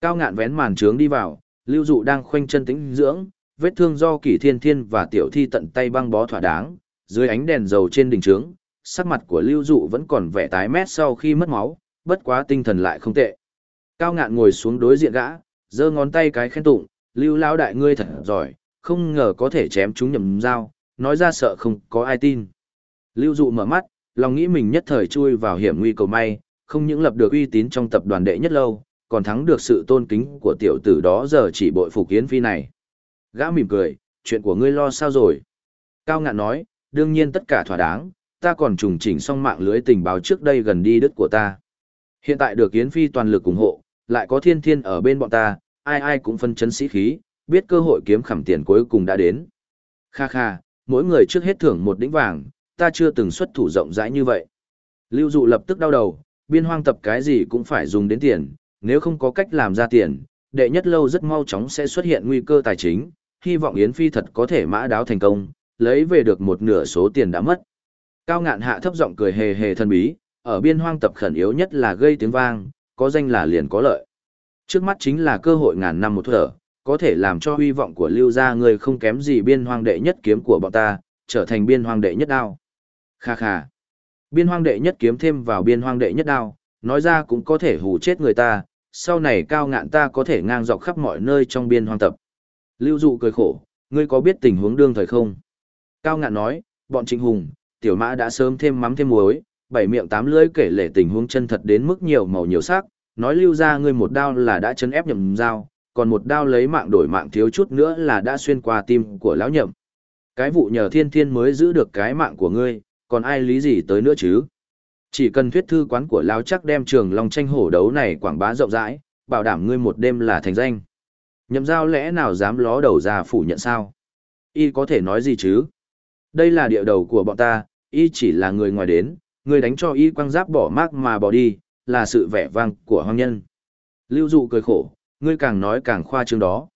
Cao ngạn vén màn trướng đi vào, lưu dụ đang khoanh chân tĩnh dưỡng, vết thương do kỷ thiên thiên và tiểu thi tận tay băng bó thỏa đáng, dưới ánh đèn dầu trên đỉnh trướng, sắc mặt của lưu dụ vẫn còn vẻ tái mét sau khi mất máu, bất quá tinh thần lại không tệ. Cao ngạn ngồi xuống đối diện gã, giơ ngón tay cái khen tụng, lưu lao đại ngươi thật giỏi, không ngờ có thể chém chúng nhầm dao, nói ra sợ không có ai tin. Lưu dụ mở mắt, lòng nghĩ mình nhất thời chui vào hiểm nguy cầu may, không những lập được uy tín trong tập đoàn đệ nhất lâu, còn thắng được sự tôn kính của tiểu tử đó giờ chỉ bội phục Yến Phi này. Gã mỉm cười, chuyện của ngươi lo sao rồi? Cao ngạn nói, đương nhiên tất cả thỏa đáng, ta còn trùng chỉnh xong mạng lưới tình báo trước đây gần đi đứt của ta. Hiện tại được Yến Phi toàn lực ủng hộ, lại có thiên thiên ở bên bọn ta, ai ai cũng phân chấn sĩ khí, biết cơ hội kiếm khẩm tiền cuối cùng đã đến. Kha kha, mỗi người trước hết thưởng một đĩnh vàng, ta chưa từng xuất thủ rộng rãi như vậy. Lưu dụ lập tức đau đầu, biên hoang tập cái gì cũng phải dùng đến tiền, nếu không có cách làm ra tiền, đệ nhất lâu rất mau chóng sẽ xuất hiện nguy cơ tài chính, hy vọng Yến Phi thật có thể mã đáo thành công, lấy về được một nửa số tiền đã mất. Cao ngạn hạ thấp giọng cười hề hề thân bí, ở biên hoang tập khẩn yếu nhất là gây tiếng vang, có danh là liền có lợi. Trước mắt chính là cơ hội ngàn năm một thở, có thể làm cho huy vọng của lưu gia người không kém gì biên hoang đệ nhất kiếm của bọn ta, trở thành biên hoang đệ nhất đao. Kha kha. Biên hoang đệ nhất kiếm thêm vào biên hoang đệ nhất đao, nói ra cũng có thể hù chết người ta, sau này cao ngạn ta có thể ngang dọc khắp mọi nơi trong biên hoang tập. Lưu dụ cười khổ, ngươi có biết tình huống đương thời không? Cao ngạn nói, bọn trịnh hùng, tiểu mã đã sớm thêm mắm thêm muối, bảy miệng tám lưỡi kể lể tình huống chân thật đến mức nhiều màu nhiều sắc, nói lưu ra ngươi một đao là đã chấn ép nhậm dao, còn một đao lấy mạng đổi mạng thiếu chút nữa là đã xuyên qua tim của lão nhậm. Cái vụ nhờ thiên thiên mới giữ được cái mạng của ngươi, còn ai lý gì tới nữa chứ? Chỉ cần thuyết thư quán của lão chắc đem trường long tranh hổ đấu này quảng bá rộng rãi, bảo đảm ngươi một đêm là thành danh. Nhậm giao lẽ nào dám ló đầu ra phủ nhận sao? Y có thể nói gì chứ? Đây là địa đầu của bọn ta, y chỉ là người ngoài đến, người đánh cho y quăng giáp bỏ mác mà bỏ đi, là sự vẻ vang của hoang nhân. Lưu dụ cười khổ, ngươi càng nói càng khoa trương đó.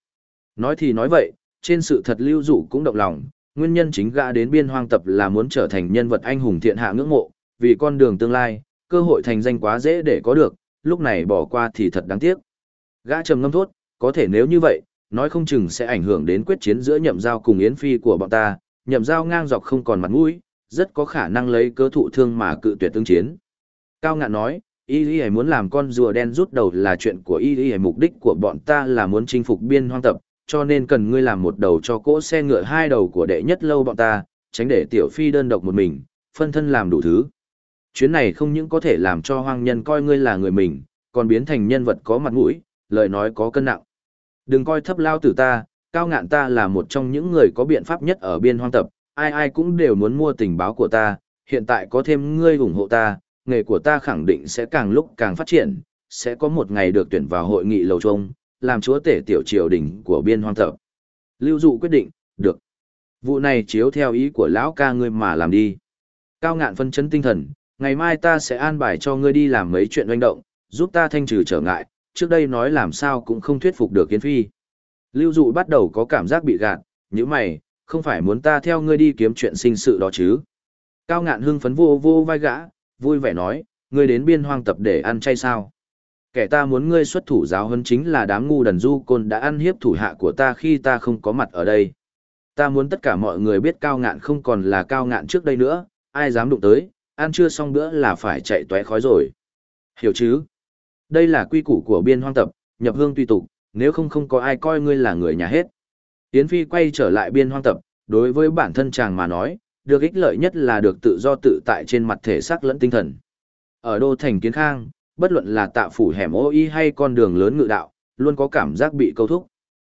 Nói thì nói vậy, trên sự thật lưu dụ cũng động lòng, nguyên nhân chính gã đến biên hoang tập là muốn trở thành nhân vật anh hùng thiện hạ ngưỡng mộ, vì con đường tương lai, cơ hội thành danh quá dễ để có được, lúc này bỏ qua thì thật đáng tiếc. Gã trầm ngâm thốt, có thể nếu như vậy, nói không chừng sẽ ảnh hưởng đến quyết chiến giữa nhậm giao cùng yến phi của bọn ta, nhậm giao ngang dọc không còn mặt mũi, rất có khả năng lấy cơ thụ thương mà cự tuyệt tương chiến. Cao ngạn nói, y y muốn làm con rùa đen rút đầu là chuyện của y y mục đích của bọn ta là muốn chinh phục biên hoang tập, cho nên cần ngươi làm một đầu cho cỗ xe ngựa hai đầu của đệ nhất lâu bọn ta, tránh để tiểu phi đơn độc một mình, phân thân làm đủ thứ. Chuyến này không những có thể làm cho hoang nhân coi ngươi là người mình, còn biến thành nhân vật có mặt mũi, lời nói có cân nặng. Đừng coi thấp lao tử ta, cao ngạn ta là một trong những người có biện pháp nhất ở biên hoang tập, ai ai cũng đều muốn mua tình báo của ta, hiện tại có thêm ngươi ủng hộ ta, nghề của ta khẳng định sẽ càng lúc càng phát triển, sẽ có một ngày được tuyển vào hội nghị lầu trông, làm chúa tể tiểu triều đình của biên hoang tập. Lưu dụ quyết định, được. Vụ này chiếu theo ý của lão ca ngươi mà làm đi. Cao ngạn phân chấn tinh thần, ngày mai ta sẽ an bài cho ngươi đi làm mấy chuyện doanh động, giúp ta thanh trừ trở ngại, trước đây nói làm sao cũng không thuyết phục được kiến phi. Lưu dụ bắt đầu có cảm giác bị gạt, như mày, không phải muốn ta theo ngươi đi kiếm chuyện sinh sự đó chứ. Cao ngạn hưng phấn vô vô vai gã, vui vẻ nói, ngươi đến biên hoang tập để ăn chay sao. Kẻ ta muốn ngươi xuất thủ giáo hơn chính là đám ngu đần du côn đã ăn hiếp thủ hạ của ta khi ta không có mặt ở đây. Ta muốn tất cả mọi người biết cao ngạn không còn là cao ngạn trước đây nữa, ai dám đụng tới, ăn chưa xong bữa là phải chạy tóe khói rồi. Hiểu chứ? Đây là quy củ của biên hoang tập, nhập hương tùy tục, nếu không không có ai coi ngươi là người nhà hết. Yến Phi quay trở lại biên hoang tập, đối với bản thân chàng mà nói, được ích lợi nhất là được tự do tự tại trên mặt thể xác lẫn tinh thần. Ở đô thành kiến khang, bất luận là tạ phủ hẻm ô y hay con đường lớn ngự đạo, luôn có cảm giác bị câu thúc.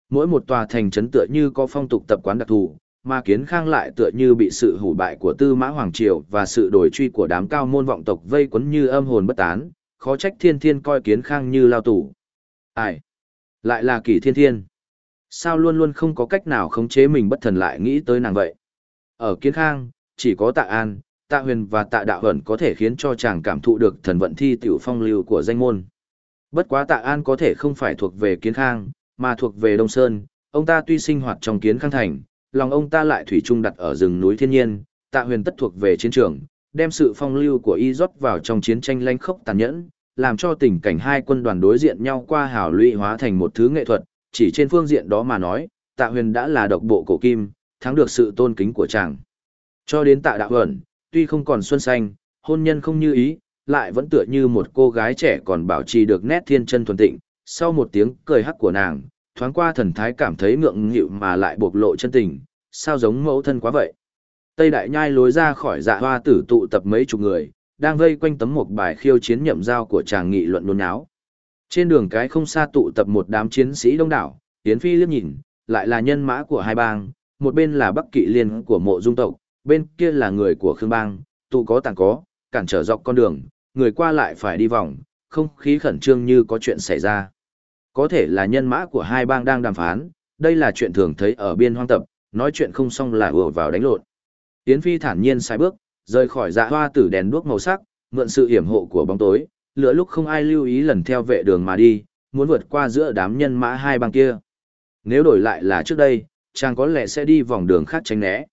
Mỗi một tòa thành trấn tựa như có phong tục tập quán đặc thù, mà kiến khang lại tựa như bị sự hủ bại của tư mã hoàng triều và sự đổi truy của đám cao môn vọng tộc vây quấn như âm hồn bất tán, khó trách thiên thiên coi kiến khang như lao tù. Ai? Lại là kỷ thiên thiên. Sao luôn luôn không có cách nào khống chế mình bất thần lại nghĩ tới nàng vậy? Ở kiến khang, chỉ có tạ an, tạ huyền và tạ đạo hẩn có thể khiến cho chàng cảm thụ được thần vận thi tiểu phong lưu của danh môn. Bất quá tạ an có thể không phải thuộc về kiến khang, mà thuộc về Đông Sơn, ông ta tuy sinh hoạt trong kiến khang thành, lòng ông ta lại thủy chung đặt ở rừng núi thiên nhiên, tạ huyền tất thuộc về chiến trường, đem sự phong lưu của y rót vào trong chiến tranh lanh khốc tàn nhẫn, làm cho tình cảnh hai quân đoàn đối diện nhau qua hào lụy hóa thành một thứ nghệ thuật, chỉ trên phương diện đó mà nói, tạ huyền đã là độc bộ cổ kim, thắng được sự tôn kính của chàng. Cho đến tạ đạo Huyền, tuy không còn xuân xanh, hôn nhân không như ý, lại vẫn tựa như một cô gái trẻ còn bảo trì được nét thiên chân thuần tịnh, sau một tiếng cười hắc của nàng, thoáng qua thần thái cảm thấy ngượng nghịu mà lại bộc lộ chân tình, sao giống mẫu thân quá vậy. Tây Đại Nhai lối ra khỏi dạ hoa tử tụ tập mấy chục người, đang vây quanh tấm một bài khiêu chiến nhậm giao của chàng nghị luận nôn áo. Trên đường cái không xa tụ tập một đám chiến sĩ đông đảo, Yến Phi liếc nhìn, lại là nhân mã của hai bang, một bên là Bắc Kỵ Liên của mộ dung tộc, bên kia là người của Khương bang, tụ có tàng có, cản trở dọc con đường, người qua lại phải đi vòng, không khí khẩn trương như có chuyện xảy ra. Có thể là nhân mã của hai bang đang đàm phán, đây là chuyện thường thấy ở biên hoang tập, nói chuyện không xong là ùa vào đánh lộn. Yến Phi thản nhiên sai bước, rời khỏi dạ hoa tử đèn đuốc màu sắc, mượn sự hiểm hộ của bóng tối, lửa lúc không ai lưu ý lần theo vệ đường mà đi, muốn vượt qua giữa đám nhân mã hai bang kia. Nếu đổi lại là trước đây, chàng có lẽ sẽ đi vòng đường khác tránh né.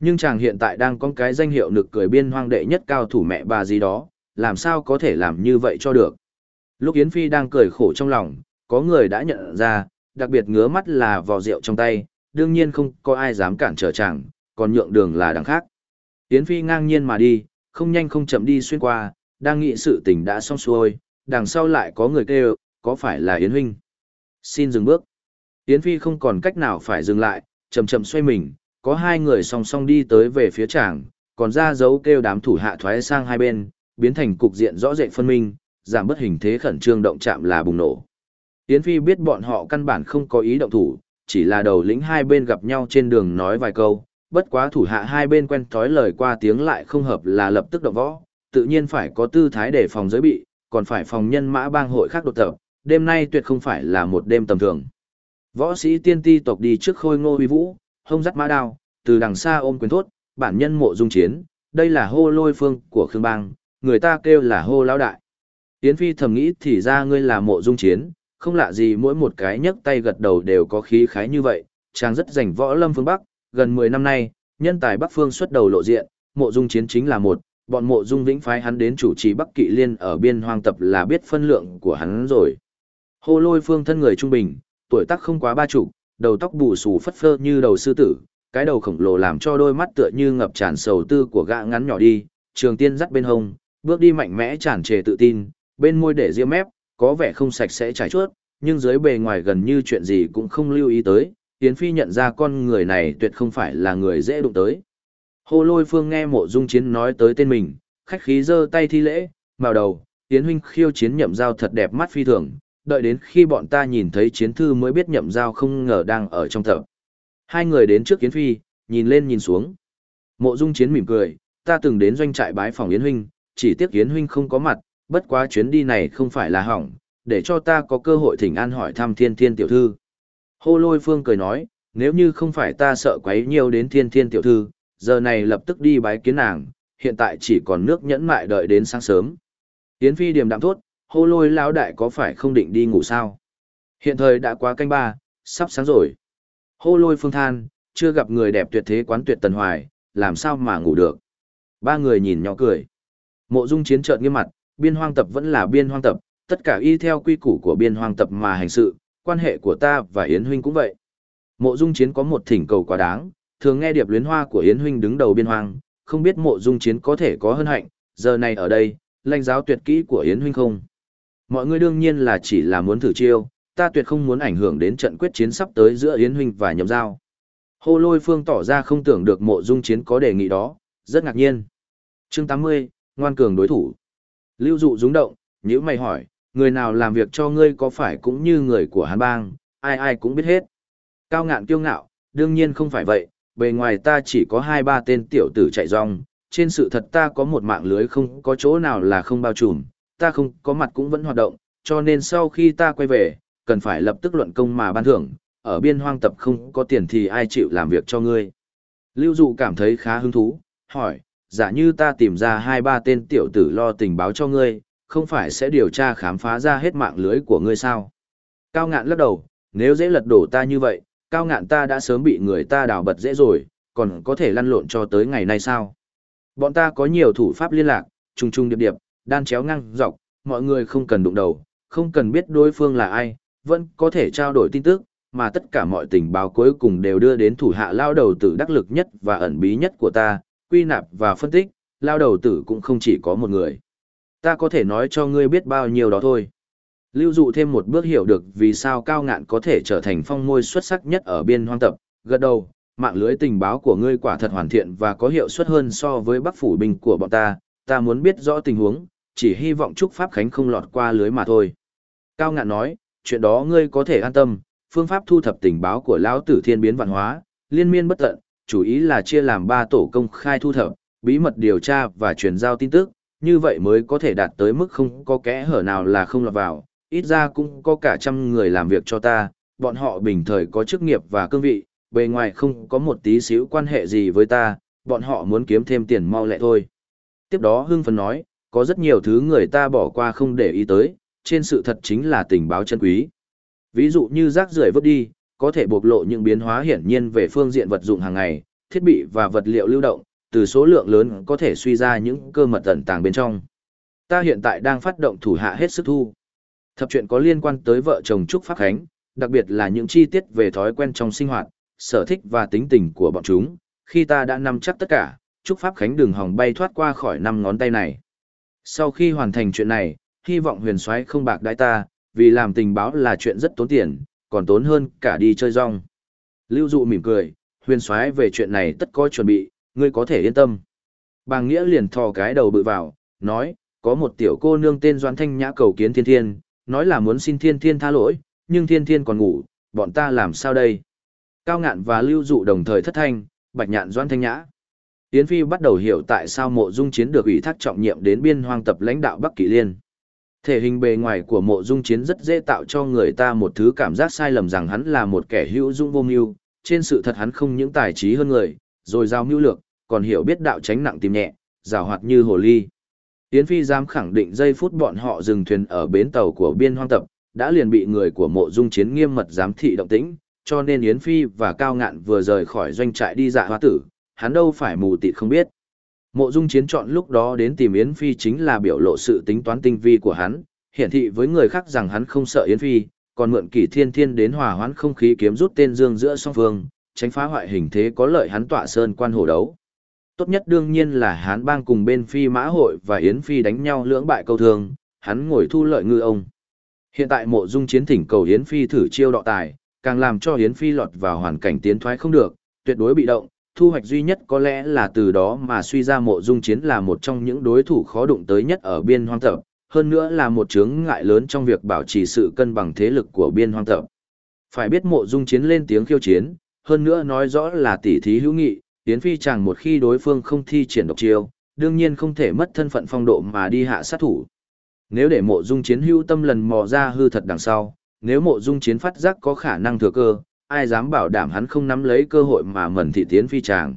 Nhưng chàng hiện tại đang có cái danh hiệu nực cười biên hoang đệ nhất cao thủ mẹ bà gì đó, làm sao có thể làm như vậy cho được. Lúc Yến Phi đang cười khổ trong lòng, có người đã nhận ra, đặc biệt ngứa mắt là vò rượu trong tay, đương nhiên không có ai dám cản trở chàng, còn nhượng đường là đằng khác. Yến Phi ngang nhiên mà đi, không nhanh không chậm đi xuyên qua, đang nghĩ sự tình đã xong xuôi, đằng sau lại có người kêu, có phải là Yến Huynh? Xin dừng bước. Yến Phi không còn cách nào phải dừng lại, chậm chậm xoay mình, có hai người song song đi tới về phía chàng, còn ra dấu kêu đám thủ hạ thoái sang hai bên, biến thành cục diện rõ rệt phân minh, giảm bất hình thế khẩn trương động chạm là bùng nổ. Yến Phi biết bọn họ căn bản không có ý động thủ, chỉ là đầu lĩnh hai bên gặp nhau trên đường nói vài câu, bất quá thủ hạ hai bên quen thói lời qua tiếng lại không hợp là lập tức động võ, tự nhiên phải có tư thái để phòng giới bị, còn phải phòng nhân mã bang hội khác đột tập, đêm nay tuyệt không phải là một đêm tầm thường. Võ sĩ tiên ti tộc đi trước khôi ngô uy vũ, hông dắt mã đao, từ đằng xa ôm quyền thốt, bản nhân mộ dung chiến, đây là hô lôi phương của Khương Bang, người ta kêu là hô lão đại. Yến Phi thầm nghĩ thì ra ngươi là mộ dung chiến, không lạ gì mỗi một cái nhấc tay gật đầu đều có khí khái như vậy, chàng rất rảnh võ lâm phương Bắc, gần 10 năm nay, nhân tài Bắc phương xuất đầu lộ diện, mộ dung chiến chính là một, bọn mộ dung vĩnh phái hắn đến chủ trì Bắc Kỵ Liên ở biên hoang tập là biết phân lượng của hắn rồi. Hô lôi phương thân người trung bình, tuổi tác không quá ba chục, đầu tóc bù xù phất phơ như đầu sư tử, cái đầu khổng lồ làm cho đôi mắt tựa như ngập tràn sầu tư của gã ngắn nhỏ đi, trường tiên dắt bên hông, bước đi mạnh mẽ tràn trề tự tin, bên môi để riêng mép, có vẻ không sạch sẽ trải chuốt, nhưng dưới bề ngoài gần như chuyện gì cũng không lưu ý tới, Yến Phi nhận ra con người này tuyệt không phải là người dễ đụng tới. Hồ lôi phương nghe mộ dung chiến nói tới tên mình, khách khí giơ tay thi lễ, màu đầu, Yến huynh khiêu chiến nhậm giao thật đẹp mắt phi thường, đợi đến khi bọn ta nhìn thấy chiến thư mới biết nhậm giao không ngờ đang ở trong thợ Hai người đến trước Yến Phi, nhìn lên nhìn xuống. Mộ dung chiến mỉm cười, ta từng đến doanh trại bái phòng Yến huynh, chỉ tiếc Yến huynh không có mặt, bất quá chuyến đi này không phải là hỏng, để cho ta có cơ hội thỉnh an hỏi thăm thiên thiên tiểu thư. Hô lôi phương cười nói, nếu như không phải ta sợ quấy nhiều đến thiên thiên tiểu thư, giờ này lập tức đi bái kiến nàng, hiện tại chỉ còn nước nhẫn mại đợi đến sáng sớm. Yến phi điềm đạm thốt, hô lôi lão đại có phải không định đi ngủ sao? Hiện thời đã quá canh ba, sắp sáng rồi. Hô lôi phương than, chưa gặp người đẹp tuyệt thế quán tuyệt tần hoài, làm sao mà ngủ được. Ba người nhìn nhỏ cười. Mộ dung chiến trợn nghiêm mặt, biên hoang tập vẫn là biên hoang tập, tất cả y theo quy củ của biên hoang tập mà hành sự, quan hệ của ta và Yến Huynh cũng vậy. Mộ dung chiến có một thỉnh cầu quá đáng, thường nghe điệp luyến hoa của Yến Huynh đứng đầu biên hoang, không biết mộ dung chiến có thể có hơn hạnh, giờ này ở đây, lãnh giáo tuyệt kỹ của Yến Huynh không. Mọi người đương nhiên là chỉ là muốn thử chiêu, ta tuyệt không muốn ảnh hưởng đến trận quyết chiến sắp tới giữa Yến Huynh và nhậm giao. Hồ lôi phương tỏ ra không tưởng được mộ dung chiến có đề nghị đó, rất ngạc nhiên. chương 80, ngoan cường đối thủ. Lưu dụ rúng động, nhữ mày hỏi, người nào làm việc cho ngươi có phải cũng như người của hàn bang, ai ai cũng biết hết. Cao ngạn kiêu ngạo, đương nhiên không phải vậy, bề ngoài ta chỉ có hai ba tên tiểu tử chạy rong, trên sự thật ta có một mạng lưới không có chỗ nào là không bao trùm, ta không có mặt cũng vẫn hoạt động, cho nên sau khi ta quay về, cần phải lập tức luận công mà ban thưởng, ở biên hoang tập không có tiền thì ai chịu làm việc cho ngươi. Lưu dụ cảm thấy khá hứng thú, hỏi, giả như ta tìm ra hai ba tên tiểu tử lo tình báo cho ngươi, không phải sẽ điều tra khám phá ra hết mạng lưới của ngươi sao? Cao ngạn lắc đầu, nếu dễ lật đổ ta như vậy, cao ngạn ta đã sớm bị người ta đào bật dễ rồi, còn có thể lăn lộn cho tới ngày nay sao? Bọn ta có nhiều thủ pháp liên lạc, trùng trùng điệp điệp, đan chéo ngang dọc, mọi người không cần đụng đầu, không cần biết đối phương là ai, vẫn có thể trao đổi tin tức, mà tất cả mọi tình báo cuối cùng đều đưa đến thủ hạ lao đầu tử đắc lực nhất và ẩn bí nhất của ta, quy nạp và phân tích, lao đầu tử cũng không chỉ có một người. Ta có thể nói cho ngươi biết bao nhiêu đó thôi. Lưu dụ thêm một bước hiểu được vì sao cao ngạn có thể trở thành phong môi xuất sắc nhất ở biên hoang tập, gật đầu, mạng lưới tình báo của ngươi quả thật hoàn thiện và có hiệu suất hơn so với bắc phủ binh của bọn ta, ta muốn biết rõ tình huống, chỉ hy vọng Trúc Pháp Khánh không lọt qua lưới mà thôi. Cao ngạn nói, chuyện đó ngươi có thể an tâm, phương pháp thu thập tình báo của lão tử thiên biến vạn hóa, liên miên bất tận, chủ ý là chia làm ba tổ công khai thu thập, bí mật điều tra và truyền giao tin tức, như vậy mới có thể đạt tới mức không có kẽ hở nào là không lọt vào, ít ra cũng có cả trăm người làm việc cho ta, bọn họ bình thời có chức nghiệp và cương vị, bề ngoài không có một tí xíu quan hệ gì với ta, bọn họ muốn kiếm thêm tiền mau lẹ thôi. Tiếp đó Hưng Phấn nói, có rất nhiều thứ người ta bỏ qua không để ý tới, trên sự thật chính là tình báo chân quý. Ví dụ như rác rưởi vứt đi, có thể bộc lộ những biến hóa hiển nhiên về phương diện vật dụng hàng ngày, thiết bị và vật liệu lưu động, từ số lượng lớn có thể suy ra những cơ mật ẩn tàng bên trong. Ta hiện tại đang phát động thủ hạ hết sức thu. Thập chuyện có liên quan tới vợ chồng Trúc Pháp Khánh, đặc biệt là những chi tiết về thói quen trong sinh hoạt, sở thích và tính tình của bọn chúng, khi ta đã nắm chắc tất cả, Trúc Pháp Khánh đừng hòng bay thoát qua khỏi năm ngón tay này. Sau khi hoàn thành chuyện này, hy vọng huyền soái không bạc đãi ta, vì làm tình báo là chuyện rất tốn tiền, còn tốn hơn cả đi chơi rong. Lưu dụ mỉm cười, huyền soái về chuyện này tất có chuẩn bị, ngươi có thể yên tâm. Bàng Nghĩa liền thò cái đầu bự vào, nói, có một tiểu cô nương tên Doan Thanh Nhã cầu kiến thiên thiên, nói là muốn xin thiên thiên tha lỗi, nhưng thiên thiên còn ngủ, bọn ta làm sao đây? Cao ngạn và lưu dụ đồng thời thất thanh, bạch nhạn Doan Thanh Nhã. Yến Phi bắt đầu hiểu tại sao mộ dung chiến được ủy thác trọng nhiệm đến biên hoang tập lãnh đạo Bắc Kỵ Liên. Thể hình bề ngoài của mộ dung chiến rất dễ tạo cho người ta một thứ cảm giác sai lầm rằng hắn là một kẻ hữu dung vô mưu, trên sự thật hắn không những tài trí hơn người, rồi giao mưu lược, còn hiểu biết đạo tránh nặng tìm nhẹ, rào hoạt như hồ ly. Yến Phi dám khẳng định giây phút bọn họ dừng thuyền ở bến tàu của biên hoang tập, đã liền bị người của mộ dung chiến nghiêm mật giám thị động tĩnh, cho nên Yến Phi và Cao Ngạn vừa rời khỏi doanh trại đi dạ hoa tử, hắn đâu phải mù tịt không biết. Mộ Dung Chiến chọn lúc đó đến tìm Yến Phi chính là biểu lộ sự tính toán tinh vi của hắn, hiển thị với người khác rằng hắn không sợ Yến Phi, còn mượn Kỷ Thiên Thiên đến hòa hoãn không khí kiếm rút tên Dương giữa song phương, tránh phá hoại hình thế có lợi hắn tọa sơn quan hổ đấu. Tốt nhất đương nhiên là hắn bang cùng bên Phi Mã Hội và Yến Phi đánh nhau lưỡng bại câu thương, hắn ngồi thu lợi ngư ông. Hiện tại Mộ Dung Chiến thỉnh cầu Yến Phi thử chiêu đọ tài, càng làm cho Yến Phi lọt vào hoàn cảnh tiến thoái không được, tuyệt đối bị động, thu hoạch duy nhất có lẽ là từ đó mà suy ra mộ dung chiến là một trong những đối thủ khó đụng tới nhất ở biên hoang tập, hơn nữa là một chướng ngại lớn trong việc bảo trì sự cân bằng thế lực của biên hoang tập. Phải biết mộ dung chiến lên tiếng khiêu chiến, hơn nữa nói rõ là tỉ thí hữu nghị, tiến phi chẳng một khi đối phương không thi triển độc chiêu, đương nhiên không thể mất thân phận phong độ mà đi hạ sát thủ. Nếu để mộ dung chiến hữu tâm lần mò ra hư thật đằng sau, nếu mộ dung chiến phát giác có khả năng thừa cơ, ai dám bảo đảm hắn không nắm lấy cơ hội mà mẩn thị tiến phi chàng.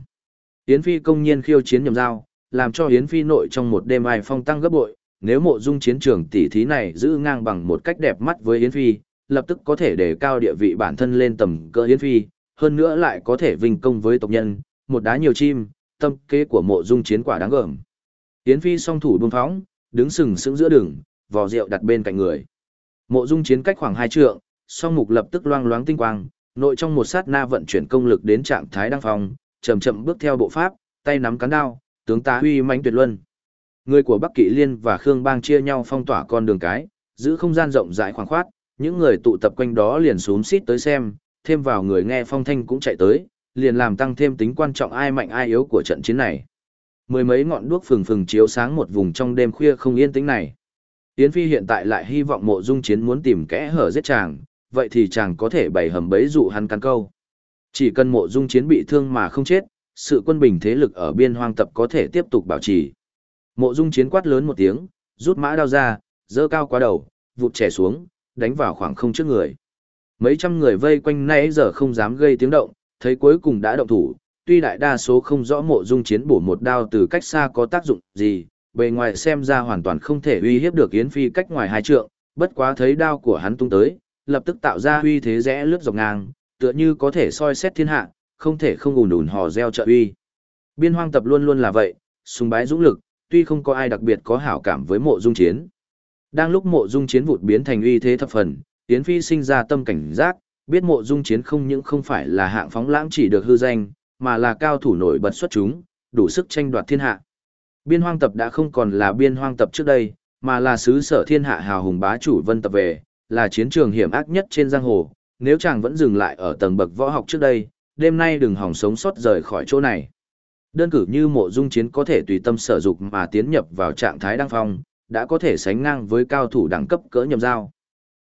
Yến Phi công nhiên khiêu chiến nhầm dao, làm cho Yến Phi nội trong một đêm ai phong tăng gấp bội, nếu mộ dung chiến trường tỷ thí này giữ ngang bằng một cách đẹp mắt với Yến Phi, lập tức có thể đề cao địa vị bản thân lên tầm cỡ Yến Phi, hơn nữa lại có thể vinh công với tộc nhân, một đá nhiều chim, tâm kế của mộ dung chiến quả đáng gờm. Yến Phi song thủ buông phóng, đứng sừng sững giữa đường, vò rượu đặt bên cạnh người. Mộ dung chiến cách khoảng hai trượng, song mục lập tức loang loáng tinh quang, nội trong một sát na vận chuyển công lực đến trạng thái đăng phong, chậm chậm bước theo bộ pháp, tay nắm cán đao, tướng tá uy mãnh tuyệt luân. Người của Bắc Kỵ Liên và Khương Bang chia nhau phong tỏa con đường cái, giữ không gian rộng rãi khoảng khoát, những người tụ tập quanh đó liền xuống xít tới xem, thêm vào người nghe phong thanh cũng chạy tới, liền làm tăng thêm tính quan trọng ai mạnh ai yếu của trận chiến này. Mười mấy ngọn đuốc phừng phừng chiếu sáng một vùng trong đêm khuya không yên tĩnh này. Yến Phi hiện tại lại hy vọng mộ dung chiến muốn tìm kẽ hở giết chàng, vậy thì chàng có thể bày hầm bấy dụ hắn căn câu. Chỉ cần mộ dung chiến bị thương mà không chết, sự quân bình thế lực ở biên hoang tập có thể tiếp tục bảo trì. Mộ dung chiến quát lớn một tiếng, rút mã đao ra, dơ cao quá đầu, vụt trẻ xuống, đánh vào khoảng không trước người. Mấy trăm người vây quanh nãy giờ không dám gây tiếng động, thấy cuối cùng đã động thủ, tuy đại đa số không rõ mộ dung chiến bổ một đao từ cách xa có tác dụng gì, bề ngoài xem ra hoàn toàn không thể uy hiếp được Yến Phi cách ngoài hai trượng, bất quá thấy đao của hắn tung tới, lập tức tạo ra uy thế rẽ lướt dọc ngang, tựa như có thể soi xét thiên hạ, không thể không ùn ùn hò reo trợ uy. Biên hoang tập luôn luôn là vậy, sùng bái dũng lực, tuy không có ai đặc biệt có hảo cảm với mộ dung chiến. Đang lúc mộ dung chiến vụt biến thành uy thế thập phần, Yến Phi sinh ra tâm cảnh giác, biết mộ dung chiến không những không phải là hạng phóng lãng chỉ được hư danh, mà là cao thủ nổi bật xuất chúng, đủ sức tranh đoạt thiên hạ. Biên hoang tập đã không còn là biên hoang tập trước đây, mà là xứ sở thiên hạ hào hùng bá chủ vân tập về, là chiến trường hiểm ác nhất trên giang hồ, nếu chàng vẫn dừng lại ở tầng bậc võ học trước đây, đêm nay đừng hỏng sống sót rời khỏi chỗ này. Đơn cử như mộ dung chiến có thể tùy tâm sở dục mà tiến nhập vào trạng thái đăng phong, đã có thể sánh ngang với cao thủ đẳng cấp cỡ nhầm dao.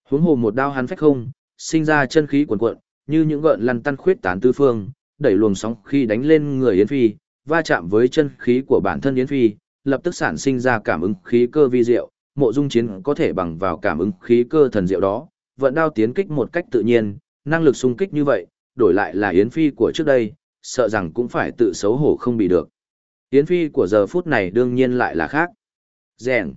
Huống hồ một đao hắn phách không, sinh ra chân khí cuồn cuộn, như những gợn lăn tăn khuyết tán tứ phương, đẩy luồng sóng khi đánh lên người Yến Phi, va chạm với chân khí của bản thân Yến Phi, lập tức sản sinh ra cảm ứng khí cơ vi diệu, mộ dung chiến có thể bằng vào cảm ứng khí cơ thần diệu đó, vận đao tiến kích một cách tự nhiên, năng lực xung kích như vậy, đổi lại là Yến Phi của trước đây, sợ rằng cũng phải tự xấu hổ không bị được. Yến Phi của giờ phút này đương nhiên lại là khác. Rèn.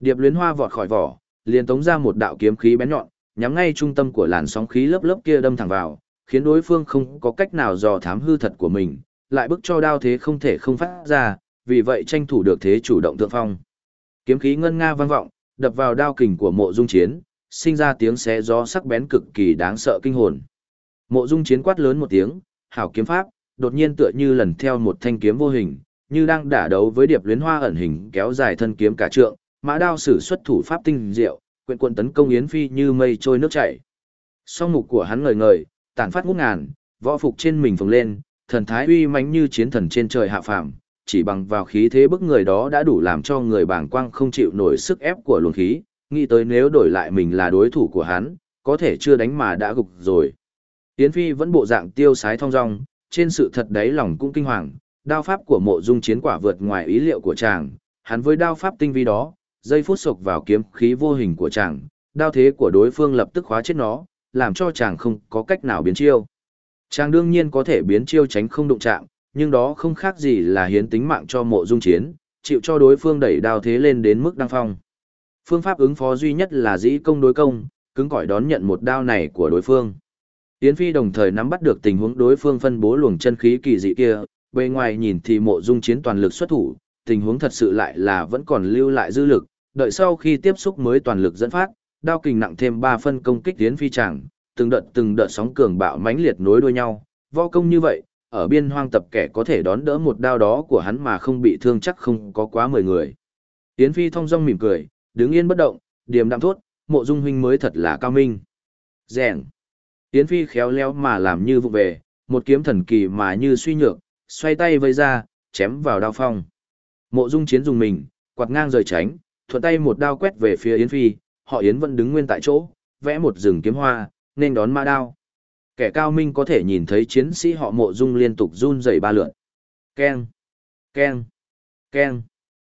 Điệp luyến hoa vọt khỏi vỏ, liền tống ra một đạo kiếm khí bén nhọn, nhắm ngay trung tâm của làn sóng khí lớp lớp kia đâm thẳng vào, khiến đối phương không có cách nào dò thám hư thật của mình, lại bức cho đao thế không thể không phát ra, vì vậy tranh thủ được thế chủ động thượng phong. Kiếm khí ngân nga vang vọng, đập vào đao kình của mộ dung chiến, sinh ra tiếng xé gió sắc bén cực kỳ đáng sợ kinh hồn. Mộ dung chiến quát lớn một tiếng, hảo kiếm pháp, đột nhiên tựa như lần theo một thanh kiếm vô hình, như đang đả đấu với điệp luyến hoa ẩn hình kéo dài thân kiếm cả trượng, mã đao sử xuất thủ pháp tinh diệu, quyện quận tấn công yến phi như mây trôi nước chảy. Song mục của hắn ngời ngời, tản phát ngút ngàn, võ phục trên mình phồng lên, thần thái uy mãnh như chiến thần trên trời hạ phàm, chỉ bằng vào khí thế bức người đó đã đủ làm cho người bàng quang không chịu nổi sức ép của luồng khí, nghĩ tới nếu đổi lại mình là đối thủ của hắn, có thể chưa đánh mà đã gục rồi. Yến Phi vẫn bộ dạng tiêu sái thong dong, trên sự thật đấy lòng cũng kinh hoàng, đao pháp của mộ dung chiến quả vượt ngoài ý liệu của chàng, hắn với đao pháp tinh vi đó, giây phút sộc vào kiếm khí vô hình của chàng, đao thế của đối phương lập tức khóa chết nó, làm cho chàng không có cách nào biến chiêu. Chàng đương nhiên có thể biến chiêu tránh không đụng chạm, nhưng đó không khác gì là hiến tính mạng cho mộ dung chiến, chịu cho đối phương đẩy đao thế lên đến mức đăng phong. Phương pháp ứng phó duy nhất là dĩ công đối công, cứng cỏi đón nhận một đao này của đối phương. Yến Phi đồng thời nắm bắt được tình huống đối phương phân bố luồng chân khí kỳ dị kia, bề ngoài nhìn thì mộ dung chiến toàn lực xuất thủ, tình huống thật sự lại là vẫn còn lưu lại dư lực, đợi sau khi tiếp xúc mới toàn lực dẫn phát, đao kình nặng thêm 3 phân công kích Yến Phi chẳng, từng đợt từng đợt sóng cường bạo mãnh liệt nối đuôi nhau, võ công như vậy, ở biên hoang tập kẻ có thể đón đỡ một đao đó của hắn mà không bị thương chắc không có quá 10 người. Yến Phi thong dong mỉm cười, đứng yên bất động, điềm đạm thốt, mộ dung huynh mới thật là cao minh. Rèn. Yến Phi khéo léo mà làm như vụ về, một kiếm thần kỳ mà như suy nhược, xoay tay vây ra, chém vào đao phong. Mộ dung chiến dùng mình, quạt ngang rời tránh, thuận tay một đao quét về phía Yến Phi, họ Yến vẫn đứng nguyên tại chỗ, vẽ một rừng kiếm hoa, nên đón ma đao. Kẻ cao minh có thể nhìn thấy chiến sĩ họ mộ dung liên tục run rẩy ba lượn. Keng, keng, keng.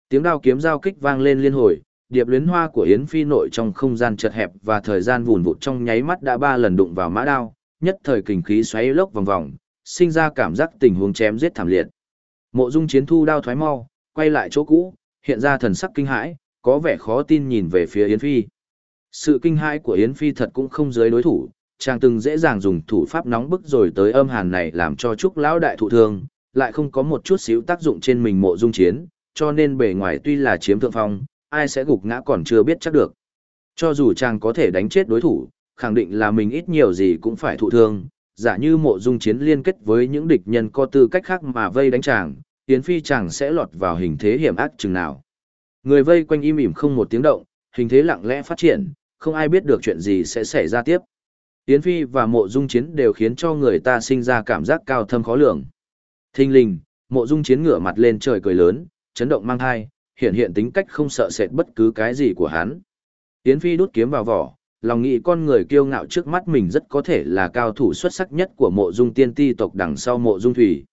Tiếng đao kiếm giao kích vang lên liên hồi, điệp luyến hoa của Yến Phi nội trong không gian chật hẹp và thời gian vùn vụt trong nháy mắt đã ba lần đụng vào mã đao, nhất thời kình khí xoáy lốc vòng vòng, sinh ra cảm giác tình huống chém giết thảm liệt. Mộ Dung Chiến thu đao thoái mau, quay lại chỗ cũ, hiện ra thần sắc kinh hãi, có vẻ khó tin nhìn về phía Yến Phi. Sự kinh hãi của Yến Phi thật cũng không dưới đối thủ, chàng từng dễ dàng dùng thủ pháp nóng bức rồi tới âm hàn này làm cho trúc lão đại thụ thương, lại không có một chút xíu tác dụng trên mình mộ dung chiến, cho nên bề ngoài tuy là chiếm thượng phong, ai sẽ gục ngã còn chưa biết chắc được. Cho dù chàng có thể đánh chết đối thủ, khẳng định là mình ít nhiều gì cũng phải thụ thương, giả như mộ dung chiến liên kết với những địch nhân có tư cách khác mà vây đánh chàng, Yến Phi chàng sẽ lọt vào hình thế hiểm ác chừng nào. Người vây quanh im ỉm không một tiếng động, hình thế lặng lẽ phát triển, không ai biết được chuyện gì sẽ xảy ra tiếp. Yến Phi và mộ dung chiến đều khiến cho người ta sinh ra cảm giác cao thâm khó lường. Thinh linh, mộ dung chiến ngửa mặt lên trời cười lớn, chấn động mang thai, hiện hiện tính cách không sợ sệt bất cứ cái gì của hắn. Yến Phi đút kiếm vào vỏ, lòng nghĩ con người kiêu ngạo trước mắt mình rất có thể là cao thủ xuất sắc nhất của mộ dung tiên ti tộc đằng sau mộ dung thủy.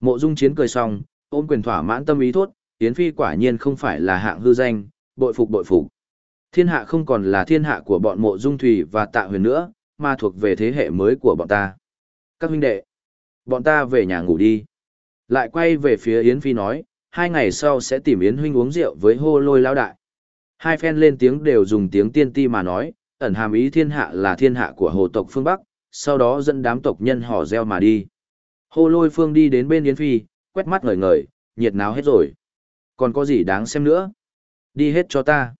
Mộ dung chiến cười xong, ôm quyền thỏa mãn tâm ý thốt, Yến Phi quả nhiên không phải là hạng hư danh, bội phục bội phục. Thiên hạ không còn là thiên hạ của bọn mộ dung thủy và tạ huyền nữa, mà thuộc về thế hệ mới của bọn ta. Các huynh đệ, bọn ta về nhà ngủ đi. Lại quay về phía Yến Phi nói, hai ngày sau sẽ tìm Yến huynh uống rượu với hô lôi lao đại. Hai phen lên tiếng đều dùng tiếng tiên ti mà nói, ẩn hàm ý thiên hạ là thiên hạ của hồ tộc phương Bắc, sau đó dẫn đám tộc nhân họ gieo mà đi. Hô lôi phương đi đến bên Yến Phi, quét mắt ngời ngời, nhiệt náo hết rồi. Còn có gì đáng xem nữa? Đi hết cho ta.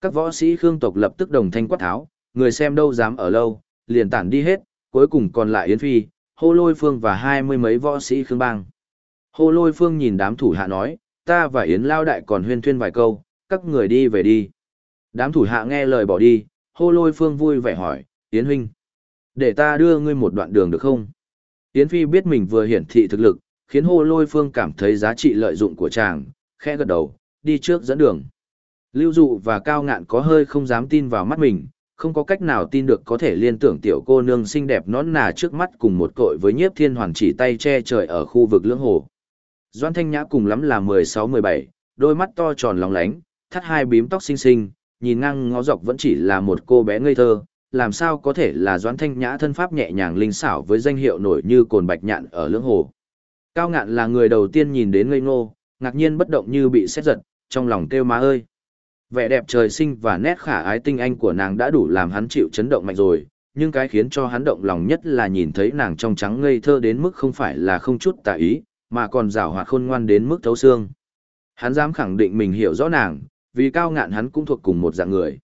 Các võ sĩ Khương tộc lập tức đồng thanh quát tháo, người xem đâu dám ở lâu, liền tản đi hết, cuối cùng còn lại Yến Phi, Hô Lôi Phương và hai mươi mấy võ sĩ Khương bang. Hô Lôi Phương nhìn đám thủ hạ nói, ta và Yến Lao Đại còn huyên thuyên vài câu, các người đi về đi. Đám thủ hạ nghe lời bỏ đi, Hô Lôi Phương vui vẻ hỏi, Yến Huynh, để ta đưa ngươi một đoạn đường được không? Yến Phi biết mình vừa hiển thị thực lực, khiến Hô Lôi Phương cảm thấy giá trị lợi dụng của chàng, khẽ gật đầu, đi trước dẫn đường. Lưu Dụ và Cao Ngạn có hơi không dám tin vào mắt mình, không có cách nào tin được có thể liên tưởng tiểu cô nương xinh đẹp nón nà trước mắt cùng một cội với nhiếp thiên hoàn chỉ tay che trời ở khu vực lưỡng hồ. Doan Thanh Nhã cùng lắm là 16-17, đôi mắt to tròn lóng lánh, thắt hai bím tóc xinh xinh, nhìn ngang ngó dọc vẫn chỉ là một cô bé ngây thơ, làm sao có thể là Doan Thanh Nhã thân pháp nhẹ nhàng linh xảo với danh hiệu nổi như cồn bạch nhạn ở lưỡng hồ. Cao ngạn là người đầu tiên nhìn đến ngây ngô, ngạc nhiên bất động như bị xét giật, trong lòng kêu má ơi. Vẻ đẹp trời sinh và nét khả ái tinh anh của nàng đã đủ làm hắn chịu chấn động mạnh rồi, nhưng cái khiến cho hắn động lòng nhất là nhìn thấy nàng trong trắng ngây thơ đến mức không phải là không chút tà ý, mà còn rào hoạt khôn ngoan đến mức thấu xương. Hắn dám khẳng định mình hiểu rõ nàng, vì cao ngạn hắn cũng thuộc cùng một dạng người.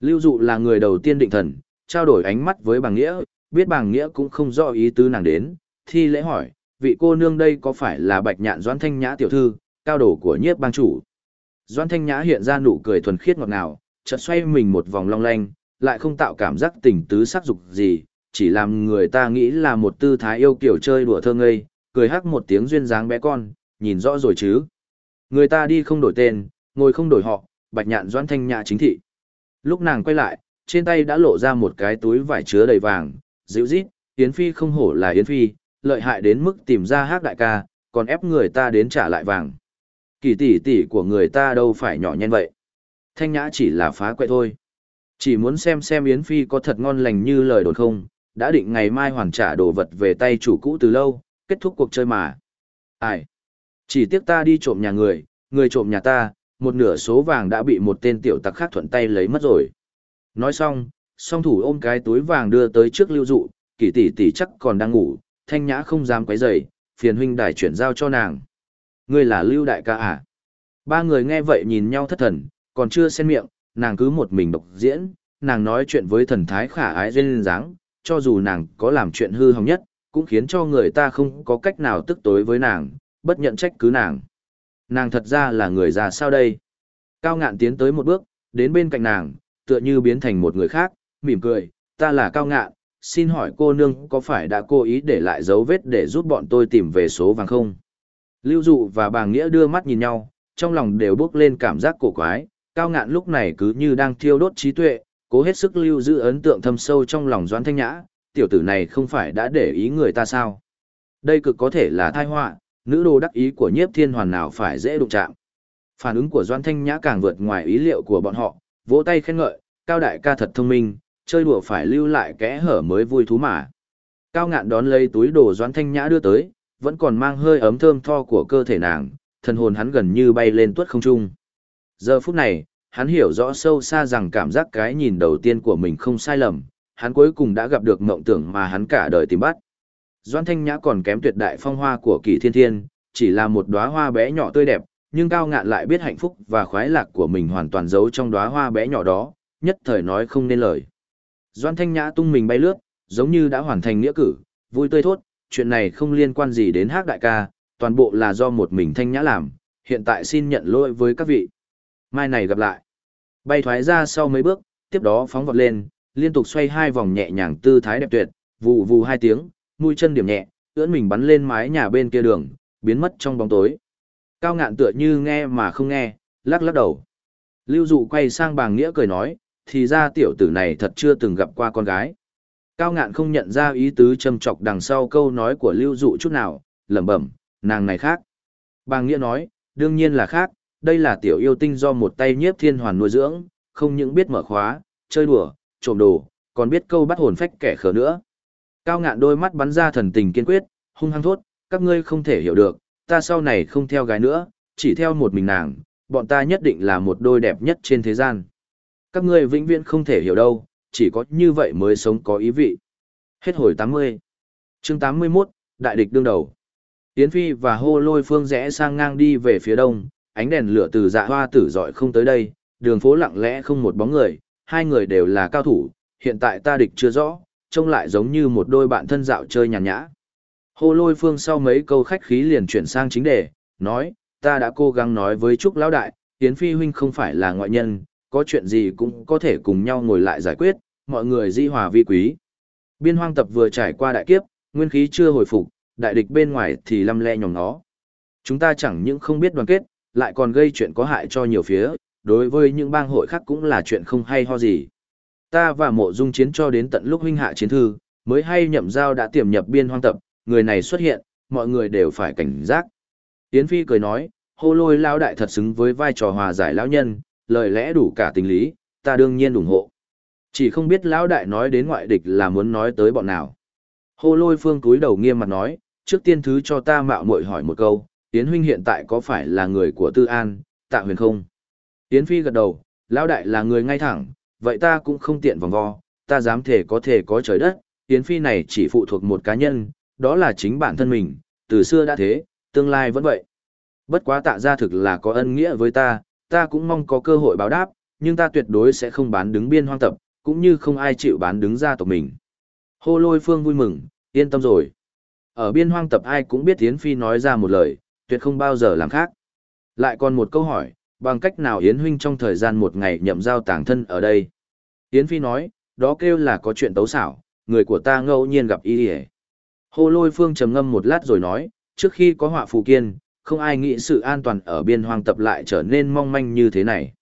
Lưu dụ là người đầu tiên định thần, trao đổi ánh mắt với bàng nghĩa, biết bàng nghĩa cũng không rõ ý tứ nàng đến, thi lễ hỏi, vị cô nương đây có phải là bạch nhạn doãn thanh nhã tiểu thư, cao đồ của nhiếp bang chủ. Doãn thanh nhã hiện ra nụ cười thuần khiết ngọt ngào, chợt xoay mình một vòng long lanh, lại không tạo cảm giác tình tứ sắc dục gì, chỉ làm người ta nghĩ là một tư thái yêu kiểu chơi đùa thơ ngây, cười hắc một tiếng duyên dáng bé con, nhìn rõ rồi chứ. Người ta đi không đổi tên, ngồi không đổi họ, bạch nhạn doãn thanh nhã chính thị. Lúc nàng quay lại, trên tay đã lộ ra một cái túi vải chứa đầy vàng, dịu rít, Yến Phi không hổ là Yến Phi, lợi hại đến mức tìm ra hát đại ca, còn ép người ta đến trả lại vàng. Kỳ tỷ tỷ của người ta đâu phải nhỏ nhen vậy. Thanh nhã chỉ là phá quậy thôi. Chỉ muốn xem xem Yến Phi có thật ngon lành như lời đồn không, đã định ngày mai hoàn trả đồ vật về tay chủ cũ từ lâu, kết thúc cuộc chơi mà. Ai? Chỉ tiếc ta đi trộm nhà người, người trộm nhà ta, một nửa số vàng đã bị một tên tiểu tặc khác thuận tay lấy mất rồi. Nói xong, song thủ ôm cái túi vàng đưa tới trước lưu dụ, kỳ tỷ tỷ chắc còn đang ngủ, thanh nhã không dám quấy rầy, phiền huynh đài chuyển giao cho nàng. Ngươi là lưu đại ca à? Ba người nghe vậy nhìn nhau thất thần, còn chưa xen miệng, nàng cứ một mình độc diễn, nàng nói chuyện với thần thái khả ái duyên dáng, cho dù nàng có làm chuyện hư hỏng nhất, cũng khiến cho người ta không có cách nào tức tối với nàng, bất nhận trách cứ nàng. Nàng thật ra là người già sao đây? Cao ngạn tiến tới một bước, đến bên cạnh nàng, tựa như biến thành một người khác, mỉm cười, ta là Cao ngạn, xin hỏi cô nương có phải đã cố ý để lại dấu vết để giúp bọn tôi tìm về số vàng không? Lưu dụ và bà Nghĩa đưa mắt nhìn nhau, trong lòng đều bước lên cảm giác cổ quái, Cao ngạn lúc này cứ như đang thiêu đốt trí tuệ, cố hết sức lưu giữ ấn tượng thâm sâu trong lòng Doãn Thanh Nhã, tiểu tử này không phải đã để ý người ta sao. Đây cực có thể là thai họa, nữ đồ đắc ý của nhiếp thiên hoàn nào phải dễ đụng chạm. Phản ứng của Doan Thanh Nhã càng vượt ngoài ý liệu của bọn họ, vỗ tay khen ngợi, cao đại ca thật thông minh, chơi đùa phải lưu lại kẽ hở mới vui thú mà. Cao ngạn đón lấy túi đồ Doan Thanh Nhã đưa tới, vẫn còn mang hơi ấm thơm tho của cơ thể nàng, thần hồn hắn gần như bay lên tuất không trung. Giờ phút này, hắn hiểu rõ sâu xa rằng cảm giác cái nhìn đầu tiên của mình không sai lầm, hắn cuối cùng đã gặp được mộng tưởng mà hắn cả đời tìm bắt. Doan Thanh Nhã còn kém tuyệt đại phong hoa của kỳ thiên thiên, chỉ là một đóa hoa bé nhỏ tươi đẹp, nhưng cao ngạn lại biết hạnh phúc và khoái lạc của mình hoàn toàn giấu trong đóa hoa bé nhỏ đó, nhất thời nói không nên lời. Doan Thanh Nhã tung mình bay lướt, giống như đã hoàn thành nghĩa cử, vui tươi thốt, chuyện này không liên quan gì đến hát đại ca, toàn bộ là do một mình Thanh Nhã làm, hiện tại xin nhận lỗi với các vị. Mai này gặp lại. Bay thoái ra sau mấy bước, tiếp đó phóng vọt lên, liên tục xoay hai vòng nhẹ nhàng tư thái đẹp tuyệt, vù vù hai tiếng, mũi chân điểm nhẹ, ưỡn mình bắn lên mái nhà bên kia đường, biến mất trong bóng tối. Cao ngạn tựa như nghe mà không nghe, lắc lắc đầu. Lưu dụ quay sang bàng nghĩa cười nói, thì ra tiểu tử này thật chưa từng gặp qua con gái. Cao ngạn không nhận ra ý tứ châm chọc đằng sau câu nói của lưu dụ chút nào, lẩm bẩm, nàng này khác. Bàng nghĩa nói, đương nhiên là khác, đây là tiểu yêu tinh do một tay nhiếp thiên hoàn nuôi dưỡng, không những biết mở khóa, chơi đùa, trộm đồ, còn biết câu bắt hồn phách kẻ khờ nữa. Cao ngạn đôi mắt bắn ra thần tình kiên quyết, hung hăng thốt, các ngươi không thể hiểu được, ta sau này không theo gái nữa, chỉ theo một mình nàng, bọn ta nhất định là một đôi đẹp nhất trên thế gian. Các ngươi vĩnh viễn không thể hiểu đâu, chỉ có như vậy mới sống có ý vị. Hết hồi 80. chương 81, Đại địch đương đầu. Tiến Phi và hô lôi phương rẽ sang ngang đi về phía đông, ánh đèn lửa từ dạ hoa tử dọi không tới đây, đường phố lặng lẽ không một bóng người, hai người đều là cao thủ, hiện tại ta địch chưa rõ, trông lại giống như một đôi bạn thân dạo chơi nhàn nhã. Hô lôi phương sau mấy câu khách khí liền chuyển sang chính đề, nói, ta đã cố gắng nói với Trúc Lão Đại, Yến Phi huynh không phải là ngoại nhân, có chuyện gì cũng có thể cùng nhau ngồi lại giải quyết, mọi người di hòa vi quý. Biên hoang tập vừa trải qua đại kiếp, nguyên khí chưa hồi phục, đại địch bên ngoài thì lăm le nhòm nó. Chúng ta chẳng những không biết đoàn kết, lại còn gây chuyện có hại cho nhiều phía, đối với những bang hội khác cũng là chuyện không hay ho gì. Ta và mộ dung chiến cho đến tận lúc huynh hạ chiến thư, mới hay nhậm giao đã tiềm nhập biên hoang tập, người này xuất hiện, mọi người đều phải cảnh giác. Yến Phi cười nói, hô lôi lao đại thật xứng với vai trò hòa giải lão nhân, lời lẽ đủ cả tình lý, ta đương nhiên ủng hộ. Chỉ không biết lão đại nói đến ngoại địch là muốn nói tới bọn nào. Hô lôi phương túi đầu nghiêm mặt nói, trước tiên thứ cho ta mạo muội hỏi một câu, Yến huynh hiện tại có phải là người của Tư An, tạ huyền không? Yến Phi gật đầu, lão đại là người ngay thẳng, vậy ta cũng không tiện vòng vo, ta dám thể có thể có trời đất, Yến Phi này chỉ phụ thuộc một cá nhân, đó là chính bản thân mình, từ xưa đã thế, tương lai vẫn vậy. Bất quá tạ gia thực là có ân nghĩa với ta, ta cũng mong có cơ hội báo đáp, nhưng ta tuyệt đối sẽ không bán đứng biên hoang tập, cũng như không ai chịu bán đứng gia tộc mình. Hô lôi phương vui mừng, yên tâm rồi. Ở biên hoang tập ai cũng biết Yến Phi nói ra một lời, tuyệt không bao giờ làm khác. Lại còn một câu hỏi, bằng cách nào Yến Huynh trong thời gian một ngày nhậm giao tàng thân ở đây? Yến Phi nói, đó kêu là có chuyện tấu xảo, người của ta ngẫu nhiên gặp y hề. Hô lôi phương trầm ngâm một lát rồi nói, trước khi có họa phù kiên, không ai nghĩ sự an toàn ở biên hoang tập lại trở nên mong manh như thế này.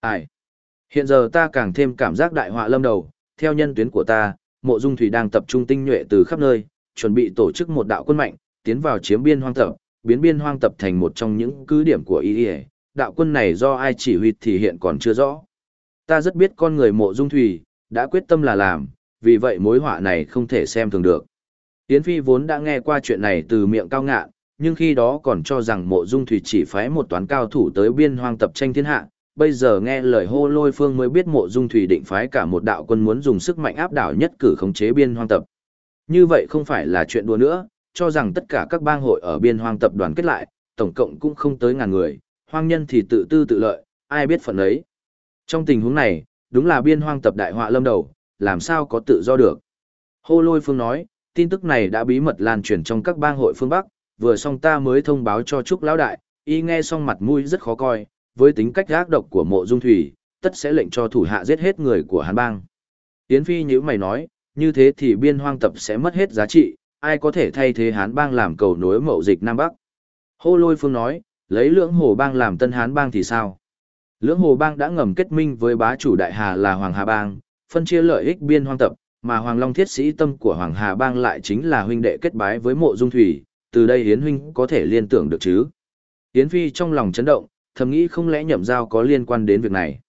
Ai? Hiện giờ ta càng thêm cảm giác đại họa lâm đầu, theo nhân tuyến của ta, mộ dung thủy đang tập trung tinh nhuệ từ khắp nơi, chuẩn bị tổ chức một đạo quân mạnh, tiến vào chiếm biên hoang tập, biến biên hoang tập thành một trong những cứ điểm của y đạo quân này do ai chỉ huy thì hiện còn chưa rõ. Ta rất biết con người mộ dung thủy, đã quyết tâm là làm, vì vậy mối họa này không thể xem thường được. Yến Phi vốn đã nghe qua chuyện này từ miệng cao ngạn, nhưng khi đó còn cho rằng mộ dung thủy chỉ phái một toán cao thủ tới biên hoang tập tranh thiên hạ, bây giờ nghe lời hô lôi phương mới biết mộ dung thủy định phái cả một đạo quân muốn dùng sức mạnh áp đảo nhất cử khống chế biên hoang tập. Như vậy không phải là chuyện đùa nữa, cho rằng tất cả các bang hội ở biên hoang tập đoàn kết lại, tổng cộng cũng không tới ngàn người, hoang nhân thì tự tư tự lợi, ai biết phận ấy. Trong tình huống này, đúng là biên hoang tập đại họa lâm đầu, làm sao có tự do được. Hô lôi phương nói, tin tức này đã bí mật lan truyền trong các bang hội phương Bắc, vừa xong ta mới thông báo cho Trúc Lão Đại, y nghe xong mặt mũi rất khó coi, với tính cách gác độc của mộ dung thủy, tất sẽ lệnh cho thủ hạ giết hết người của hàn bang. Yến Phi như mày nói, như thế thì biên hoang tập sẽ mất hết giá trị, ai có thể thay thế hán bang làm cầu nối mậu dịch Nam Bắc. Hô lôi phương nói, lấy lưỡng hồ bang làm tân hán bang thì sao? Lưỡng hồ bang đã ngầm kết minh với bá chủ đại hà là Hoàng Hà bang, phân chia lợi ích biên hoang tập, mà Hoàng Long thiết sĩ tâm của Hoàng Hà bang lại chính là huynh đệ kết bái với mộ dung thủy, từ đây Yến huynh có thể liên tưởng được chứ. Yến Phi trong lòng chấn động, thầm nghĩ không lẽ nhậm giao có liên quan đến việc này.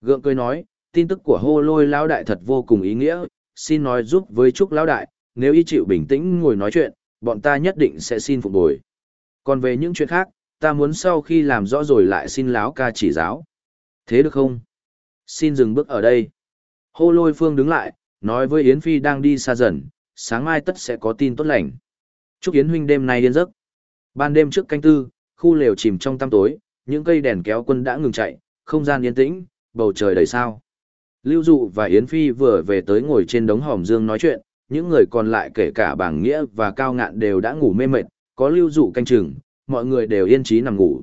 Gượng cười nói, tin tức của hô lôi lão đại thật vô cùng ý nghĩa, xin nói giúp với Trúc lão đại, nếu y chịu bình tĩnh ngồi nói chuyện, bọn ta nhất định sẽ xin phục bồi. Còn về những chuyện khác, ta muốn sau khi làm rõ rồi lại xin lão ca chỉ giáo. Thế được không? Xin dừng bước ở đây. Hô lôi phương đứng lại, nói với Yến Phi đang đi xa dần, sáng mai tất sẽ có tin tốt lành. Chúc Yến huynh đêm nay yên giấc. Ban đêm trước canh tư, khu lều chìm trong tăm tối, những cây đèn kéo quân đã ngừng chạy, không gian yên tĩnh, bầu trời đầy sao. Lưu Dụ và Yến Phi vừa về tới ngồi trên đống hòm dương nói chuyện, những người còn lại kể cả bảng nghĩa và cao ngạn đều đã ngủ mê mệt, có Lưu Dụ canh chừng, mọi người đều yên trí nằm ngủ.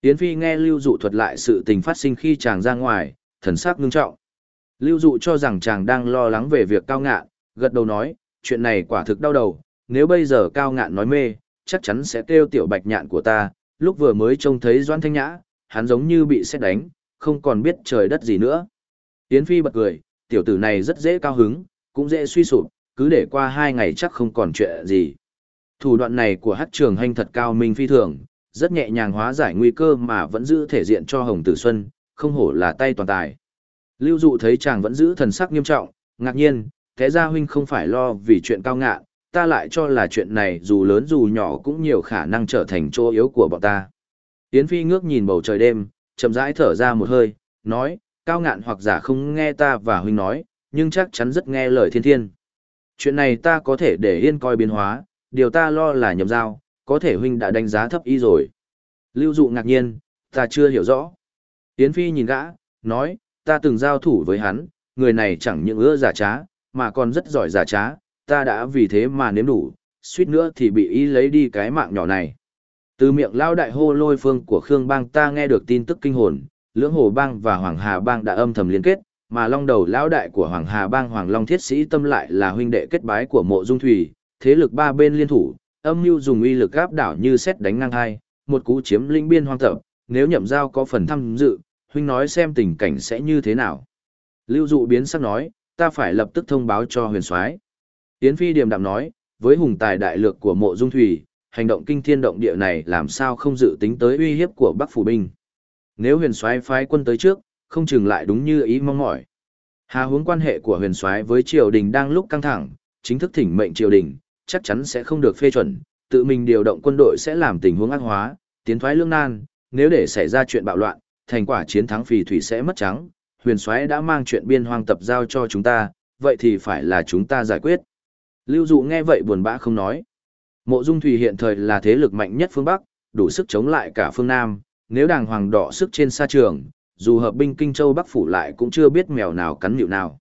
Yến Phi nghe Lưu Dụ thuật lại sự tình phát sinh khi chàng ra ngoài, thần sắc ngưng trọng. Lưu Dụ cho rằng chàng đang lo lắng về việc cao ngạn, gật đầu nói, chuyện này quả thực đau đầu, nếu bây giờ cao ngạn nói mê, chắc chắn sẽ kêu tiểu bạch nhạn của ta, lúc vừa mới trông thấy Doan Thanh Nhã, hắn giống như bị xét đánh, không còn biết trời đất gì nữa. Yến Phi bật cười, tiểu tử này rất dễ cao hứng, cũng dễ suy sụp, cứ để qua hai ngày chắc không còn chuyện gì. Thủ đoạn này của hát trường hành thật cao minh phi thường, rất nhẹ nhàng hóa giải nguy cơ mà vẫn giữ thể diện cho Hồng Tử Xuân, không hổ là tay toàn tài. Lưu dụ thấy chàng vẫn giữ thần sắc nghiêm trọng, ngạc nhiên, thế ra huynh không phải lo vì chuyện cao ngạn, ta lại cho là chuyện này dù lớn dù nhỏ cũng nhiều khả năng trở thành chỗ yếu của bọn ta. Yến Phi ngước nhìn bầu trời đêm, chậm rãi thở ra một hơi, nói, cao ngạn hoặc giả không nghe ta và huynh nói, nhưng chắc chắn rất nghe lời thiên thiên. Chuyện này ta có thể để yên coi biến hóa, điều ta lo là nhầm giao, có thể huynh đã đánh giá thấp y rồi. Lưu dụ ngạc nhiên, ta chưa hiểu rõ. Yến Phi nhìn gã, nói, ta từng giao thủ với hắn, người này chẳng những ưa giả trá, mà còn rất giỏi giả trá, ta đã vì thế mà nếm đủ, suýt nữa thì bị ý lấy đi cái mạng nhỏ này. Từ miệng lao đại hô lôi phương của Khương Bang ta nghe được tin tức kinh hồn, lưỡng hồ bang và Hoàng Hà bang đã âm thầm liên kết, mà long đầu lão đại của Hoàng Hà bang Hoàng Long Thiết Sĩ tâm lại là huynh đệ kết bái của mộ dung thủy, thế lực ba bên liên thủ, âm mưu dùng uy lực áp đảo như xét đánh ngang hai, một cú chiếm linh biên hoang tập, nếu nhậm giao có phần tham dự, huynh nói xem tình cảnh sẽ như thế nào. Lưu dụ biến sắc nói, ta phải lập tức thông báo cho huyền soái. Yến Phi điềm đạm nói, với hùng tài đại lược của mộ dung thủy, hành động kinh thiên động địa này làm sao không dự tính tới uy hiếp của Bắc Phủ Binh. Nếu huyền soái phái quân tới trước, không chừng lại đúng như ý mong mỏi. Hà hướng quan hệ của huyền soái với triều đình đang lúc căng thẳng, chính thức thỉnh mệnh triều đình, chắc chắn sẽ không được phê chuẩn, tự mình điều động quân đội sẽ làm tình huống ác hóa, tiến thoái lương nan, nếu để xảy ra chuyện bạo loạn, thành quả chiến thắng phì thủy sẽ mất trắng. Huyền soái đã mang chuyện biên hoang tập giao cho chúng ta, vậy thì phải là chúng ta giải quyết. Lưu Dụ nghe vậy buồn bã không nói. Mộ Dung Thủy hiện thời là thế lực mạnh nhất phương Bắc, đủ sức chống lại cả phương Nam, nếu đàng hoàng đỏ sức trên sa trường, dù hợp binh Kinh Châu Bắc phủ lại cũng chưa biết mèo nào cắn nhịu nào.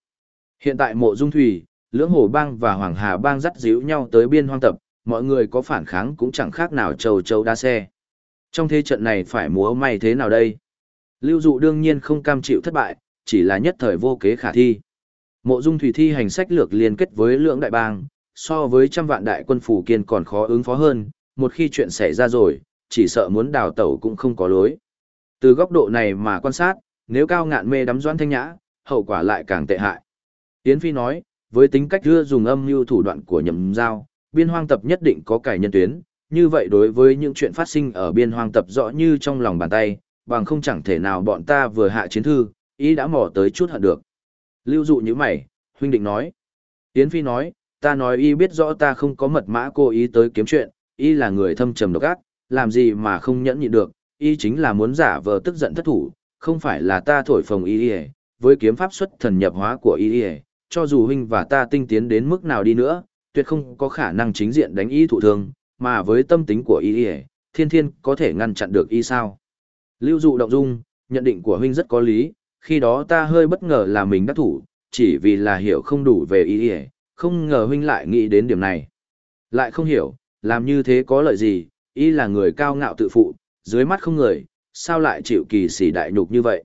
Hiện tại Mộ Dung Thủy, Lưỡng Hồ Bang và Hoàng Hà Bang dắt díu nhau tới biên hoang tập, mọi người có phản kháng cũng chẳng khác nào châu châu đa xe. Trong thế trận này phải múa may thế nào đây? Lưu Dụ đương nhiên không cam chịu thất bại, chỉ là nhất thời vô kế khả thi. Mộ Dung Thủy thi hành sách lược liên kết với lưỡng đại bang, so với trăm vạn đại quân phủ kiên còn khó ứng phó hơn, một khi chuyện xảy ra rồi, chỉ sợ muốn đào tẩu cũng không có lối. Từ góc độ này mà quan sát, nếu cao ngạn mê đắm doãn thanh nhã, hậu quả lại càng tệ hại. Yến Phi nói, với tính cách đưa dùng âm mưu thủ đoạn của nhậm giao, biên hoang tập nhất định có cải nhân tuyến, như vậy đối với những chuyện phát sinh ở biên hoang tập rõ như trong lòng bàn tay, bằng không chẳng thể nào bọn ta vừa hạ chiến thư, ý đã mò tới chút hận được. Lưu dụ như mày, huynh định nói. Yến Phi nói, ta nói y biết rõ ta không có mật mã cô ý tới kiếm chuyện, y là người thâm trầm độc ác, làm gì mà không nhẫn nhịn được, y chính là muốn giả vờ tức giận thất thủ, không phải là ta thổi phồng y y, với kiếm pháp xuất thần nhập hóa của y y, cho dù huynh và ta tinh tiến đến mức nào đi nữa, tuyệt không có khả năng chính diện đánh y thụ thương, mà với tâm tính của y y, thiên thiên có thể ngăn chặn được y sao. Lưu dụ động dung, nhận định của huynh rất có lý, khi đó ta hơi bất ngờ là mình đắc thủ, chỉ vì là hiểu không đủ về y y, không ngờ huynh lại nghĩ đến điểm này. Lại không hiểu, làm như thế có lợi gì, y là người cao ngạo tự phụ, dưới mắt không người, sao lại chịu kỳ sỉ đại nhục như vậy?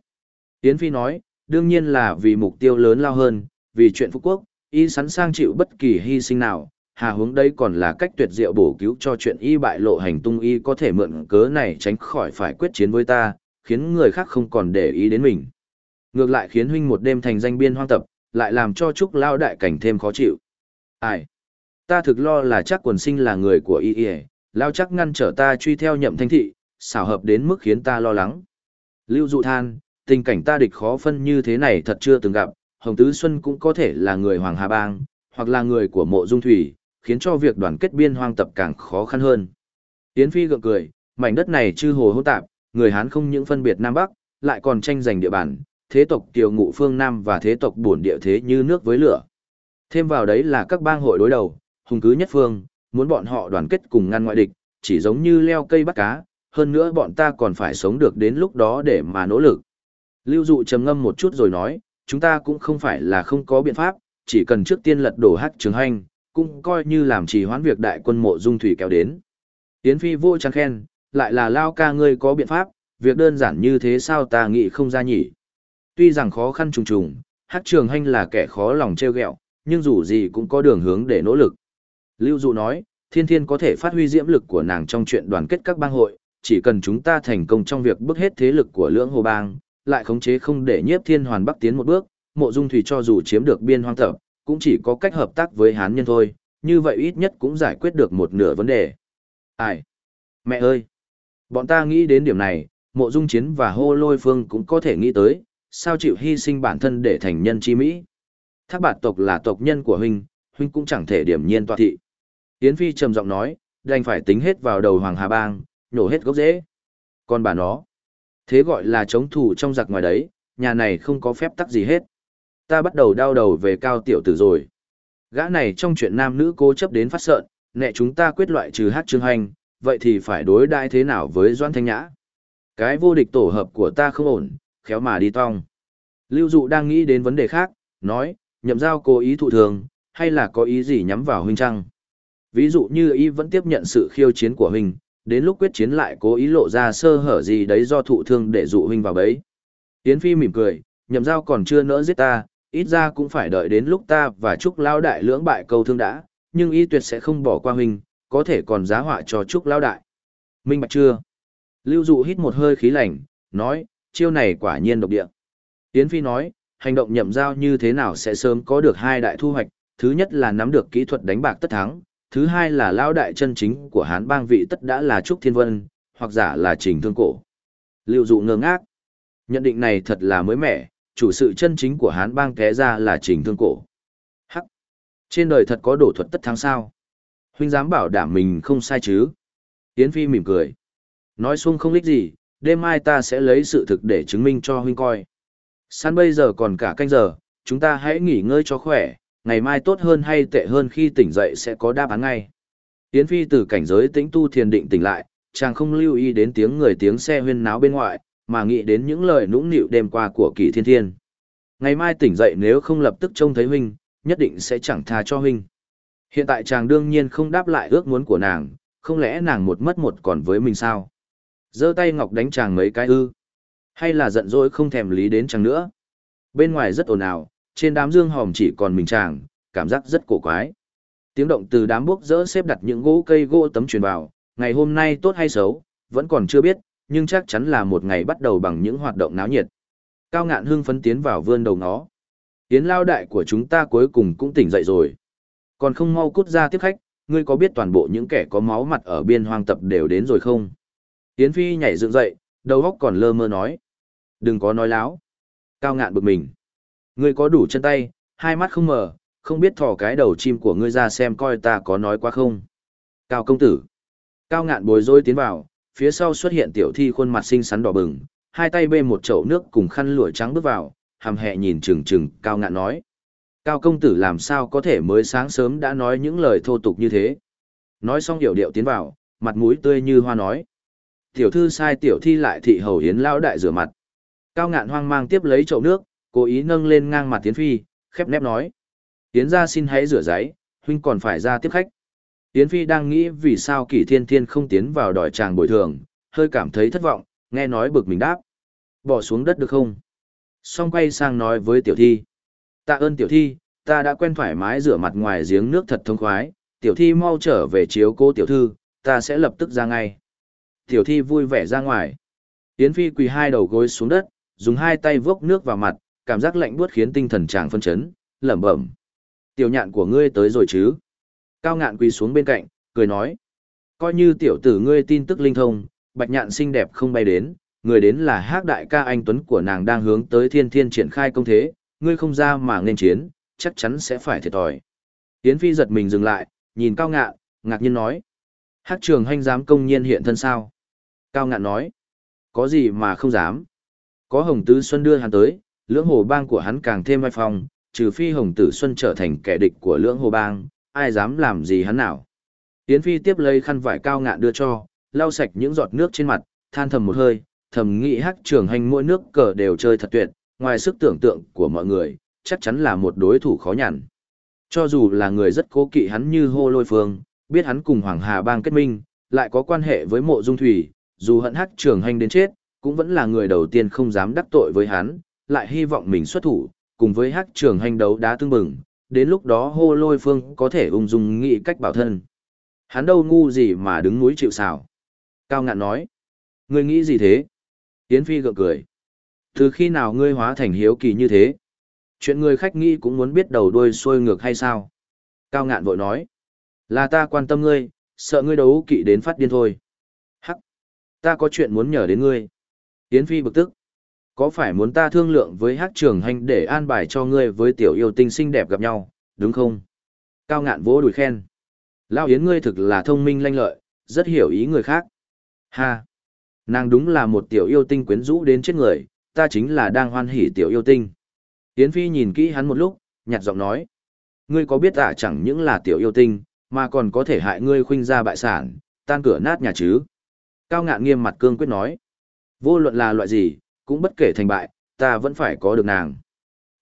Yến Phi nói, đương nhiên là vì mục tiêu lớn lao hơn, vì chuyện phú quốc, y sẵn sàng chịu bất kỳ hy sinh nào, hà hướng đây còn là cách tuyệt diệu bổ cứu cho chuyện y bại lộ hành tung y có thể mượn cớ này tránh khỏi phải quyết chiến với ta, khiến người khác không còn để ý đến mình. Ngược lại khiến huynh một đêm thành danh biên hoang tập, lại làm cho Trúc Lao đại cảnh thêm khó chịu. Ai? Ta thực lo là chắc quần sinh là người của y y, lao chắc ngăn trở ta truy theo nhậm thanh thị, xảo hợp đến mức khiến ta lo lắng. Lưu dụ than, tình cảnh ta địch khó phân như thế này thật chưa từng gặp, Hồng Tứ Xuân cũng có thể là người Hoàng Hà Bang, hoặc là người của mộ dung thủy, khiến cho việc đoàn kết biên hoang tập càng khó khăn hơn. Yến Phi gượng cười, mảnh đất này chư hồ hỗn tạp, người Hán không những phân biệt Nam Bắc, lại còn tranh giành địa bàn, thế tộc Kiều Ngụ phương Nam và thế tộc bổn địa thế như nước với lửa. Thêm vào đấy là các bang hội đối đầu, hùng cứ nhất phương, muốn bọn họ đoàn kết cùng ngăn ngoại địch, chỉ giống như leo cây bắt cá, hơn nữa bọn ta còn phải sống được đến lúc đó để mà nỗ lực. Lưu dụ trầm ngâm một chút rồi nói, chúng ta cũng không phải là không có biện pháp, chỉ cần trước tiên lật đổ hắc trường hành, cũng coi như làm trì hoãn việc đại quân mộ dung thủy kéo đến. Yến Phi vô trang khen, lại là lao ca ngươi có biện pháp, việc đơn giản như thế sao ta nghĩ không ra nhỉ. Tuy rằng khó khăn trùng trùng, hắc trường hành là kẻ khó lòng treo gẹo, nhưng dù gì cũng có đường hướng để nỗ lực. Lưu Dụ nói, thiên thiên có thể phát huy diễm lực của nàng trong chuyện đoàn kết các bang hội, chỉ cần chúng ta thành công trong việc bức hết thế lực của lưỡng hồ bang, lại khống chế không để nhiếp thiên hoàn bắc tiến một bước, mộ dung thủy cho dù chiếm được biên hoang tập, cũng chỉ có cách hợp tác với hán nhân thôi, như vậy ít nhất cũng giải quyết được một nửa vấn đề. Ai? Mẹ ơi! Bọn ta nghĩ đến điểm này, mộ dung chiến và hô lôi phương cũng có thể nghĩ tới, sao chịu hy sinh bản thân để thành nhân chi Mỹ. Thác bạt tộc là tộc nhân của huynh, huynh cũng chẳng thể điểm nhiên tọa thị. Yến Phi trầm giọng nói, đành phải tính hết vào đầu Hoàng Hà Bang, nhổ hết gốc rễ. Còn bà nó, thế gọi là chống thủ trong giặc ngoài đấy, nhà này không có phép tắc gì hết. Ta bắt đầu đau đầu về cao tiểu tử rồi. Gã này trong chuyện nam nữ cố chấp đến phát sợn, nẹ chúng ta quyết loại trừ hát trương hành, vậy thì phải đối đãi thế nào với Doan Thanh Nhã? Cái vô địch tổ hợp của ta không ổn, khéo mà đi tong. Lưu Dụ đang nghĩ đến vấn đề khác, nói, nhậm giao cố ý thụ thường, hay là có ý gì nhắm vào huynh trăng? Ví dụ như ý vẫn tiếp nhận sự khiêu chiến của huynh, đến lúc quyết chiến lại cố ý lộ ra sơ hở gì đấy do thụ thương để dụ huynh vào bấy. Yến Phi mỉm cười, nhậm giao còn chưa nỡ giết ta, ít ra cũng phải đợi đến lúc ta và Trúc Lao Đại lưỡng bại câu thương đã, nhưng y tuyệt sẽ không bỏ qua huynh, có thể còn giá họa cho Trúc Lao Đại. Minh bạch chưa? Lưu Dụ hít một hơi khí lạnh, nói, chiêu này quả nhiên độc địa. Yến Phi nói, hành động nhậm giao như thế nào sẽ sớm có được hai đại thu hoạch, thứ nhất là nắm được kỹ thuật đánh bạc tất thắng, thứ hai là lao đại chân chính của hán bang vị tất đã là Trúc Thiên Vân, hoặc giả là Trình Thương Cổ. Lưu Dụ ngơ ngác. Nhận định này thật là mới mẻ, chủ sự chân chính của hán bang té ra là Trình Thương Cổ. Hắc! Trên đời thật có đổ thuật tất thắng sao? Huynh dám bảo đảm mình không sai chứ? Yến Phi mỉm cười. Nói xuông không lích gì, đêm mai ta sẽ lấy sự thực để chứng minh cho huynh coi. Săn bây giờ còn cả canh giờ, chúng ta hãy nghỉ ngơi cho khỏe, ngày mai tốt hơn hay tệ hơn khi tỉnh dậy sẽ có đáp án ngay. Yến Phi từ cảnh giới tĩnh tu thiền định tỉnh lại, chàng không lưu ý đến tiếng người tiếng xe huyên náo bên ngoại, mà nghĩ đến những lời nũng nịu đêm qua của kỳ Thiên Thiên. Ngày mai tỉnh dậy nếu không lập tức trông thấy huynh, nhất định sẽ chẳng tha cho huynh. Hiện tại chàng đương nhiên không đáp lại ước muốn của nàng, không lẽ nàng một mất một còn với mình sao? giơ tay ngọc đánh chàng mấy cái ư? Hay là giận dỗi không thèm lý đến chàng nữa? Bên ngoài rất ồn ào, trên đám dương hòm chỉ còn mình chàng, cảm giác rất cổ quái. Tiếng động từ đám bốc rỡ xếp đặt những gỗ cây gỗ tấm truyền vào, ngày hôm nay tốt hay xấu, vẫn còn chưa biết, nhưng chắc chắn là một ngày bắt đầu bằng những hoạt động náo nhiệt. Cao ngạn hưng phấn tiến vào vươn đầu nó. Tiến lao đại của chúng ta cuối cùng cũng tỉnh dậy rồi. Còn không mau cút ra tiếp khách, ngươi có biết toàn bộ những kẻ có máu mặt ở biên hoang tập đều đến rồi không? Yến Phi nhảy dựng dậy, đầu óc còn lơ mơ nói. Đừng có nói láo. Cao ngạn bực mình. Ngươi có đủ chân tay, hai mắt không mở, không biết thò cái đầu chim của ngươi ra xem coi ta có nói quá không. Cao công tử. Cao ngạn bồi rối tiến vào, phía sau xuất hiện tiểu thi khuôn mặt xinh xắn đỏ bừng, hai tay bê một chậu nước cùng khăn lụa trắng bước vào, hàm hẹ nhìn chừng chừng, cao ngạn nói. Cao công tử làm sao có thể mới sáng sớm đã nói những lời thô tục như thế. Nói xong hiểu điệu tiến vào, mặt mũi tươi như hoa nói. Tiểu thư sai tiểu thi lại thị hầu hiến lao đại rửa mặt. Cao ngạn hoang mang tiếp lấy chậu nước, cố ý nâng lên ngang mặt tiến phi, khép nép nói. Tiến ra xin hãy rửa giấy, huynh còn phải ra tiếp khách. Tiến phi đang nghĩ vì sao kỷ thiên thiên không tiến vào đòi chàng bồi thường, hơi cảm thấy thất vọng, nghe nói bực mình đáp. Bỏ xuống đất được không? Xong quay sang nói với tiểu thi. Tạ ơn tiểu thi, ta đã quen thoải mái rửa mặt ngoài giếng nước thật thông khoái, tiểu thi mau trở về chiếu cô tiểu thư, ta sẽ lập tức ra ngay. Tiểu thi vui vẻ ra ngoài. Yến Phi quỳ hai đầu gối xuống đất, dùng hai tay vốc nước vào mặt, cảm giác lạnh buốt khiến tinh thần chàng phân chấn, lẩm bẩm. Tiểu nhạn của ngươi tới rồi chứ? Cao ngạn quỳ xuống bên cạnh, cười nói. Coi như tiểu tử ngươi tin tức linh thông, bạch nhạn xinh đẹp không bay đến, người đến là hát đại ca anh Tuấn của nàng đang hướng tới thiên thiên triển khai công thế, ngươi không ra mà nên chiến, chắc chắn sẽ phải thiệt thòi. Yến Phi giật mình dừng lại, nhìn cao ngạn, ngạc nhiên nói. Hát trường hanh dám công nhiên hiện thân sao? Cao ngạn nói, có gì mà không dám. Có Hồng Tứ Xuân đưa hắn tới, lưỡng hồ bang của hắn càng thêm vai phong, trừ phi Hồng Tử Xuân trở thành kẻ địch của lưỡng hồ bang, ai dám làm gì hắn nào. Yến Phi tiếp lấy khăn vải cao ngạn đưa cho, lau sạch những giọt nước trên mặt, than thầm một hơi, thầm nghĩ hắc trường hành mỗi nước cờ đều chơi thật tuyệt, ngoài sức tưởng tượng của mọi người, chắc chắn là một đối thủ khó nhằn. Cho dù là người rất cố kỵ hắn như hô lôi phương, biết hắn cùng Hoàng Hà bang kết minh, lại có quan hệ với mộ dung thủy, dù hận hắc trường hành đến chết, cũng vẫn là người đầu tiên không dám đắc tội với hắn, lại hy vọng mình xuất thủ, cùng với hắc trường hành đấu đá tương bừng, đến lúc đó hô lôi phương có thể ung dung nghĩ cách bảo thân. Hắn đâu ngu gì mà đứng núi chịu xào. Cao ngạn nói, ngươi nghĩ gì thế? Yến Phi gượng cười. Từ khi nào ngươi hóa thành hiếu kỳ như thế? Chuyện người khách nghĩ cũng muốn biết đầu đuôi xuôi ngược hay sao? Cao ngạn vội nói, là ta quan tâm ngươi, sợ ngươi đấu kỵ đến phát điên thôi Hắc, ta có chuyện muốn nhờ đến ngươi. Yến Phi bực tức. Có phải muốn ta thương lượng với hát trường hành để an bài cho ngươi với tiểu yêu tinh xinh đẹp gặp nhau, đúng không? Cao ngạn vỗ đùi khen. Lao Yến ngươi thực là thông minh lanh lợi, rất hiểu ý người khác. Ha! Nàng đúng là một tiểu yêu tinh quyến rũ đến chết người, ta chính là đang hoan hỉ tiểu yêu tinh. Yến Phi nhìn kỹ hắn một lúc, nhạt giọng nói. Ngươi có biết à chẳng những là tiểu yêu tinh, mà còn có thể hại ngươi khuynh ra bại sản, tan cửa nát nhà chứ? Cao ngạn nghiêm mặt cương quyết nói. Vô luận là loại gì, cũng bất kể thành bại, ta vẫn phải có được nàng.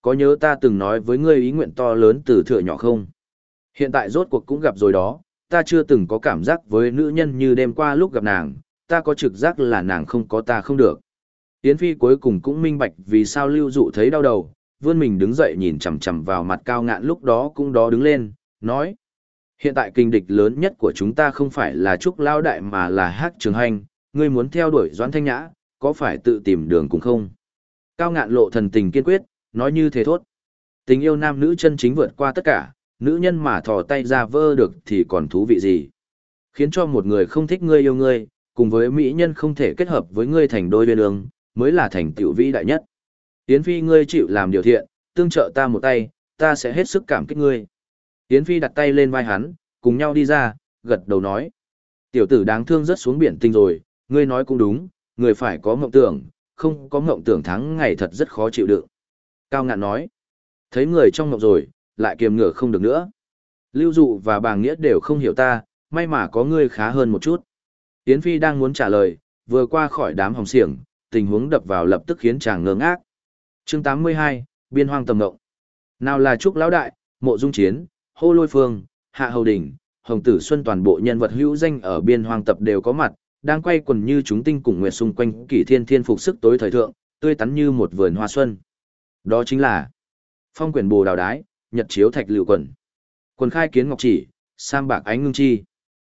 Có nhớ ta từng nói với ngươi ý nguyện to lớn từ thừa nhỏ không? Hiện tại rốt cuộc cũng gặp rồi đó, ta chưa từng có cảm giác với nữ nhân như đêm qua lúc gặp nàng, ta có trực giác là nàng không có ta không được. Yến Phi cuối cùng cũng minh bạch vì sao lưu dụ thấy đau đầu, vươn mình đứng dậy nhìn chằm chằm vào mặt cao ngạn lúc đó cũng đó đứng lên, nói. Hiện tại kinh địch lớn nhất của chúng ta không phải là Trúc Lao Đại mà là Hát Trường Hành, ngươi muốn theo đuổi Doãn Thanh Nhã, có phải tự tìm đường cùng không? Cao ngạn lộ thần tình kiên quyết, nói như thế thốt. Tình yêu nam nữ chân chính vượt qua tất cả, nữ nhân mà thò tay ra vơ được thì còn thú vị gì? Khiến cho một người không thích ngươi yêu ngươi, cùng với mỹ nhân không thể kết hợp với ngươi thành đôi bên đường, mới là thành tựu vĩ đại nhất. Yến Phi ngươi chịu làm điều thiện, tương trợ ta một tay, ta sẽ hết sức cảm kích ngươi. Yến Phi đặt tay lên vai hắn, cùng nhau đi ra, gật đầu nói. Tiểu tử đáng thương rất xuống biển tinh rồi, ngươi nói cũng đúng, người phải có mộng tưởng, không có mộng tưởng thắng ngày thật rất khó chịu đựng. Cao ngạn nói. Thấy người trong mộng rồi, lại kiềm ngửa không được nữa. Lưu dụ và bà Nghĩa đều không hiểu ta, may mà có ngươi khá hơn một chút. Yến Phi đang muốn trả lời, vừa qua khỏi đám hồng xiềng, tình huống đập vào lập tức khiến chàng ngơ ngác. Chương 82, Biên hoang tầm ngộng. Nào là Trúc Lão Đại, Mộ Dung Chiến, Hô Lôi Phương, Hạ Hầu Đình, Hồng Tử Xuân toàn bộ nhân vật hữu danh ở biên hoang tập đều có mặt, đang quay quần như chúng tinh cùng nguyệt xung quanh kỷ thiên thiên phục sức tối thời thượng, tươi tắn như một vườn hoa xuân. Đó chính là phong quyển bồ đào đái, nhật chiếu thạch lựu quần. Quần khai kiến ngọc chỉ, sam bạc ánh ngưng chi.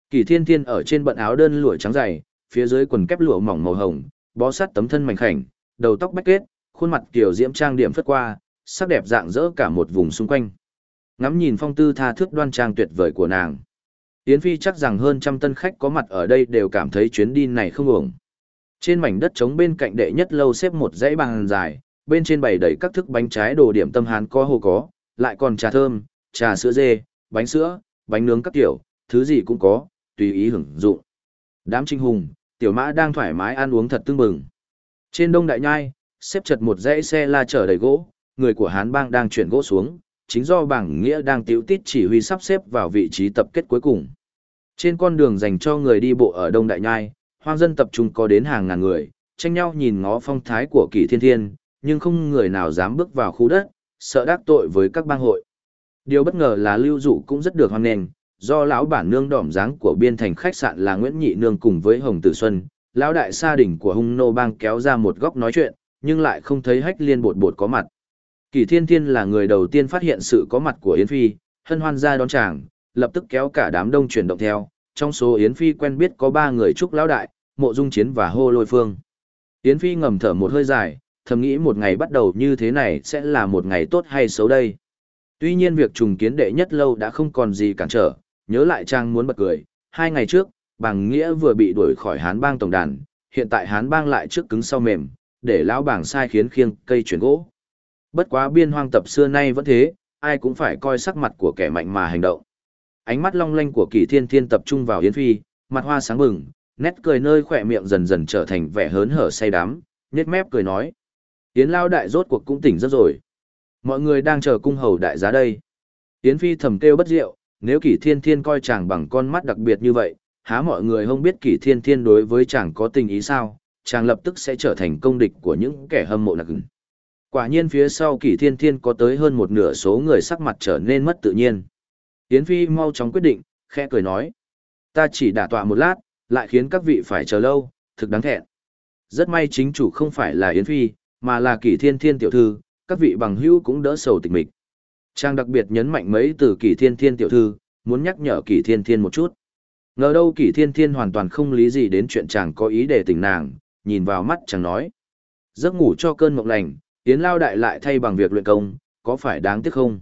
Kỷ thiên thiên ở trên bận áo đơn lụa trắng dày, phía dưới quần kép lụa mỏng màu hồng, bó sát tấm thân mảnh khảnh, đầu tóc bách kết, khuôn mặt kiểu diễm trang điểm phất qua, sắc đẹp dạng dỡ cả một vùng xung quanh. Ngắm nhìn phong tư tha thước đoan trang tuyệt vời của nàng. Yến Phi chắc rằng hơn trăm tân khách có mặt ở đây đều cảm thấy chuyến đi này không uổng. Trên mảnh đất trống bên cạnh đệ nhất lâu xếp một dãy bàn dài, bên trên bày đầy các thức bánh trái đồ điểm tâm hán có hồ có, lại còn trà thơm, trà sữa dê, bánh sữa, bánh nướng các kiểu, thứ gì cũng có, tùy ý hưởng dụng. Đám trinh hùng, tiểu mã đang thoải mái ăn uống thật tương bừng. Trên đông đại nhai, xếp chật một dãy xe la chở đầy gỗ, người của Hán bang đang chuyển gỗ xuống, chính do bảng nghĩa đang tiếu tít chỉ huy sắp xếp vào vị trí tập kết cuối cùng. Trên con đường dành cho người đi bộ ở Đông Đại Nhai, hoang dân tập trung có đến hàng ngàn người, tranh nhau nhìn ngó phong thái của kỳ thiên thiên, nhưng không người nào dám bước vào khu đất, sợ đắc tội với các bang hội. Điều bất ngờ là lưu dụ cũng rất được hoan nghênh, do lão bản nương đỏm dáng của biên thành khách sạn là Nguyễn Nhị Nương cùng với Hồng Tử Xuân, lão đại gia đình của hung nô bang kéo ra một góc nói chuyện, nhưng lại không thấy hách liên bột bột có mặt. Kỳ thiên thiên là người đầu tiên phát hiện sự có mặt của Yến Phi, hân hoan ra đón chàng, lập tức kéo cả đám đông chuyển động theo, trong số Yến Phi quen biết có ba người trúc lão đại, mộ dung chiến và hô lôi phương. Yến Phi ngầm thở một hơi dài, thầm nghĩ một ngày bắt đầu như thế này sẽ là một ngày tốt hay xấu đây. Tuy nhiên việc trùng kiến đệ nhất lâu đã không còn gì cản trở, nhớ lại trang muốn bật cười, hai ngày trước, bằng nghĩa vừa bị đuổi khỏi hán bang tổng đàn, hiện tại hán bang lại trước cứng sau mềm, để lão bảng sai khiến khiêng cây chuyển gỗ. Bất quá biên hoang tập xưa nay vẫn thế, ai cũng phải coi sắc mặt của kẻ mạnh mà hành động. Ánh mắt long lanh của kỳ thiên thiên tập trung vào Yến Phi, mặt hoa sáng bừng, nét cười nơi khỏe miệng dần dần trở thành vẻ hớn hở say đắm, nhếch mép cười nói. Yến lao đại rốt cuộc cũng tỉnh rất rồi. Mọi người đang chờ cung hầu đại giá đây. Yến Phi thầm kêu bất diệu, nếu kỳ thiên thiên coi chàng bằng con mắt đặc biệt như vậy, há mọi người không biết kỳ thiên thiên đối với chàng có tình ý sao, chàng lập tức sẽ trở thành công địch của những kẻ hâm mộ nặc. Quả nhiên phía sau kỷ thiên thiên có tới hơn một nửa số người sắc mặt trở nên mất tự nhiên. Yến Phi mau chóng quyết định, khẽ cười nói. Ta chỉ đả tọa một lát, lại khiến các vị phải chờ lâu, thực đáng thẹn. Rất may chính chủ không phải là Yến Phi, mà là kỷ thiên thiên tiểu thư, các vị bằng hữu cũng đỡ sầu tịch mịch. Trang đặc biệt nhấn mạnh mấy từ kỷ thiên thiên tiểu thư, muốn nhắc nhở kỷ thiên thiên một chút. Ngờ đâu kỷ thiên thiên hoàn toàn không lý gì đến chuyện chàng có ý để tỉnh nàng, nhìn vào mắt chàng nói. Giấc ngủ cho cơn mộng lành, Yến Lao Đại lại thay bằng việc luyện công, có phải đáng tiếc không?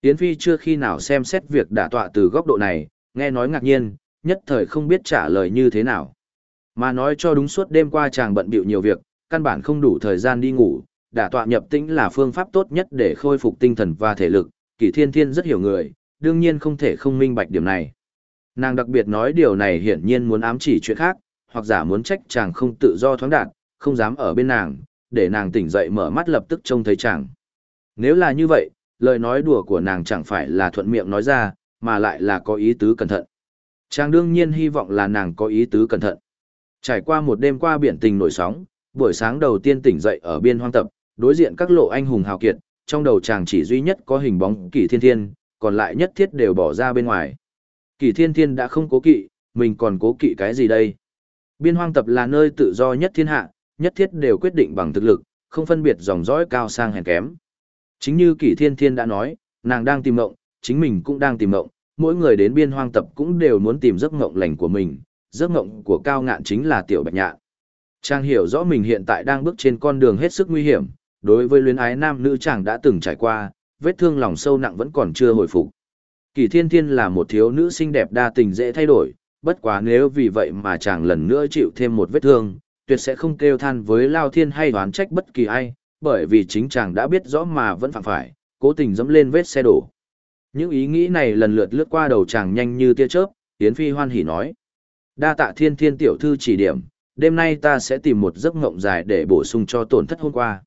Yến Phi chưa khi nào xem xét việc đả tọa từ góc độ này, nghe nói ngạc nhiên, nhất thời không biết trả lời như thế nào. Mà nói cho đúng suốt đêm qua chàng bận bịu nhiều việc, căn bản không đủ thời gian đi ngủ, đả tọa nhập tĩnh là phương pháp tốt nhất để khôi phục tinh thần và thể lực, Kỷ Thiên Thiên rất hiểu người, đương nhiên không thể không minh bạch điểm này. Nàng đặc biệt nói điều này hiển nhiên muốn ám chỉ chuyện khác, hoặc giả muốn trách chàng không tự do thoáng đạt, không dám ở bên nàng, để nàng tỉnh dậy mở mắt lập tức trông thấy chàng. Nếu là như vậy, lời nói đùa của nàng chẳng phải là thuận miệng nói ra, mà lại là có ý tứ cẩn thận. Chàng đương nhiên hy vọng là nàng có ý tứ cẩn thận. Trải qua một đêm qua biển tình nổi sóng, buổi sáng đầu tiên tỉnh dậy ở biên hoang tập, Đối diện các lộ anh hùng hào kiệt, trong đầu chàng chỉ duy nhất có hình bóng Kỷ Thiên Thiên, còn lại nhất thiết đều bỏ ra bên ngoài. Kỷ Thiên Thiên đã không cố kỵ, mình còn cố kỵ cái gì đây? Biên hoang tập là nơi tự do nhất thiên hạ, nhất thiết đều quyết định bằng thực lực, không phân biệt dòng dõi cao sang hèn kém. Chính như Kỷ Thiên Thiên đã nói, nàng đang tìm mộng, chính mình cũng đang tìm mộng, mỗi người đến biên hoang tập cũng đều muốn tìm giấc mộng lành của mình, giấc mộng của cao ngạn chính là tiểu bạch nhạn. Trang hiểu rõ mình hiện tại đang bước trên con đường hết sức nguy hiểm, đối với luyến ái nam nữ chàng đã từng trải qua, vết thương lòng sâu nặng vẫn còn chưa hồi phục. Kỳ Thiên Thiên là một thiếu nữ xinh đẹp đa tình dễ thay đổi, bất quá nếu vì vậy mà chàng lần nữa chịu thêm một vết thương, tuyệt sẽ không kêu than với Lao Thiên hay đoán trách bất kỳ ai, bởi vì chính chàng đã biết rõ mà vẫn phạm phải, cố tình dẫm lên vết xe đổ. Những ý nghĩ này lần lượt lướt qua đầu chàng nhanh như tia chớp, Yến Phi hoan hỉ nói. Đa tạ thiên thiên tiểu thư chỉ điểm, đêm nay ta sẽ tìm một giấc ngộng dài để bổ sung cho tổn thất hôm qua.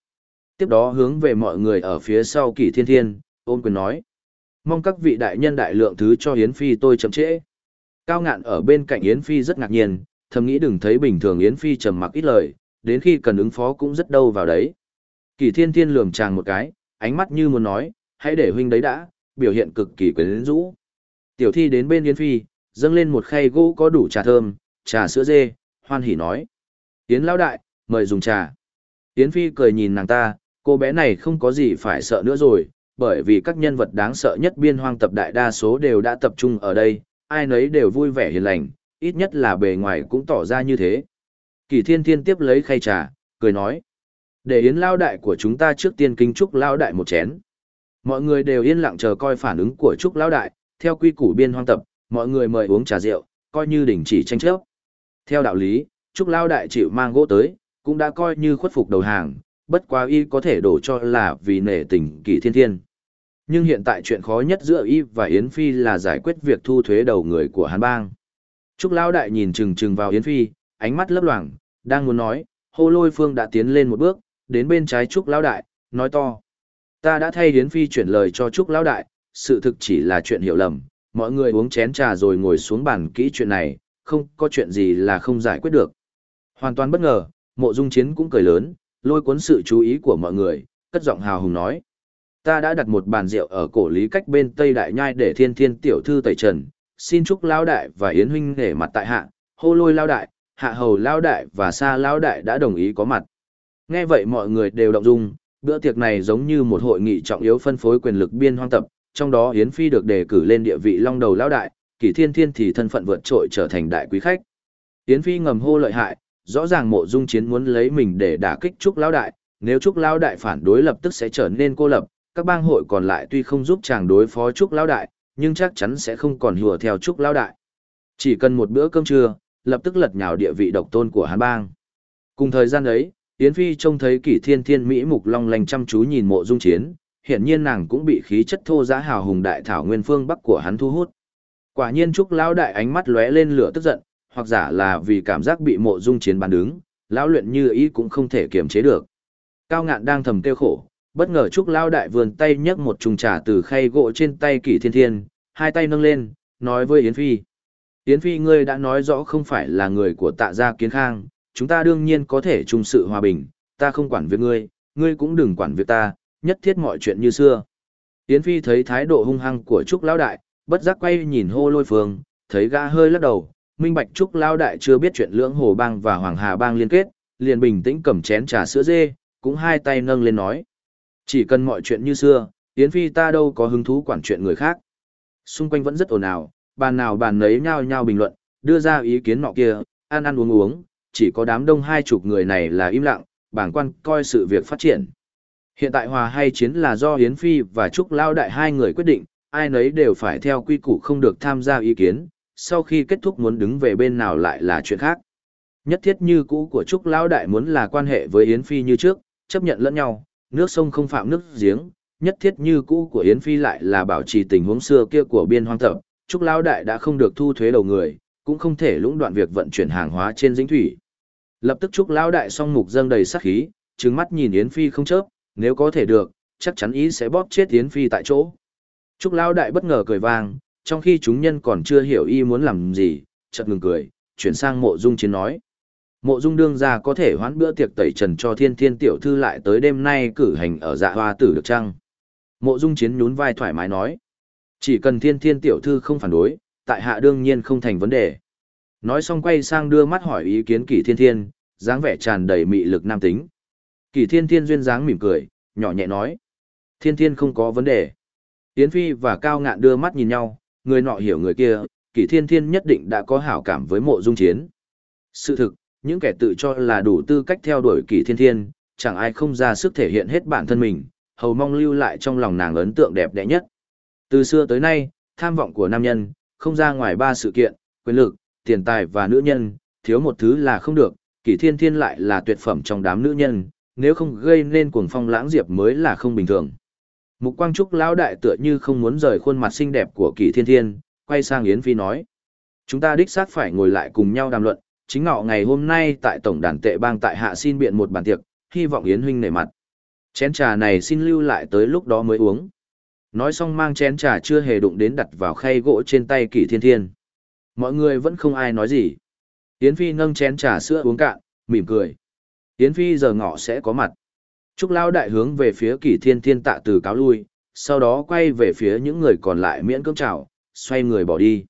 Tiếp đó hướng về mọi người ở phía sau kỳ thiên thiên, ôn quyền nói. Mong các vị đại nhân đại lượng thứ cho Yến Phi tôi chậm trễ. Cao ngạn ở bên cạnh Yến Phi rất ngạc nhiên, thầm nghĩ đừng thấy bình thường Yến Phi trầm mặc ít lời, đến khi cần ứng phó cũng rất đâu vào đấy. kỳ thiên thiên lườm chàng một cái, ánh mắt như muốn nói, hãy để huynh đấy đã, biểu hiện cực kỳ quyến rũ. Tiểu thi đến bên Yến Phi, dâng lên một khay gỗ có đủ trà thơm, trà sữa dê, hoan hỉ nói. Yến lão đại, mời dùng trà. Yến Phi cười nhìn nàng ta, cô bé này không có gì phải sợ nữa rồi, bởi vì các nhân vật đáng sợ nhất biên hoang tập đại đa số đều đã tập trung ở đây, ai nấy đều vui vẻ hiền lành, ít nhất là bề ngoài cũng tỏ ra như thế. Kỳ thiên thiên tiếp lấy khay trà, cười nói. Để Yến lao đại của chúng ta trước tiên kinh chúc lao đại một chén. Mọi người đều yên lặng chờ coi phản ứng của Chúc Lão Đại, theo quy củ biên hoang tập, mọi người mời uống trà rượu, coi như đình chỉ tranh chấp. Theo đạo lý, Chúc Lão Đại chịu mang gỗ tới, cũng đã coi như khuất phục đầu hàng, bất quá y có thể đổ cho là vì nể tình kỷ thiên thiên. Nhưng hiện tại chuyện khó nhất giữa y và Yến Phi là giải quyết việc thu thuế đầu người của Hàn Bang. Trúc Lão Đại nhìn chừng chừng vào Yến Phi, ánh mắt lấp loảng, đang muốn nói, hô lôi phương đã tiến lên một bước, đến bên trái Trúc Lão Đại, nói to. Ta đã thay Yến Phi chuyển lời cho Trúc Lão Đại, sự thực chỉ là chuyện hiểu lầm, mọi người uống chén trà rồi ngồi xuống bàn kỹ chuyện này, không có chuyện gì là không giải quyết được. Hoàn toàn bất ngờ, mộ dung chiến cũng cười lớn, lôi cuốn sự chú ý của mọi người, cất giọng hào hùng nói. Ta đã đặt một bàn rượu ở cổ lý cách bên Tây Đại Nhai để thiên thiên tiểu thư tẩy trần, xin chúc Lão Đại và Yến Huynh để mặt tại hạ, hô lôi Lão Đại, hạ hầu Lão Đại và xa Lão Đại đã đồng ý có mặt. Nghe vậy mọi người đều động dung, Bữa tiệc này giống như một hội nghị trọng yếu phân phối quyền lực biên hoang tập, trong đó Yến Phi được đề cử lên địa vị long đầu lão đại, Kỷ Thiên Thiên thì thân phận vượt trội trở thành đại quý khách. Yến Phi ngầm hô lợi hại, rõ ràng Mộ Dung Chiến muốn lấy mình để đả kích Trúc lão đại, nếu Trúc lão đại phản đối lập tức sẽ trở nên cô lập, các bang hội còn lại tuy không giúp chàng đối phó Trúc lão đại, nhưng chắc chắn sẽ không còn hùa theo Trúc lão đại. Chỉ cần một bữa cơm trưa, lập tức lật nhào địa vị độc tôn của Hán bang. Cùng thời gian ấy, Yến Phi trông thấy kỷ thiên thiên Mỹ mục long lành chăm chú nhìn mộ dung chiến, hiện nhiên nàng cũng bị khí chất thô giá hào hùng đại thảo nguyên phương bắc của hắn thu hút. Quả nhiên Trúc Lão Đại ánh mắt lóe lên lửa tức giận, hoặc giả là vì cảm giác bị mộ dung chiến bàn đứng, lão luyện như ý cũng không thể kiềm chế được. Cao ngạn đang thầm tiêu khổ, bất ngờ Trúc lao Đại vườn tay nhấc một chung trà từ khay gỗ trên tay kỷ thiên thiên, hai tay nâng lên, nói với Yến Phi. Yến Phi ngươi đã nói rõ không phải là người của tạ gia kiến khang, chúng ta đương nhiên có thể chung sự hòa bình, ta không quản việc ngươi, ngươi cũng đừng quản việc ta, nhất thiết mọi chuyện như xưa. Yến Phi thấy thái độ hung hăng của Trúc Lão Đại, bất giác quay nhìn hô lôi phương, thấy gã hơi lắc đầu, minh bạch Trúc Lão Đại chưa biết chuyện lưỡng hồ bang và hoàng hà bang liên kết, liền bình tĩnh cầm chén trà sữa dê, cũng hai tay nâng lên nói. Chỉ cần mọi chuyện như xưa, Yến Phi ta đâu có hứng thú quản chuyện người khác. Xung quanh vẫn rất ồn ào, bàn nào bàn nấy nhao nhao bình luận, đưa ra ý kiến nọ kia, ăn ăn uống uống, chỉ có đám đông hai chục người này là im lặng, bảng quan coi sự việc phát triển. Hiện tại hòa hay chiến là do yến Phi và Trúc Lao Đại hai người quyết định, ai nấy đều phải theo quy củ không được tham gia ý kiến, sau khi kết thúc muốn đứng về bên nào lại là chuyện khác. Nhất thiết như cũ của Trúc lão Đại muốn là quan hệ với Yến Phi như trước, chấp nhận lẫn nhau, nước sông không phạm nước giếng, nhất thiết như cũ của Yến Phi lại là bảo trì tình huống xưa kia của biên hoang tập, Trúc Lao Đại đã không được thu thuế đầu người, cũng không thể lũng đoạn việc vận chuyển hàng hóa trên dĩnh thủy. Lập tức Trúc Lão Đại song mục dâng đầy sát khí, trừng mắt nhìn Yến Phi không chớp, nếu có thể được, chắc chắn ý sẽ bóp chết Yến Phi tại chỗ. Trúc Lão Đại bất ngờ cười vang, trong khi chúng nhân còn chưa hiểu y muốn làm gì, chợt ngừng cười, chuyển sang mộ dung chiến nói. Mộ Dung đương gia có thể hoãn bữa tiệc tẩy trần cho Thiên Thiên tiểu thư lại tới đêm nay cử hành ở Dạ Hoa Tử được chăng? Mộ Dung Chiến nhún vai thoải mái nói, chỉ cần Thiên Thiên tiểu thư không phản đối, tại hạ đương nhiên không thành vấn đề. Nói xong quay sang đưa mắt hỏi ý kiến Kỷ Thiên Thiên, dáng vẻ tràn đầy mị lực nam tính. Kỷ Thiên Thiên duyên dáng mỉm cười, nhỏ nhẹ nói, Thiên Thiên không có vấn đề. Yến Phi và Cao Ngạn đưa mắt nhìn nhau, người nọ hiểu người kia, Kỷ Thiên Thiên nhất định đã có hảo cảm với Mộ Dung Chiến. Sự thực, những kẻ tự cho là đủ tư cách theo đuổi kỳ Thiên Thiên, chẳng ai không ra sức thể hiện hết bản thân mình, hầu mong lưu lại trong lòng nàng ấn tượng đẹp đẽ nhất. Từ xưa tới nay, tham vọng của nam nhân, không ra ngoài ba sự kiện, quyền lực, tiền tài và nữ nhân, thiếu một thứ là không được, kỳ Thiên Thiên lại là tuyệt phẩm trong đám nữ nhân, nếu không gây nên cuồng phong lãng diệp mới là không bình thường. Mục Quang Trúc lão đại tựa như không muốn rời khuôn mặt xinh đẹp của kỳ Thiên Thiên, quay sang Yến Phi nói: "Chúng ta đích xác phải ngồi lại cùng nhau đàm luận, chính ngọ ngày hôm nay tại tổng đàn tệ bang tại hạ xin biện một bàn tiệc, hy vọng Yến huynh nể mặt. Chén trà này xin lưu lại tới lúc đó mới uống." Nói xong mang chén trà chưa hề đụng đến đặt vào khay gỗ trên tay Kỷ Thiên Thiên. Mọi người vẫn không ai nói gì. Yến Phi nâng chén trà sữa uống cạn, mỉm cười. Yến Phi giờ ngọ sẽ có mặt. Trúc Lao đại hướng về phía Kỷ Thiên Thiên tạ từ cáo lui, sau đó quay về phía những người còn lại miễn cưỡng chào, xoay người bỏ đi.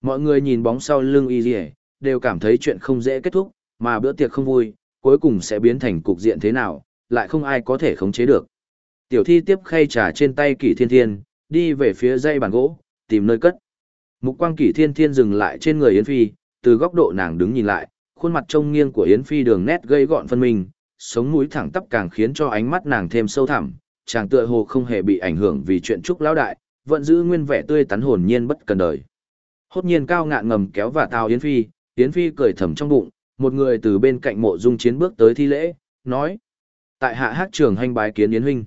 Mọi người nhìn bóng sau lưng y rìa, đều cảm thấy chuyện không dễ kết thúc, mà bữa tiệc không vui, cuối cùng sẽ biến thành cục diện thế nào, lại không ai có thể khống chế được. Tiểu thi tiếp khay trà trên tay Kỷ Thiên Thiên, đi về phía dây bàn gỗ, tìm nơi cất. Mục quang Kỷ Thiên Thiên dừng lại trên người Yến Phi, từ góc độ nàng đứng nhìn lại, khuôn mặt trông nghiêng của Yến Phi đường nét gây gọn phân minh, sống mũi thẳng tắp càng khiến cho ánh mắt nàng thêm sâu thẳm, chàng tựa hồ không hề bị ảnh hưởng vì chuyện trúc lão đại, vẫn giữ nguyên vẻ tươi tắn hồn nhiên bất cần đời. Hốt nhiên cao ngạn ngầm kéo và tao Yến Phi, Yến Phi cười thầm trong bụng, một người từ bên cạnh mộ dung chiến bước tới thi lễ, nói. Tại hạ hát trường hành bái kiến Yến huynh.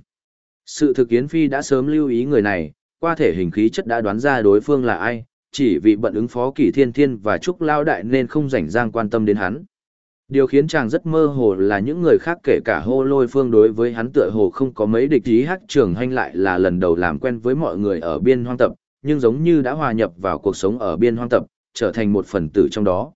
Sự thực Yến Phi đã sớm lưu ý người này, qua thể hình khí chất đã đoán ra đối phương là ai, chỉ vì bận ứng phó kỷ thiên thiên và trúc lao đại nên không rảnh rang quan tâm đến hắn. Điều khiến chàng rất mơ hồ là những người khác kể cả hô lôi phương đối với hắn tựa hồ không có mấy địch ý hát trường hành lại là lần đầu làm quen với mọi người ở biên hoang tập, nhưng giống như đã hòa nhập vào cuộc sống ở biên hoang tập, trở thành một phần tử trong đó.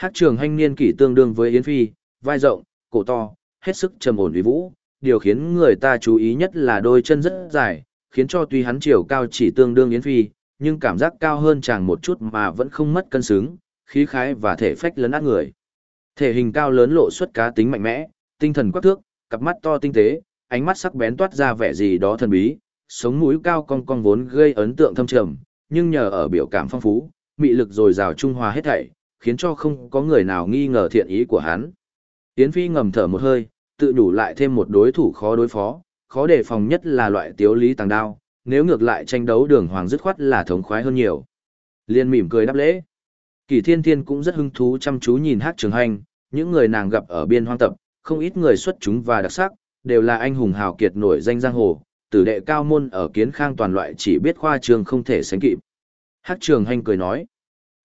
Hát trường hanh niên kỷ tương đương với Yến Phi, vai rộng, cổ to, hết sức trầm ổn uy vũ, điều khiến người ta chú ý nhất là đôi chân rất dài, khiến cho tuy hắn chiều cao chỉ tương đương Yến Phi, nhưng cảm giác cao hơn chàng một chút mà vẫn không mất cân xứng, khí khái và thể phách lớn át người. Thể hình cao lớn lộ xuất cá tính mạnh mẽ, tinh thần quắc thước, cặp mắt to tinh tế, ánh mắt sắc bén toát ra vẻ gì đó thần bí, sống mũi cao cong cong vốn gây ấn tượng thâm trầm, nhưng nhờ ở biểu cảm phong phú, mị lực dồi dào trung hòa hết thảy, khiến cho không có người nào nghi ngờ thiện ý của hắn. Yến Phi ngầm thở một hơi, tự đủ lại thêm một đối thủ khó đối phó, khó đề phòng nhất là loại tiếu lý tàng đao, nếu ngược lại tranh đấu đường hoàng dứt khoát là thống khoái hơn nhiều. Liên mỉm cười đáp lễ. Kỳ Thiên Thiên cũng rất hứng thú chăm chú nhìn hát trường hành, những người nàng gặp ở biên hoang tập, không ít người xuất chúng và đặc sắc, đều là anh hùng hào kiệt nổi danh giang hồ, tử đệ cao môn ở kiến khang toàn loại chỉ biết khoa trường không thể sánh kịp. Hát trường hành cười nói,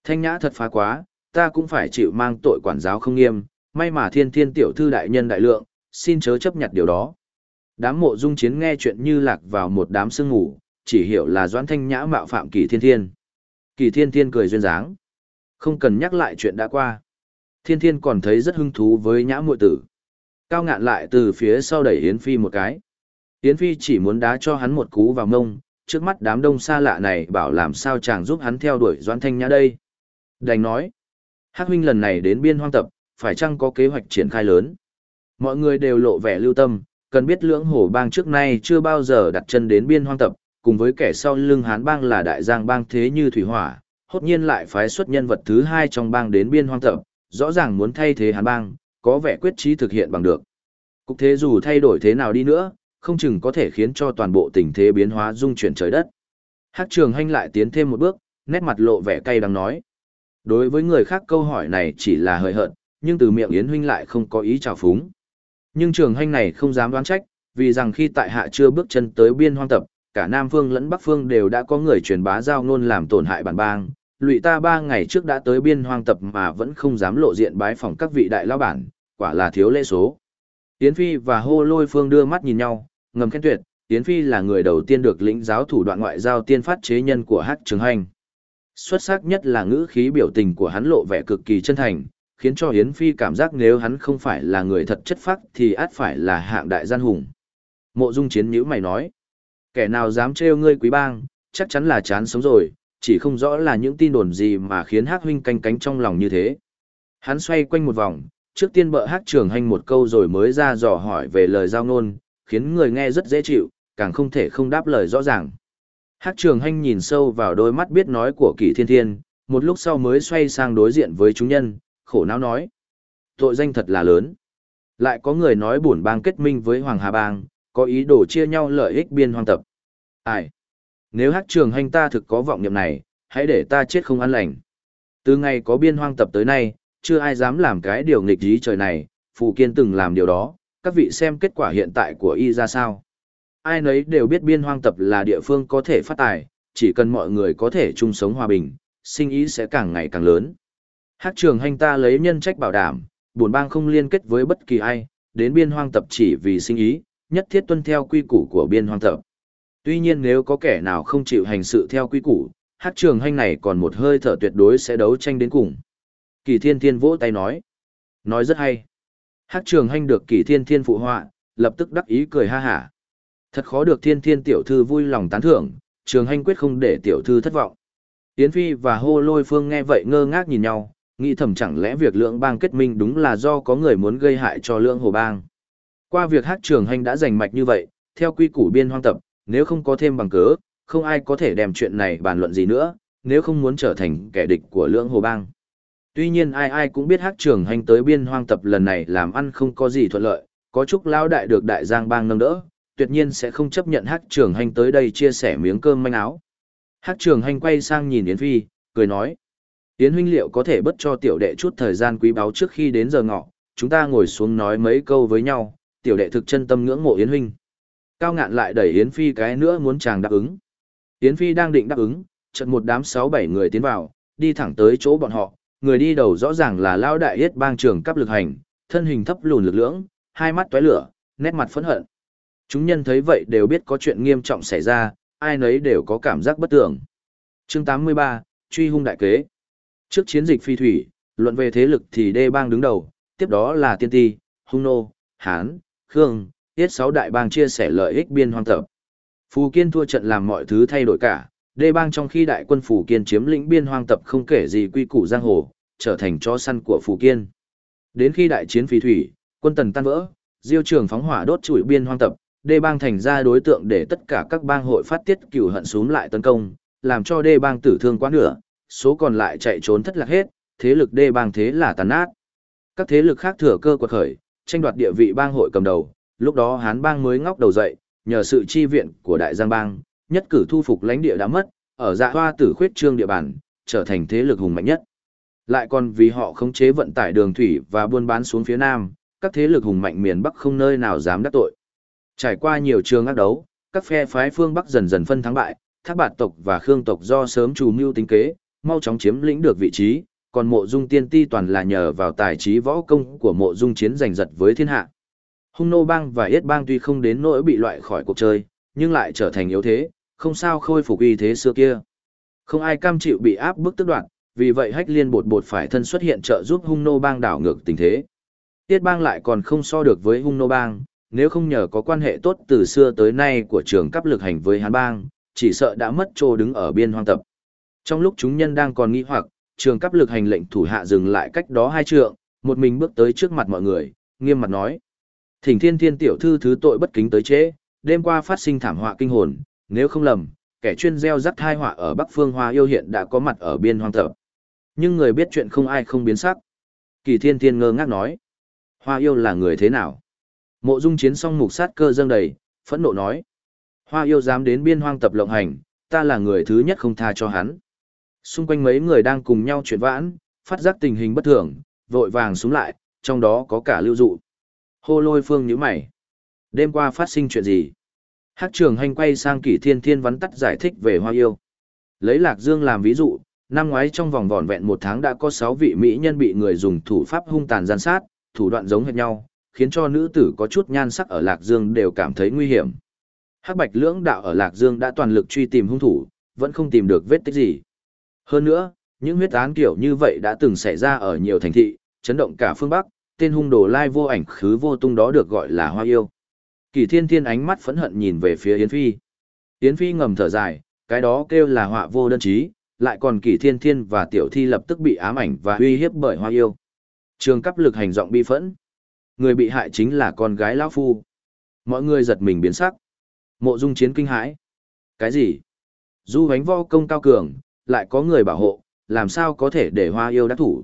thanh nhã thật phá quá, ta cũng phải chịu mang tội quản giáo không nghiêm, may mà thiên thiên tiểu thư đại nhân đại lượng, xin chớ chấp nhận điều đó. Đám mộ dung chiến nghe chuyện như lạc vào một đám sương ngủ, chỉ hiểu là doãn thanh nhã mạo phạm kỳ thiên thiên. Kỳ thiên thiên cười duyên dáng. Không cần nhắc lại chuyện đã qua. Thiên thiên còn thấy rất hứng thú với nhã muội tử. Cao ngạn lại từ phía sau đẩy Yến Phi một cái. Yến Phi chỉ muốn đá cho hắn một cú vào mông, trước mắt đám đông xa lạ này bảo làm sao chàng giúp hắn theo đuổi doãn thanh nhã đây. Đành nói. Hắc huynh lần này đến biên hoang tập, phải chăng có kế hoạch triển khai lớn? Mọi người đều lộ vẻ lưu tâm, cần biết lưỡng hổ bang trước nay chưa bao giờ đặt chân đến biên hoang tập, cùng với kẻ sau lưng hán bang là đại giang bang thế như thủy hỏa, hốt nhiên lại phái xuất nhân vật thứ hai trong bang đến biên hoang tập, rõ ràng muốn thay thế hán bang, có vẻ quyết trí thực hiện bằng được. Cục thế dù thay đổi thế nào đi nữa, không chừng có thể khiến cho toàn bộ tình thế biến hóa dung chuyển trời đất. Hắc trường hanh lại tiến thêm một bước, nét mặt lộ vẻ cay đắng nói. Đối với người khác câu hỏi này chỉ là hời hợt, nhưng từ miệng Yến huynh lại không có ý trào phúng. Nhưng trường hành này không dám đoán trách, vì rằng khi tại hạ chưa bước chân tới biên hoang tập, cả Nam Phương lẫn Bắc Phương đều đã có người truyền bá giao ngôn làm tổn hại bản bang. Lụy ta ba ngày trước đã tới biên hoang tập mà vẫn không dám lộ diện bái phỏng các vị đại lao bản, quả là thiếu lễ số. Yến Phi và Hô Lôi Phương đưa mắt nhìn nhau, ngầm khen tuyệt, Yến Phi là người đầu tiên được lĩnh giáo thủ đoạn ngoại giao tiên phát chế nhân của Hát Trường Hành. Xuất sắc nhất là ngữ khí biểu tình của hắn lộ vẻ cực kỳ chân thành, khiến cho Yến Phi cảm giác nếu hắn không phải là người thật chất phác thì át phải là hạng đại gian hùng. Mộ dung chiến nhữ mày nói, kẻ nào dám trêu ngươi quý bang, chắc chắn là chán sống rồi, chỉ không rõ là những tin đồn gì mà khiến Hắc huynh canh cánh trong lòng như thế. Hắn xoay quanh một vòng, trước tiên bợ Hắc Trường Hành một câu rồi mới ra dò hỏi về lời giao ngôn, khiến người nghe rất dễ chịu, càng không thể không đáp lời rõ ràng. Hắc Trường Hành nhìn sâu vào đôi mắt biết nói của Kỷ Thiên Thiên, một lúc sau mới xoay sang đối diện với chúng nhân, khổ não nói: "Tội danh thật là lớn." Lại có người nói bổn bang kết minh với Hoàng Hà bang, có ý đồ chia nhau lợi ích biên hoang tập. Ai? Nếu Hắc Trường Hành ta thực có vọng niệm này, hãy để ta chết không ăn lành. Từ ngày có biên hoang tập tới nay, chưa ai dám làm cái điều nghịch ý trời này, Phù Kiên từng làm điều đó, các vị xem kết quả hiện tại của y ra sao. Ai nấy đều biết biên hoang tập là địa phương có thể phát tài, chỉ cần mọi người có thể chung sống hòa bình, sinh ý sẽ càng ngày càng lớn. Hát trường hành ta lấy nhân trách bảo đảm, buồn bang không liên kết với bất kỳ ai, đến biên hoang tập chỉ vì sinh ý, nhất thiết tuân theo quy củ của biên hoang tập. Tuy nhiên nếu có kẻ nào không chịu hành sự theo quy củ, hát trường hành này còn một hơi thở tuyệt đối sẽ đấu tranh đến cùng. Kỳ thiên thiên vỗ tay nói. Nói rất hay. Hát trường hành được kỳ thiên thiên phụ họa, lập tức đắc ý cười ha hả. Thật khó được thiên thiên tiểu thư vui lòng tán thưởng, trường hành quyết không để tiểu thư thất vọng. Yến Phi và hô lôi phương nghe vậy ngơ ngác nhìn nhau, nghĩ thầm chẳng lẽ việc Lưỡng bang kết minh đúng là do có người muốn gây hại cho Lưỡng hồ bang. Qua việc hát trường hành đã giành mạch như vậy, theo quy củ biên hoang tập, nếu không có thêm bằng cớ, không ai có thể đem chuyện này bàn luận gì nữa, nếu không muốn trở thành kẻ địch của lưỡng hồ bang. Tuy nhiên ai ai cũng biết hát trường hành tới biên hoang tập lần này làm ăn không có gì thuận lợi, có chúc Lão đại được đại giang bang nâng đỡ, tuyệt nhiên sẽ không chấp nhận hát trường hành tới đây chia sẻ miếng cơm manh áo. Hát trường hành quay sang nhìn Yến Phi, cười nói. Yến huynh liệu có thể bất cho tiểu đệ chút thời gian quý báu trước khi đến giờ ngọ, chúng ta ngồi xuống nói mấy câu với nhau, tiểu đệ thực chân tâm ngưỡng mộ Yến huynh. Cao ngạn lại đẩy Yến Phi cái nữa muốn chàng đáp ứng. Yến Phi đang định đáp ứng, chợt một đám sáu bảy người tiến vào, đi thẳng tới chỗ bọn họ, người đi đầu rõ ràng là Lao Đại Yết bang trưởng cấp lực hành, thân hình thấp lùn lực lưỡng, hai mắt tóe lửa, nét mặt phẫn hận. Chúng nhân thấy vậy đều biết có chuyện nghiêm trọng xảy ra, ai nấy đều có cảm giác bất tưởng. Chương 83, Truy hung đại kế. Trước chiến dịch phi thủy, luận về thế lực thì đê bang đứng đầu, tiếp đó là tiên ti, hung nô, hán, khương, tiết sáu đại bang chia sẻ lợi ích biên hoang tập. Phù Kiên thua trận làm mọi thứ thay đổi cả, đê bang trong khi đại quân Phù Kiên chiếm lĩnh biên hoang tập không kể gì quy củ giang hồ, trở thành chó săn của Phù Kiên. Đến khi đại chiến phi thủy, quân tần tan vỡ, diêu trường phóng hỏa đốt trụi biên hoang tập, đê bang thành ra đối tượng để tất cả các bang hội phát tiết cửu hận xuống lại tấn công, làm cho đê bang tử thương quá nửa, số còn lại chạy trốn thất lạc hết, thế lực đê bang thế là tàn nát. Các thế lực khác thừa cơ quật khởi, tranh đoạt địa vị bang hội cầm đầu, lúc đó Hán bang mới ngóc đầu dậy, nhờ sự chi viện của Đại Giang bang, nhất cử thu phục lãnh địa đã mất, ở dạ hoa tử khuyết trương địa bàn, trở thành thế lực hùng mạnh nhất. Lại còn vì họ khống chế vận tải đường thủy và buôn bán xuống phía Nam, các thế lực hùng mạnh miền Bắc không nơi nào dám đắc tội. Trải qua nhiều trường ác đấu, các phe phái phương Bắc dần dần phân thắng bại, Thác Bạt tộc và Khương tộc do sớm chủ mưu tính kế, mau chóng chiếm lĩnh được vị trí, còn Mộ Dung Tiên Ti toàn là nhờ vào tài trí võ công của Mộ Dung chiến giành giật với thiên hạ. Hung nô bang và yết bang tuy không đến nỗi bị loại khỏi cuộc chơi, nhưng lại trở thành yếu thế, không sao khôi phục uy thế xưa kia. Không ai cam chịu bị áp bức tức đoạn, vì vậy hách liên bột bột phải thân xuất hiện trợ giúp hung nô bang đảo ngược tình thế. Tiết bang lại còn không so được với hung nô bang, nếu không nhờ có quan hệ tốt từ xưa tới nay của trường cấp lực hành với hán bang, chỉ sợ đã mất trô đứng ở biên hoang tập. Trong lúc chúng nhân đang còn nghĩ hoặc, trường cấp lực hành lệnh thủ hạ dừng lại cách đó hai trượng, một mình bước tới trước mặt mọi người, nghiêm mặt nói. Thỉnh thiên thiên tiểu thư thứ tội bất kính tới chế đêm qua phát sinh thảm họa kinh hồn, nếu không lầm, kẻ chuyên gieo rắc thai họa ở Bắc Phương Hoa yêu hiện đã có mặt ở biên hoang tập. Nhưng người biết chuyện không ai không biến sắc. Kỳ thiên thiên ngơ ngác nói. Hoa yêu là người thế nào? Mộ dung chiến xong mục sát cơ dâng đầy, phẫn nộ nói. Hoa yêu dám đến biên hoang tập lộng hành, ta là người thứ nhất không tha cho hắn. Xung quanh mấy người đang cùng nhau chuyện vãn, phát giác tình hình bất thường, vội vàng xuống lại, trong đó có cả lưu dụ. Hô lôi phương nhíu mày. Đêm qua phát sinh chuyện gì? Hắc trường hành quay sang kỷ thiên thiên vắn tắt giải thích về hoa yêu. Lấy lạc dương làm ví dụ, năm ngoái trong vòng vỏn vẹn một tháng đã có sáu vị mỹ nhân bị người dùng thủ pháp hung tàn gian sát, thủ đoạn giống hệt nhau, khiến cho nữ tử có chút nhan sắc ở lạc dương đều cảm thấy nguy hiểm. Hắc bạch lưỡng đạo ở lạc dương đã toàn lực truy tìm hung thủ, vẫn không tìm được vết tích gì. Hơn nữa, những huyết án kiểu như vậy đã từng xảy ra ở nhiều thành thị, chấn động cả phương Bắc, tên hung đồ lai vô ảnh khứ vô tung đó được gọi là hoa yêu. Kỳ thiên thiên ánh mắt phẫn hận nhìn về phía Yến Phi. Yến Phi ngầm thở dài, cái đó kêu là họa vô đơn chí, lại còn kỳ thiên thiên và tiểu thi lập tức bị ám ảnh và uy hiếp bởi hoa yêu. Trường cấp lực hành giọng bi phẫn. Người bị hại chính là con gái lão phu. Mọi người giật mình biến sắc. Mộ dung chiến kinh hãi. Cái gì? Du hánh vo công cao cường, lại có người bảo hộ, làm sao có thể để hoa yêu đắc thủ.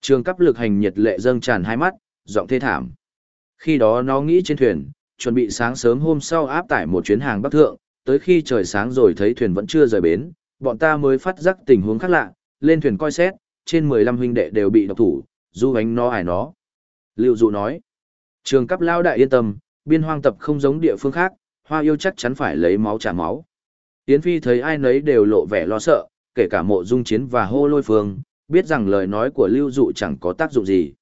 Trường cấp lực hành nhiệt lệ dâng tràn hai mắt, giọng thê thảm. Khi đó nó nghĩ trên thuyền, chuẩn bị sáng sớm hôm sau áp tải một chuyến hàng bắc thượng, tới khi trời sáng rồi thấy thuyền vẫn chưa rời bến, bọn ta mới phát giác tình huống khác lạ, lên thuyền coi xét, trên 15 huynh đệ đều bị độc thủ, du ánh nó ải nó. Lưu dụ nói, trường cấp lao đại yên tâm, biên hoang tập không giống địa phương khác, hoa yêu chắc chắn phải lấy máu trả máu. Yến Phi thấy ai nấy đều lộ vẻ lo sợ, kể cả mộ dung chiến và hô lôi phương, biết rằng lời nói của lưu dụ chẳng có tác dụng gì.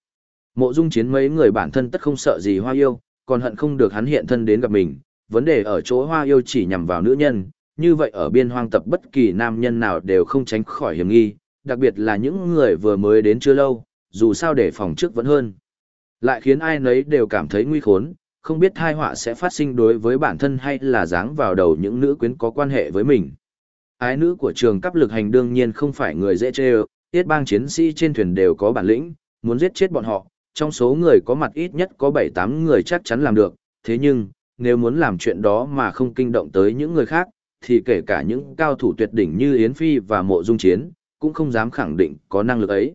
Mộ dung chiến mấy người bản thân tất không sợ gì hoa yêu, còn hận không được hắn hiện thân đến gặp mình, vấn đề ở chỗ hoa yêu chỉ nhằm vào nữ nhân, như vậy ở biên hoang tập bất kỳ nam nhân nào đều không tránh khỏi hiểm nghi, đặc biệt là những người vừa mới đến chưa lâu, dù sao để phòng trước vẫn hơn. Lại khiến ai nấy đều cảm thấy nguy khốn, không biết thai họa sẽ phát sinh đối với bản thân hay là dáng vào đầu những nữ quyến có quan hệ với mình. Ái nữ của trường cấp lực hành đương nhiên không phải người dễ chê tiết bang chiến sĩ trên thuyền đều có bản lĩnh, muốn giết chết bọn họ, trong số người có mặt ít nhất có 7-8 người chắc chắn làm được, thế nhưng, nếu muốn làm chuyện đó mà không kinh động tới những người khác, thì kể cả những cao thủ tuyệt đỉnh như Yến Phi và Mộ Dung Chiến, cũng không dám khẳng định có năng lực ấy.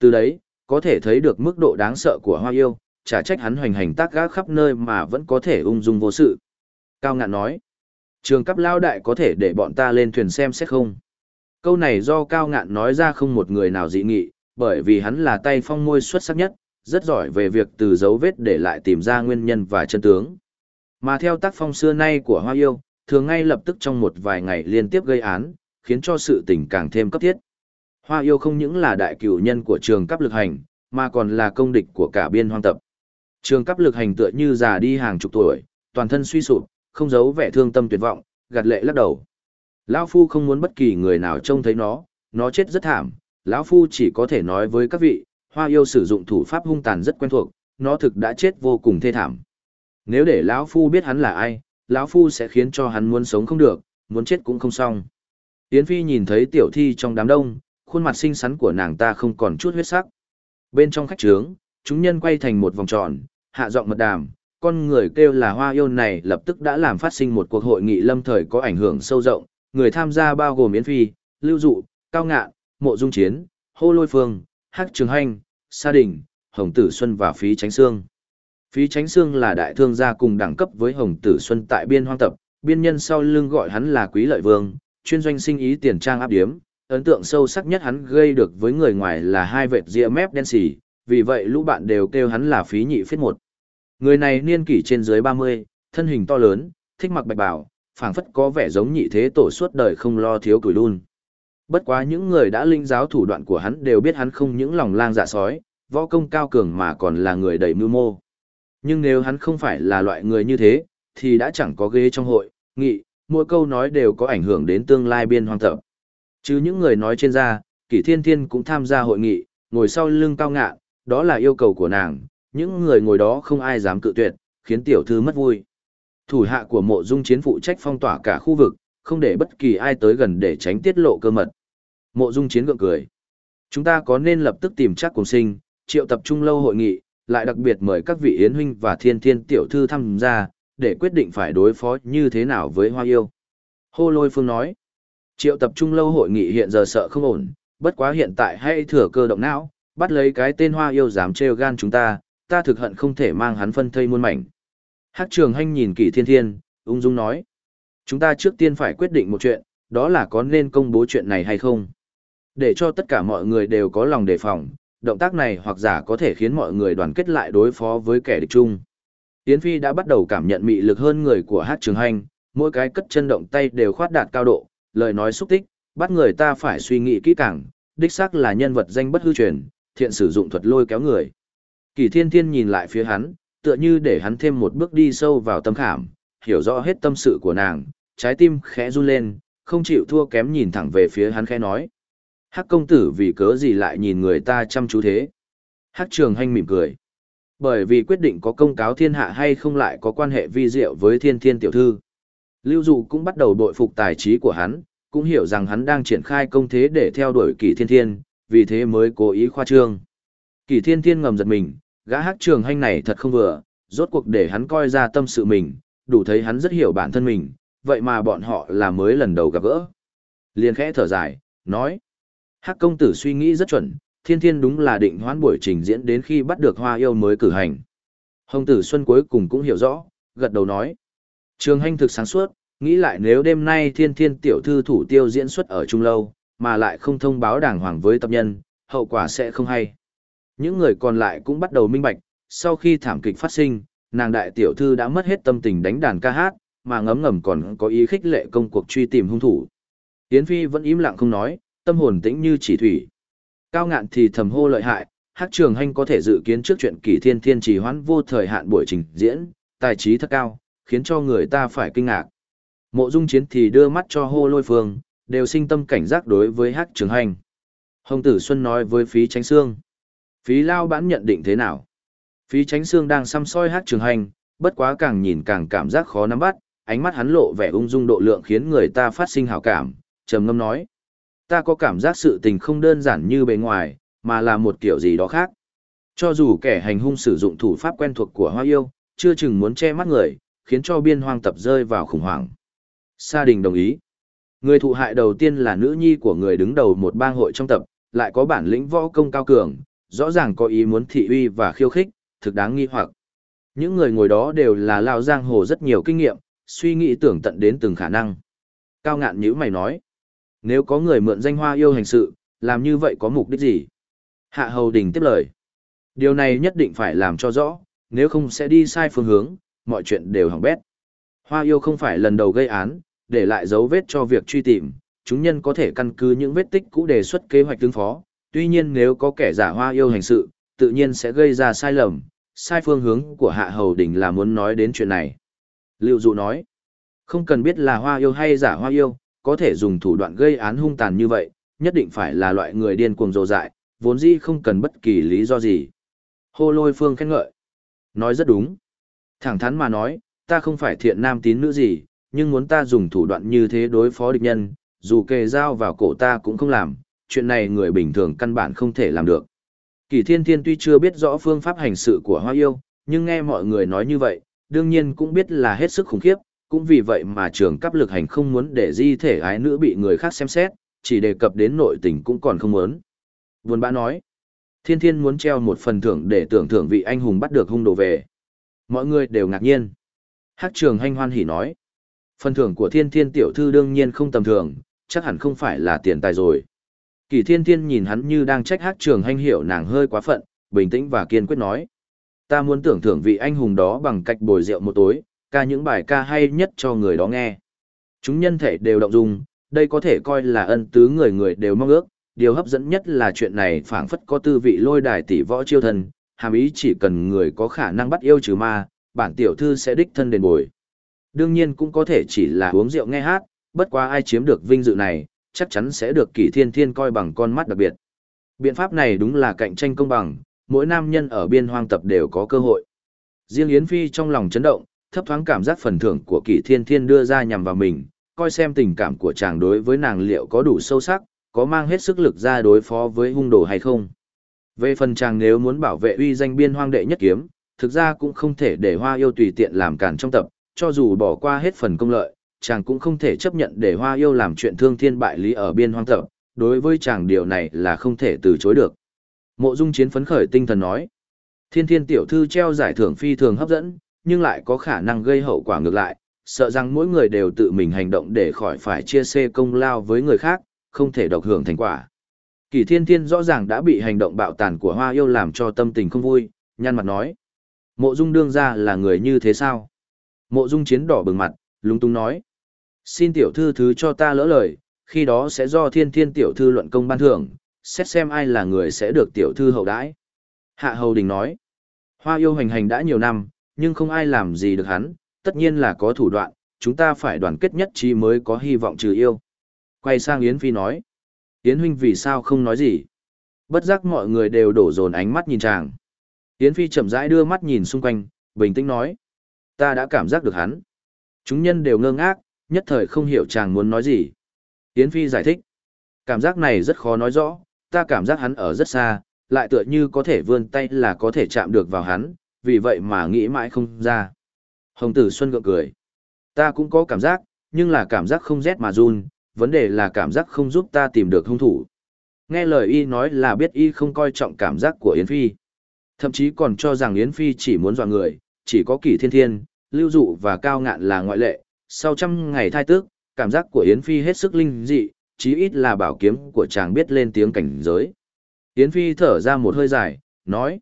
Từ đấy, có thể thấy được mức độ đáng sợ của Hoa Yêu, chả trách hắn hoành hành tác gác khắp nơi mà vẫn có thể ung dung vô sự. Cao ngạn nói, trường cấp lao đại có thể để bọn ta lên thuyền xem xét không? Câu này do Cao ngạn nói ra không một người nào dị nghị, bởi vì hắn là tay phong môi xuất sắc nhất, rất giỏi về việc từ dấu vết để lại tìm ra nguyên nhân và chân tướng. Mà theo tác phong xưa nay của Hoa Yêu, thường ngay lập tức trong một vài ngày liên tiếp gây án, khiến cho sự tình càng thêm cấp thiết. Hoa Yêu không những là đại cửu nhân của trường cấp lực hành, mà còn là công địch của cả biên hoang tập. Trường cấp lực hành tựa như già đi hàng chục tuổi, toàn thân suy sụp, không giấu vẻ thương tâm tuyệt vọng, gạt lệ lắc đầu. Lão Phu không muốn bất kỳ người nào trông thấy nó, nó chết rất thảm, lão Phu chỉ có thể nói với các vị, Hoa Yêu sử dụng thủ pháp hung tàn rất quen thuộc, nó thực đã chết vô cùng thê thảm. Nếu để lão Phu biết hắn là ai, lão Phu sẽ khiến cho hắn muốn sống không được, muốn chết cũng không xong. Yến Phi nhìn thấy tiểu thi trong đám đông, khuôn mặt xinh xắn của nàng ta không còn chút huyết sắc. Bên trong khách trướng, chúng nhân quay thành một vòng tròn, hạ giọng mật đàm, con người kêu là hoa yêu này lập tức đã làm phát sinh một cuộc hội nghị lâm thời có ảnh hưởng sâu rộng, người tham gia bao gồm Yến Phi, Lưu Dụ, Cao Ngạn, Mộ Dung Chiến, Hô Lôi Phương, Hắc Trường Hành, Sa Đình, Hồng Tử Xuân và Phí Tránh Sương. Phí Tránh Sương là đại thương gia cùng đẳng cấp với Hồng Tử Xuân tại biên hoang tập, biên nhân sau lưng gọi hắn là Quý Lợi Vương, chuyên doanh sinh ý tiền trang áp điếm, ấn tượng sâu sắc nhất hắn gây được với người ngoài là hai vệt ria mép đen xỉ, vì vậy lũ bạn đều kêu hắn là phí nhị phiết một. Người này niên kỷ trên dưới 30, thân hình to lớn, thích mặc bạch bào, phảng phất có vẻ giống nhị thế tổ suốt đời không lo thiếu củi đun. Bất quá những người đã linh giáo thủ đoạn của hắn đều biết hắn không những lòng lang dạ sói, võ công cao cường mà còn là người đầy mưu mô. Nhưng nếu hắn không phải là loại người như thế, thì đã chẳng có ghế trong hội, nghị, mỗi câu nói đều có ảnh hưởng đến tương lai biên hoang tập. Chứ những người nói trên ra, Kỷ Thiên Thiên cũng tham gia hội nghị, ngồi sau lưng cao ngạ, đó là yêu cầu của nàng, những người ngồi đó không ai dám cự tuyệt, khiến tiểu thư mất vui. Thủ hạ của mộ dung chiến phụ trách phong tỏa cả khu vực, không để bất kỳ ai tới gần để tránh tiết lộ cơ mật. Mộ dung chiến gượng cười. Chúng ta có nên lập tức tìm chắc cùng sinh, triệu tập trung lâu hội nghị, lại đặc biệt mời các vị yến huynh và thiên thiên tiểu thư tham gia, để quyết định phải đối phó như thế nào với hoa yêu. Hô lôi phương nói. Triệu tập trung lâu hội nghị hiện giờ sợ không ổn, bất quá hiện tại hay thừa cơ động não, bắt lấy cái tên hoa yêu dám trêu gan chúng ta, ta thực hận không thể mang hắn phân thây muôn mảnh. Hát trường hanh nhìn kỳ thiên thiên, ung dung nói. Chúng ta trước tiên phải quyết định một chuyện, đó là có nên công bố chuyện này hay không. Để cho tất cả mọi người đều có lòng đề phòng, động tác này hoặc giả có thể khiến mọi người đoàn kết lại đối phó với kẻ địch chung. Yến Phi đã bắt đầu cảm nhận mị lực hơn người của hát trường hành, mỗi cái cất chân động tay đều khoát đạt cao độ, lời nói xúc tích, bắt người ta phải suy nghĩ kỹ càng, đích xác là nhân vật danh bất hư truyền, thiện sử dụng thuật lôi kéo người. Kỳ thiên thiên nhìn lại phía hắn, tựa như để hắn thêm một bước đi sâu vào tâm khảm, hiểu rõ hết tâm sự của nàng, trái tim khẽ run lên, không chịu thua kém nhìn thẳng về phía hắn khẽ nói. Hắc công tử vì cớ gì lại nhìn người ta chăm chú thế? Hắc trường hành mỉm cười. Bởi vì quyết định có công cáo thiên hạ hay không lại có quan hệ vi diệu với thiên thiên tiểu thư. Lưu Dụ cũng bắt đầu bội phục tài trí của hắn, cũng hiểu rằng hắn đang triển khai công thế để theo đuổi kỷ thiên thiên, vì thế mới cố ý khoa trương. Kỷ thiên thiên ngầm giật mình, gã hát trường hành này thật không vừa, rốt cuộc để hắn coi ra tâm sự mình, đủ thấy hắn rất hiểu bản thân mình, vậy mà bọn họ là mới lần đầu gặp gỡ. Liền khẽ thở dài, nói. Hắc công tử suy nghĩ rất chuẩn, thiên thiên đúng là định hoãn buổi trình diễn đến khi bắt được hoa yêu mới cử hành. Hồng tử Xuân cuối cùng cũng hiểu rõ, gật đầu nói. Trường hành thực sáng suốt, nghĩ lại nếu đêm nay thiên thiên tiểu thư thủ tiêu diễn xuất ở Trung Lâu, mà lại không thông báo đàng hoàng với tập nhân, hậu quả sẽ không hay. Những người còn lại cũng bắt đầu minh bạch, sau khi thảm kịch phát sinh, nàng đại tiểu thư đã mất hết tâm tình đánh đàn ca hát, mà ngấm ngầm còn có ý khích lệ công cuộc truy tìm hung thủ. Yến Phi vẫn im lặng không nói, tâm hồn tĩnh như chỉ thủy. Cao ngạn thì thầm hô lợi hại, hát trường hành có thể dự kiến trước chuyện kỳ thiên thiên trì hoãn vô thời hạn buổi trình diễn, tài trí thật cao, khiến cho người ta phải kinh ngạc. Mộ dung chiến thì đưa mắt cho hô lôi phương, đều sinh tâm cảnh giác đối với hát trường hành. Hồng tử Xuân nói với phí tránh xương. Phí lao bản nhận định thế nào? Phí tránh xương đang xăm soi hát trường hành, bất quá càng nhìn càng cảm giác khó nắm bắt, ánh mắt hắn lộ vẻ ung dung độ lượng khiến người ta phát sinh hảo cảm, trầm ngâm nói. Ta có cảm giác sự tình không đơn giản như bề ngoài, mà là một kiểu gì đó khác. Cho dù kẻ hành hung sử dụng thủ pháp quen thuộc của hoa yêu, chưa chừng muốn che mắt người, khiến cho biên hoang tập rơi vào khủng hoảng. Sa đình đồng ý. Người thụ hại đầu tiên là nữ nhi của người đứng đầu một bang hội trong tập, lại có bản lĩnh võ công cao cường, rõ ràng có ý muốn thị uy và khiêu khích, thực đáng nghi hoặc. Những người ngồi đó đều là lao giang hồ rất nhiều kinh nghiệm, suy nghĩ tưởng tận đến từng khả năng. Cao ngạn nhữ mày nói, nếu có người mượn danh hoa yêu hành sự, làm như vậy có mục đích gì? Hạ hầu đình tiếp lời. Điều này nhất định phải làm cho rõ, nếu không sẽ đi sai phương hướng, mọi chuyện đều hỏng bét. Hoa yêu không phải lần đầu gây án, để lại dấu vết cho việc truy tìm, chúng nhân có thể căn cứ những vết tích cũ đề xuất kế hoạch tương phó. Tuy nhiên nếu có kẻ giả hoa yêu hành sự, tự nhiên sẽ gây ra sai lầm, sai phương hướng của hạ hầu đình là muốn nói đến chuyện này. Lưu Dụ nói, không cần biết là hoa yêu hay giả hoa yêu, có thể dùng thủ đoạn gây án hung tàn như vậy, nhất định phải là loại người điên cuồng rồ dại, vốn dĩ không cần bất kỳ lý do gì. Hô lôi phương khen ngợi. Nói rất đúng. Thẳng thắn mà nói, ta không phải thiện nam tín nữ gì, nhưng muốn ta dùng thủ đoạn như thế đối phó địch nhân, dù kề dao vào cổ ta cũng không làm, chuyện này người bình thường căn bản không thể làm được. Kỳ thiên thiên tuy chưa biết rõ phương pháp hành sự của hoa yêu, nhưng nghe mọi người nói như vậy, đương nhiên cũng biết là hết sức khủng khiếp, cũng vì vậy mà trường cấp lực hành không muốn để di thể ái nữ bị người khác xem xét, chỉ đề cập đến nội tình cũng còn không muốn. Buồn bã nói, thiên thiên muốn treo một phần thưởng để tưởng thưởng vị anh hùng bắt được hung đồ về. Mọi người đều ngạc nhiên. Hát trường hanh hoan hỉ nói, phần thưởng của thiên thiên tiểu thư đương nhiên không tầm thường, chắc hẳn không phải là tiền tài rồi. Kỳ thiên thiên nhìn hắn như đang trách Hắc trường hanh hiểu nàng hơi quá phận, bình tĩnh và kiên quyết nói. Ta muốn tưởng thưởng vị anh hùng đó bằng cách bồi rượu một tối, ca những bài ca hay nhất cho người đó nghe. Chúng nhân thể đều động dung, đây có thể coi là ân tứ người người đều mong ước, điều hấp dẫn nhất là chuyện này phảng phất có tư vị lôi đài tỷ võ chiêu thân, hàm ý chỉ cần người có khả năng bắt yêu trừ ma, bản tiểu thư sẽ đích thân đền bồi. Đương nhiên cũng có thể chỉ là uống rượu nghe hát, bất quá ai chiếm được vinh dự này, chắc chắn sẽ được kỷ thiên thiên coi bằng con mắt đặc biệt. Biện pháp này đúng là cạnh tranh công bằng, mỗi nam nhân ở biên hoang tập đều có cơ hội. Riêng Yến Phi trong lòng chấn động, thấp thoáng cảm giác phần thưởng của kỷ thiên thiên đưa ra nhằm vào mình, coi xem tình cảm của chàng đối với nàng liệu có đủ sâu sắc, có mang hết sức lực ra đối phó với hung đồ hay không. Về phần chàng nếu muốn bảo vệ uy danh biên hoang đệ nhất kiếm, thực ra cũng không thể để hoa yêu tùy tiện làm cản trong tập, cho dù bỏ qua hết phần công lợi, chàng cũng không thể chấp nhận để hoa yêu làm chuyện thương thiên bại lý ở biên hoang tập, đối với chàng điều này là không thể từ chối được. Mộ dung chiến phấn khởi tinh thần nói, thiên thiên tiểu thư treo giải thưởng phi thường hấp dẫn, nhưng lại có khả năng gây hậu quả ngược lại, sợ rằng mỗi người đều tự mình hành động để khỏi phải chia sẻ công lao với người khác, không thể độc hưởng thành quả. Kỳ thiên thiên rõ ràng đã bị hành động bạo tàn của hoa yêu làm cho tâm tình không vui, nhăn mặt nói. Mộ dung đương ra là người như thế sao? Mộ dung chiến đỏ bừng mặt, lúng túng nói. Xin tiểu thư thứ cho ta lỡ lời, khi đó sẽ do thiên thiên tiểu thư luận công ban thưởng, xét xem ai là người sẽ được tiểu thư hậu đãi. Hạ hầu đình nói. Hoa yêu hành hành đã nhiều năm, nhưng không ai làm gì được hắn, tất nhiên là có thủ đoạn, chúng ta phải đoàn kết nhất trí mới có hy vọng trừ yêu. Quay sang Yến Phi nói, Yến huynh vì sao không nói gì? Bất giác mọi người đều đổ dồn ánh mắt nhìn chàng. Yến Phi chậm rãi đưa mắt nhìn xung quanh, bình tĩnh nói. Ta đã cảm giác được hắn. Chúng nhân đều ngơ ngác, nhất thời không hiểu chàng muốn nói gì. Yến Phi giải thích. Cảm giác này rất khó nói rõ, ta cảm giác hắn ở rất xa, lại tựa như có thể vươn tay là có thể chạm được vào hắn, vì vậy mà nghĩ mãi không ra. Hồng tử Xuân gượng cười. Ta cũng có cảm giác, nhưng là cảm giác không rét mà run, vấn đề là cảm giác không giúp ta tìm được hung thủ. Nghe lời y nói là biết y không coi trọng cảm giác của Yến Phi. Thậm chí còn cho rằng Yến Phi chỉ muốn dọa người, chỉ có kỷ thiên thiên, lưu dụ và cao ngạn là ngoại lệ. Sau trăm ngày thai tước, cảm giác của Yến Phi hết sức linh dị, chí ít là bảo kiếm của chàng biết lên tiếng cảnh giới. Yến Phi thở ra một hơi dài, nói.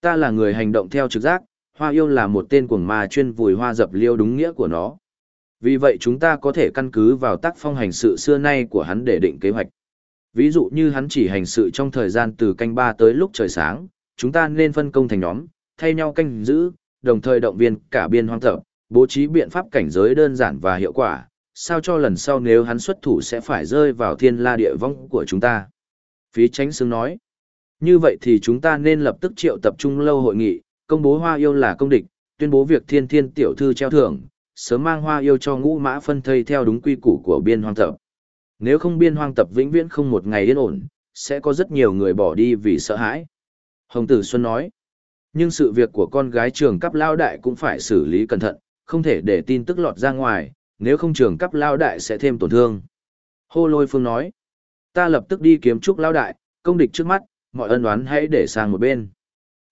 Ta là người hành động theo trực giác, hoa yêu là một tên cuồng ma chuyên vùi hoa dập liêu đúng nghĩa của nó. Vì vậy chúng ta có thể căn cứ vào tác phong hành sự xưa nay của hắn để định kế hoạch. Ví dụ như hắn chỉ hành sự trong thời gian từ canh ba tới lúc trời sáng, chúng ta nên phân công thành nhóm, thay nhau canh giữ, đồng thời động viên cả biên hoang tập, bố trí biện pháp cảnh giới đơn giản và hiệu quả, sao cho lần sau nếu hắn xuất thủ sẽ phải rơi vào thiên la địa vong của chúng ta. Phí tránh xứng nói, như vậy thì chúng ta nên lập tức triệu tập trung lâu hội nghị, công bố hoa yêu là công địch, tuyên bố việc thiên thiên tiểu thư treo thưởng, sớm mang hoa yêu cho ngũ mã phân thây theo đúng quy củ của biên hoang tập. Nếu không biên hoang tập vĩnh viễn không một ngày yên ổn, sẽ có rất nhiều người bỏ đi vì sợ hãi. Hồng Tử Xuân nói, nhưng sự việc của con gái trường cấp lao đại cũng phải xử lý cẩn thận, không thể để tin tức lọt ra ngoài, nếu không trường cấp lao đại sẽ thêm tổn thương. Hô lôi phương nói, ta lập tức đi kiếm trúc lao đại, công địch trước mắt, mọi ân oán hãy để sang một bên.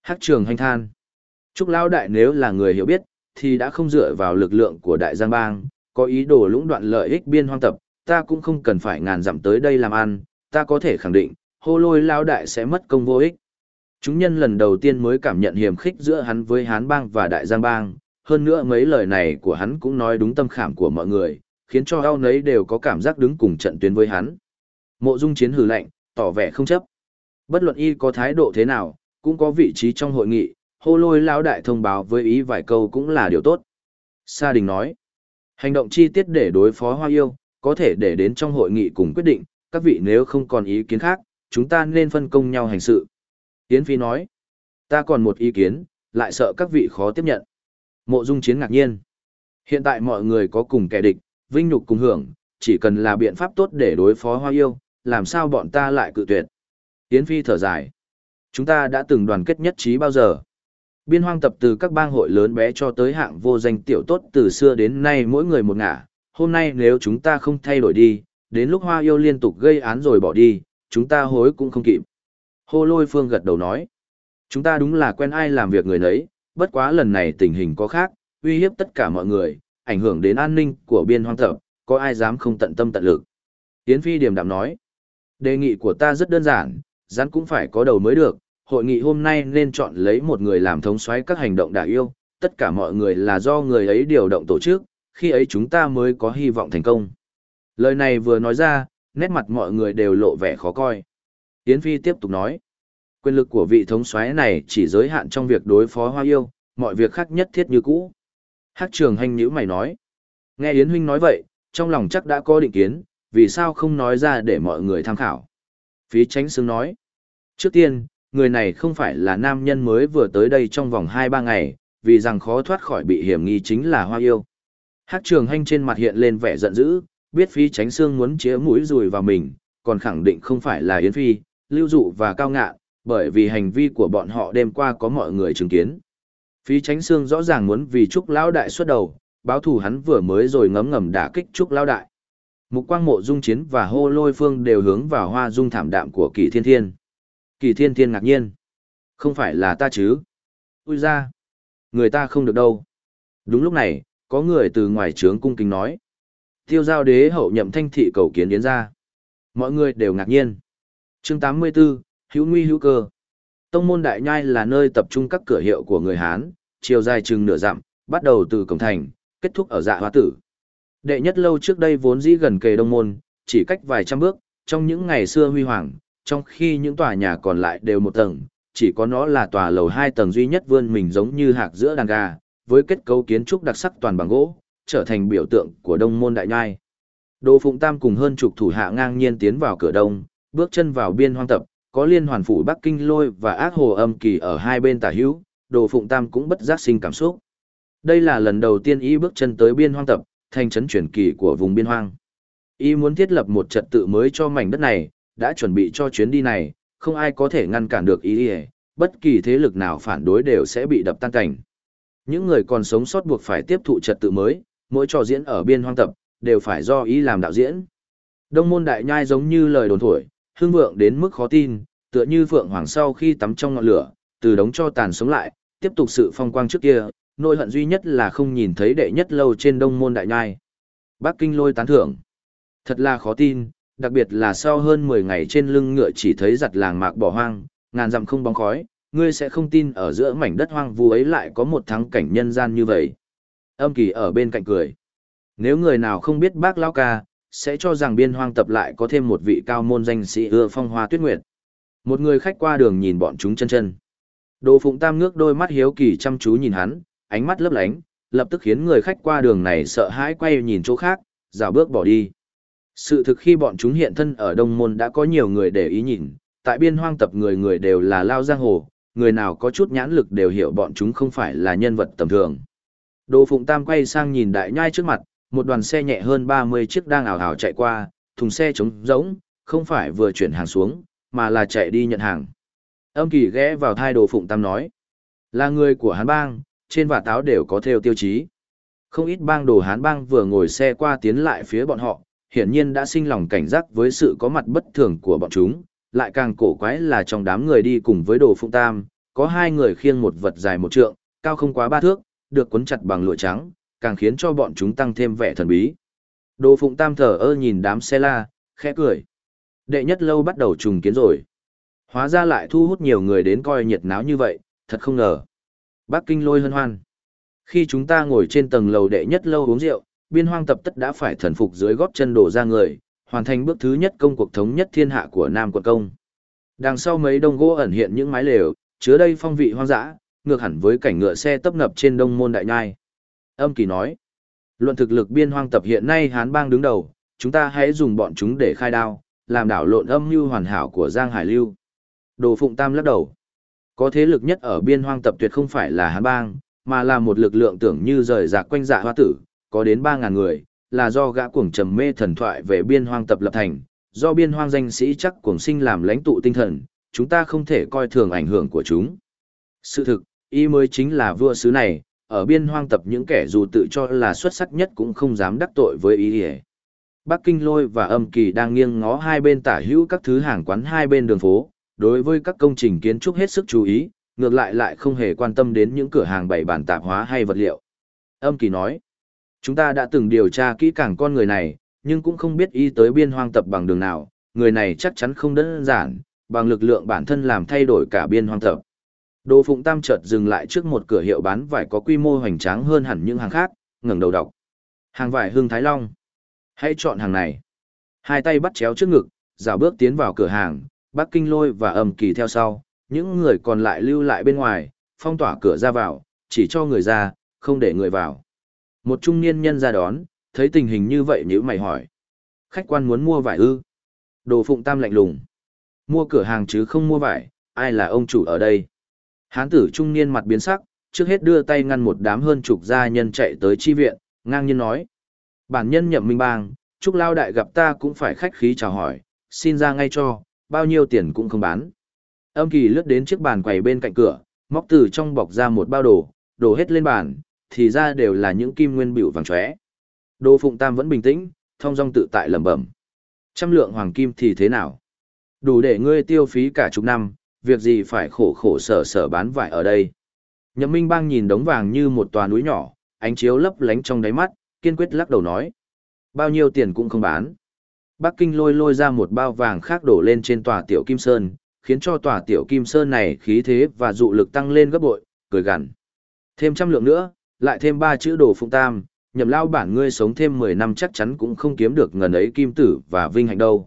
Hắc trường hành than, trúc lao đại nếu là người hiểu biết, thì đã không dựa vào lực lượng của đại giang bang, có ý đồ lũng đoạn lợi ích biên hoang tập, ta cũng không cần phải ngàn dặm tới đây làm ăn, ta có thể khẳng định, hô lôi lao đại sẽ mất công vô ích. Chúng nhân lần đầu tiên mới cảm nhận hiểm khích giữa hắn với Hán bang và Đại Giang bang, hơn nữa mấy lời này của hắn cũng nói đúng tâm khảm của mọi người, khiến cho ao nấy đều có cảm giác đứng cùng trận tuyến với hắn. Mộ dung chiến hừ lạnh, tỏ vẻ không chấp. Bất luận y có thái độ thế nào, cũng có vị trí trong hội nghị, hô lôi lão đại thông báo với ý vài câu cũng là điều tốt. Sa Đình nói, hành động chi tiết để đối phó hoa yêu, có thể để đến trong hội nghị cùng quyết định, các vị nếu không còn ý kiến khác, chúng ta nên phân công nhau hành sự. Yến Phi nói, ta còn một ý kiến, lại sợ các vị khó tiếp nhận. Mộ Dung Chiến ngạc nhiên. Hiện tại mọi người có cùng kẻ địch, vinh nhục cùng hưởng, chỉ cần là biện pháp tốt để đối phó hoa yêu, làm sao bọn ta lại cự tuyệt. Yến Phi thở dài. Chúng ta đã từng đoàn kết nhất trí bao giờ. Biên hoang tập từ các bang hội lớn bé cho tới hạng vô danh tiểu tốt từ xưa đến nay mỗi người một ngả. Hôm nay nếu chúng ta không thay đổi đi, đến lúc hoa yêu liên tục gây án rồi bỏ đi, chúng ta hối cũng không kịp. Hô lôi phương gật đầu nói. Chúng ta đúng là quen ai làm việc người nấy, bất quá lần này tình hình có khác, uy hiếp tất cả mọi người, ảnh hưởng đến an ninh của biên hoang thập, có ai dám không tận tâm tận lực. Yến Phi điềm đạm nói. Đề nghị của ta rất đơn giản, rắn cũng phải có đầu mới được, hội nghị hôm nay nên chọn lấy một người làm thống soái các hành động đại yêu, tất cả mọi người là do người ấy điều động tổ chức, khi ấy chúng ta mới có hy vọng thành công. Lời này vừa nói ra, nét mặt mọi người đều lộ vẻ khó coi. Yến Phi tiếp tục nói, quyền lực của vị thống soái này chỉ giới hạn trong việc đối phó hoa yêu, mọi việc khác nhất thiết như cũ. Hắc trường hành nhữ mày nói, nghe Yến Huynh nói vậy, trong lòng chắc đã có định kiến, vì sao không nói ra để mọi người tham khảo. Phí tránh xứng nói, trước tiên, người này không phải là nam nhân mới vừa tới đây trong vòng 2-3 ngày, vì rằng khó thoát khỏi bị hiểm nghi chính là hoa yêu. Hắc trường hành trên mặt hiện lên vẻ giận dữ, biết phí tránh xương muốn chĩa mũi rùi vào mình, còn khẳng định không phải là Yến Phi, lưu dụ và cao ngạn, bởi vì hành vi của bọn họ đêm qua có mọi người chứng kiến. Phí tránh xương rõ ràng muốn vì Trúc Lão Đại xuất đầu, báo thù hắn vừa mới rồi ngấm ngầm đả kích Trúc Lão Đại. Mục quang mộ dung chiến và hô lôi phương đều hướng vào hoa dung thảm đạm của kỳ thiên thiên. Kỳ thiên thiên ngạc nhiên. Không phải là ta chứ? Ui ra! Người ta không được đâu. Đúng lúc này, có người từ ngoài trướng cung kính nói. Tiêu giao đế hậu nhậm thanh thị cầu kiến yến ra. Mọi người đều ngạc nhiên chương 84, hữu nguy hữu cơ. Tông môn đại nhai là nơi tập trung các cửa hiệu của người Hán, chiều dài chừng nửa dặm, bắt đầu từ cổng thành, kết thúc ở dạ hoa tử. Đệ nhất lâu trước đây vốn dĩ gần kề đông môn, chỉ cách vài trăm bước, trong những ngày xưa huy hoàng, trong khi những tòa nhà còn lại đều một tầng, chỉ có nó là tòa lầu hai tầng duy nhất vươn mình giống như hạc giữa đàn gà, với kết cấu kiến trúc đặc sắc toàn bằng gỗ, trở thành biểu tượng của đông môn đại nhai. Đồ Phụng Tam cùng hơn chục thủ hạ ngang nhiên tiến vào cửa đông, bước chân vào biên hoang tập, có liên hoàn phủ Bắc Kinh lôi và ác hồ âm kỳ ở hai bên tả hữu, đồ phụng tam cũng bất giác sinh cảm xúc. Đây là lần đầu tiên y bước chân tới biên hoang tập, thành trấn chuyển kỳ của vùng biên hoang. Y muốn thiết lập một trật tự mới cho mảnh đất này, đã chuẩn bị cho chuyến đi này, không ai có thể ngăn cản được ý y, bất kỳ thế lực nào phản đối đều sẽ bị đập tan cảnh. Những người còn sống sót buộc phải tiếp thụ trật tự mới, mỗi trò diễn ở biên hoang tập, đều phải do ý làm đạo diễn. Đông môn đại nhai giống như lời đồn thổi, hương vượng đến mức khó tin, tựa như phượng hoàng sau khi tắm trong ngọn lửa, từ đống cho tàn sống lại, tiếp tục sự phong quang trước kia, nỗi hận duy nhất là không nhìn thấy đệ nhất lâu trên đông môn đại nhai. Bắc Kinh lôi tán thưởng. Thật là khó tin, đặc biệt là sau hơn 10 ngày trên lưng ngựa chỉ thấy giặt làng mạc bỏ hoang, ngàn dặm không bóng khói, ngươi sẽ không tin ở giữa mảnh đất hoang vu ấy lại có một thắng cảnh nhân gian như vậy. Âm kỳ ở bên cạnh cười. Nếu người nào không biết bác Lao Ca, sẽ cho rằng biên hoang tập lại có thêm một vị cao môn danh sĩ ưa phong hoa tuyết nguyệt. Một người khách qua đường nhìn bọn chúng chân chân. Đồ Phụng Tam ngước đôi mắt hiếu kỳ chăm chú nhìn hắn, ánh mắt lấp lánh, lập tức khiến người khách qua đường này sợ hãi quay nhìn chỗ khác, dạo bước bỏ đi. Sự thực khi bọn chúng hiện thân ở Đông Môn đã có nhiều người để ý nhìn, tại biên hoang tập người người đều là lao giang hồ, người nào có chút nhãn lực đều hiểu bọn chúng không phải là nhân vật tầm thường. Đồ Phụng Tam quay sang nhìn đại nhai trước mặt, một đoàn xe nhẹ hơn 30 chiếc đang ảo ảo chạy qua, thùng xe trống rỗng, không phải vừa chuyển hàng xuống, mà là chạy đi nhận hàng. Âm kỳ ghé vào thai Đồ Phụng Tam nói, là người của Hán Bang, trên và táo đều có theo tiêu chí. Không ít bang đồ Hán Bang vừa ngồi xe qua tiến lại phía bọn họ, hiển nhiên đã sinh lòng cảnh giác với sự có mặt bất thường của bọn chúng, lại càng cổ quái là trong đám người đi cùng với đồ phụng tam, có hai người khiêng một vật dài một trượng, cao không quá ba thước, được cuốn chặt bằng lụa trắng, càng khiến cho bọn chúng tăng thêm vẻ thần bí. Đồ phụng tam thở ơ nhìn đám xe la, khẽ cười. Đệ nhất lâu bắt đầu trùng kiến rồi. Hóa ra lại thu hút nhiều người đến coi nhiệt náo như vậy, thật không ngờ. Bắc Kinh lôi hân hoan. Khi chúng ta ngồi trên tầng lầu đệ nhất lâu uống rượu, biên hoang tập tất đã phải thần phục dưới góp chân đổ ra người, hoàn thành bước thứ nhất công cuộc thống nhất thiên hạ của Nam quận công. Đằng sau mấy đông gỗ ẩn hiện những mái lều, chứa đây phong vị hoang dã, ngược hẳn với cảnh ngựa xe tấp nập trên đông môn đại nhai. Âm kỳ nói, luận thực lực biên hoang tập hiện nay Hán bang đứng đầu, chúng ta hãy dùng bọn chúng để khai đao, làm đảo lộn âm mưu hoàn hảo của Giang Hải Lưu. Đồ Phụng Tam lắc đầu. Có thế lực nhất ở biên hoang tập tuyệt không phải là Hán bang, mà là một lực lượng tưởng như rời rạc quanh dạ hoa tử, có đến 3.000 người, là do gã cuồng trầm mê thần thoại về biên hoang tập lập thành, do biên hoang danh sĩ chắc cuồng sinh làm lãnh tụ tinh thần, chúng ta không thể coi thường ảnh hưởng của chúng. Sự thực, y mới chính là vua sứ này, ở biên hoang tập những kẻ dù tự cho là xuất sắc nhất cũng không dám đắc tội với ý ỉa Bắc Kinh Lôi và Âm Kỳ đang nghiêng ngó hai bên tả hữu các thứ hàng quán hai bên đường phố, đối với các công trình kiến trúc hết sức chú ý, ngược lại lại không hề quan tâm đến những cửa hàng bày bản tạp hóa hay vật liệu. Âm Kỳ nói, Chúng ta đã từng điều tra kỹ càng con người này, nhưng cũng không biết y tới biên hoang tập bằng đường nào, người này chắc chắn không đơn giản, bằng lực lượng bản thân làm thay đổi cả biên hoang tập. Đồ Phụng Tam chợt dừng lại trước một cửa hiệu bán vải có quy mô hoành tráng hơn hẳn những hàng khác, ngẩng đầu đọc. Hàng vải Hương Thái Long. Hãy chọn hàng này. Hai tay bắt chéo trước ngực, dạo bước tiến vào cửa hàng, Bắc Kinh Lôi và Âm Kỳ theo sau, những người còn lại lưu lại bên ngoài, phong tỏa cửa ra vào, chỉ cho người ra, không để người vào. Một trung niên nhân ra đón, thấy tình hình như vậy nhíu mày hỏi. Khách quan muốn mua vải ư? Đồ Phụng Tam lạnh lùng. Mua cửa hàng chứ không mua vải, ai là ông chủ ở đây? Hán tử trung niên mặt biến sắc, trước hết đưa tay ngăn một đám hơn chục gia nhân chạy tới chi viện, ngang nhiên nói. Bản nhân nhậm minh bang, chúc lao đại gặp ta cũng phải khách khí chào hỏi, xin ra ngay cho, bao nhiêu tiền cũng không bán. Âm kỳ lướt đến chiếc bàn quầy bên cạnh cửa, móc từ trong bọc ra một bao đồ, đổ hết lên bàn, thì ra đều là những kim nguyên biểu vàng chóe. Đồ Phụng Tam vẫn bình tĩnh, thông dong tự tại lẩm bẩm. Trăm lượng hoàng kim thì thế nào? Đủ để ngươi tiêu phí cả chục năm, việc gì phải khổ khổ sở sở bán vải ở đây. Nhậm Minh Bang nhìn đống vàng như một tòa núi nhỏ, ánh chiếu lấp lánh trong đáy mắt, kiên quyết lắc đầu nói. Bao nhiêu tiền cũng không bán. Bắc Kinh lôi lôi ra một bao vàng khác đổ lên trên tòa tiểu Kim Sơn, khiến cho tòa tiểu Kim Sơn này khí thế và dụ lực tăng lên gấp bội, cười gằn. Thêm trăm lượng nữa, lại thêm ba chữ đồ phụng tam, nhậm lao bản ngươi sống thêm 10 năm chắc chắn cũng không kiếm được ngần ấy kim tử và vinh hạnh đâu.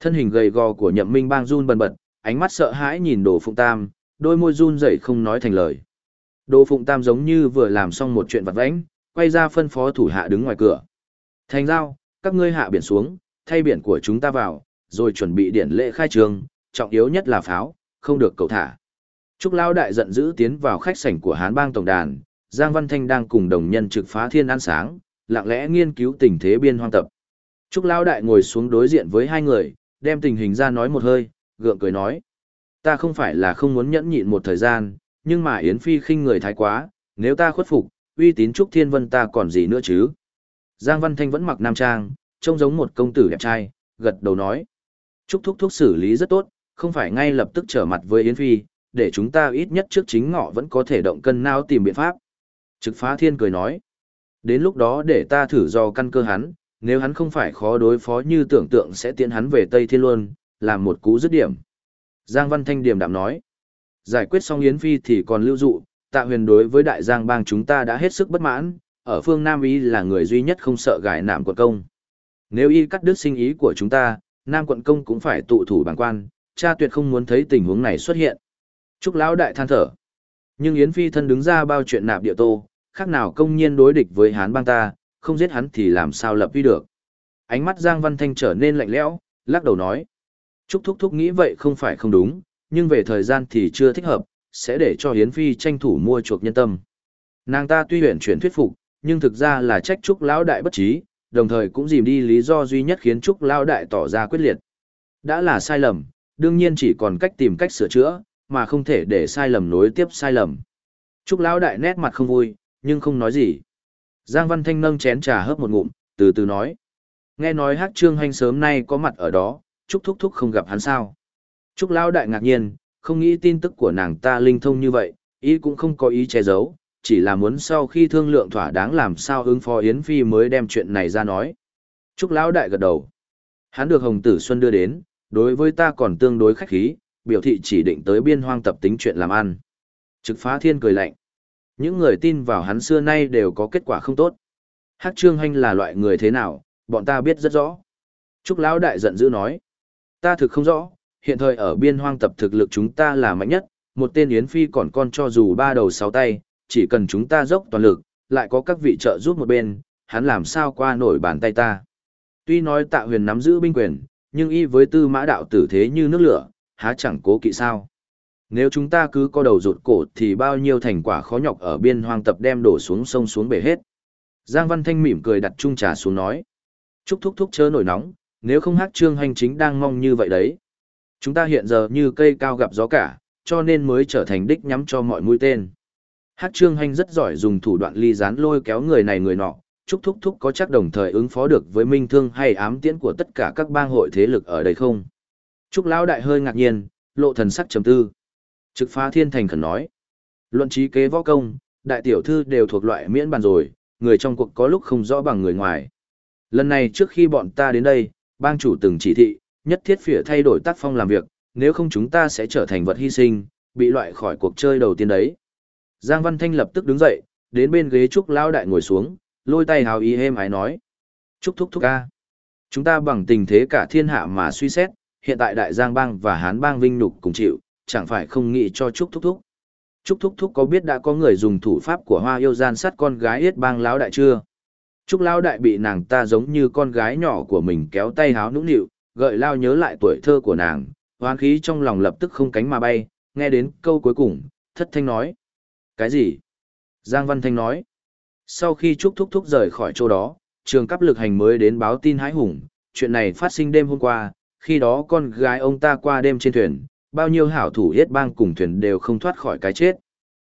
Thân hình gầy gò của nhậm minh bang run bần bật, ánh mắt sợ hãi nhìn đồ phụng tam, đôi môi run rẩy không nói thành lời. Đồ phụng tam giống như vừa làm xong một chuyện vặt vãnh, quay ra phân phó thủ hạ đứng ngoài cửa. Thành giao, các ngươi hạ biển xuống, thay biển của chúng ta vào, rồi chuẩn bị điển lễ khai trường, trọng yếu nhất là pháo, không được cầu thả. Trúc Lão Đại giận dữ tiến vào khách sảnh của Hán Bang Tổng đàn, Giang Văn Thanh đang cùng đồng nhân trực phá thiên an sáng, lặng lẽ nghiên cứu tình thế biên hoang tập. Trúc Lão Đại ngồi xuống đối diện với hai người, đem tình hình ra nói một hơi, gượng cười nói. Ta không phải là không muốn nhẫn nhịn một thời gian, nhưng mà Yến Phi khinh người thái quá, nếu ta khuất phục, uy tín Trúc Thiên Vân ta còn gì nữa chứ? Giang Văn Thanh vẫn mặc nam trang, trông giống một công tử đẹp trai, gật đầu nói. Trúc Thúc Thúc xử lý rất tốt, không phải ngay lập tức trở mặt với Yến Phi, để chúng ta ít nhất trước chính ngọ vẫn có thể động cân não tìm biện pháp. Trực phá thiên cười nói. Đến lúc đó để ta thử do căn cơ hắn, nếu hắn không phải khó đối phó như tưởng tượng sẽ tiến hắn về Tây Thiên luôn, làm một cú dứt điểm. Giang Văn Thanh điềm đạm nói. Giải quyết xong Yến Phi thì còn lưu dụ, tạ huyền đối với đại giang bang chúng ta đã hết sức bất mãn, ở phương Nam Y là người duy nhất không sợ gài nạm quận công. Nếu y cắt đứt sinh ý của chúng ta, Nam quận công cũng phải tụ thủ bằng quan, cha tuyệt không muốn thấy tình huống này xuất hiện. Trúc lão đại than thở. Nhưng Yến Phi thân đứng ra bao chuyện nạp địa tô, khác nào công nhiên đối địch với Hán bang ta, không giết hắn thì làm sao lập vi được. Ánh mắt Giang Văn Thanh trở nên lạnh lẽo, lắc đầu nói. Trúc Thúc Thúc nghĩ vậy không phải không đúng, nhưng về thời gian thì chưa thích hợp, sẽ để cho Hiến Phi tranh thủ mua chuộc nhân tâm. Nàng ta tuy huyện chuyển thuyết phục, nhưng thực ra là trách Trúc Lão Đại bất trí, đồng thời cũng dìm đi lý do duy nhất khiến Trúc Lão Đại tỏ ra quyết liệt. Đã là sai lầm, đương nhiên chỉ còn cách tìm cách sửa chữa, mà không thể để sai lầm nối tiếp sai lầm. Trúc Lão Đại nét mặt không vui, nhưng không nói gì. Giang Văn Thanh nâng chén trà hớp một ngụm, từ từ nói. Nghe nói hát trương hành sớm nay có mặt ở đó, Trúc Thúc Thúc không gặp hắn sao. Trúc Lão Đại ngạc nhiên, không nghĩ tin tức của nàng ta linh thông như vậy, ý cũng không có ý che giấu, chỉ là muốn sau khi thương lượng thỏa đáng làm sao ứng phó Yến Phi mới đem chuyện này ra nói. Trúc Lão Đại gật đầu. Hắn được Hồng Tử Xuân đưa đến, đối với ta còn tương đối khách khí, biểu thị chỉ định tới biên hoang tập tính chuyện làm ăn. Trực phá thiên cười lạnh. Những người tin vào hắn xưa nay đều có kết quả không tốt. Hắc Trương Hanh là loại người thế nào, bọn ta biết rất rõ. Trúc Lão Đại giận dữ nói. Ta thực không rõ, hiện thời ở biên hoang tập thực lực chúng ta là mạnh nhất, một tên Yến Phi còn con cho dù ba đầu sáu tay, chỉ cần chúng ta dốc toàn lực, lại có các vị trợ giúp một bên, hắn làm sao qua nổi bàn tay ta. Tuy nói tạ huyền nắm giữ binh quyền, nhưng y với tư mã đạo tử thế như nước lửa, há chẳng cố kỵ sao. Nếu chúng ta cứ co đầu rụt cổ thì bao nhiêu thành quả khó nhọc ở biên hoang tập đem đổ xuống sông xuống bể hết. Giang Văn Thanh mỉm cười đặt chung trà xuống nói. Chúc thúc thúc chớ nổi nóng, nếu không hát trương hành chính đang mong như vậy đấy. Chúng ta hiện giờ như cây cao gặp gió cả, cho nên mới trở thành đích nhắm cho mọi mũi tên. Hát trương hành rất giỏi dùng thủ đoạn ly gián lôi kéo người này người nọ, chúc thúc thúc có chắc đồng thời ứng phó được với minh thương hay ám tiễn của tất cả các bang hội thế lực ở đây không? Trúc Lão Đại hơi ngạc nhiên, lộ thần sắc trầm tư. Trực phá thiên thành khẩn nói. Luận trí kế võ công, đại tiểu thư đều thuộc loại miễn bàn rồi, người trong cuộc có lúc không rõ bằng người ngoài. Lần này trước khi bọn ta đến đây, bang chủ từng chỉ thị, nhất thiết phải thay đổi tác phong làm việc, nếu không chúng ta sẽ trở thành vật hy sinh, bị loại khỏi cuộc chơi đầu tiên đấy. Giang Văn Thanh lập tức đứng dậy, đến bên ghế Trúc Lão Đại ngồi xuống, lôi tay hào ý êm ái nói. Trúc Thúc Thúc ca. Chúng ta bằng tình thế cả thiên hạ mà suy xét, hiện tại Đại Giang Bang và Hán Bang vinh nhục cùng chịu, chẳng phải không nghĩ cho Trúc Thúc Thúc. Trúc Thúc Thúc có biết đã có người dùng thủ pháp của hoa yêu gian sát con gái yết bang lão đại chưa? Trúc lão đại bị nàng ta giống như con gái nhỏ của mình kéo tay háo nũng nịu, gợi lao nhớ lại tuổi thơ của nàng, hoán khí trong lòng lập tức không cánh mà bay, nghe đến câu cuối cùng, thất thanh nói. Cái gì? Giang Văn Thanh nói. Sau khi Trúc Thúc Thúc rời khỏi chỗ đó, trường cấp lực hành mới đến báo tin hãi hùng, chuyện này phát sinh đêm hôm qua, khi đó con gái ông ta qua đêm trên thuyền, bao nhiêu hảo thủ yết bang cùng thuyền đều không thoát khỏi cái chết.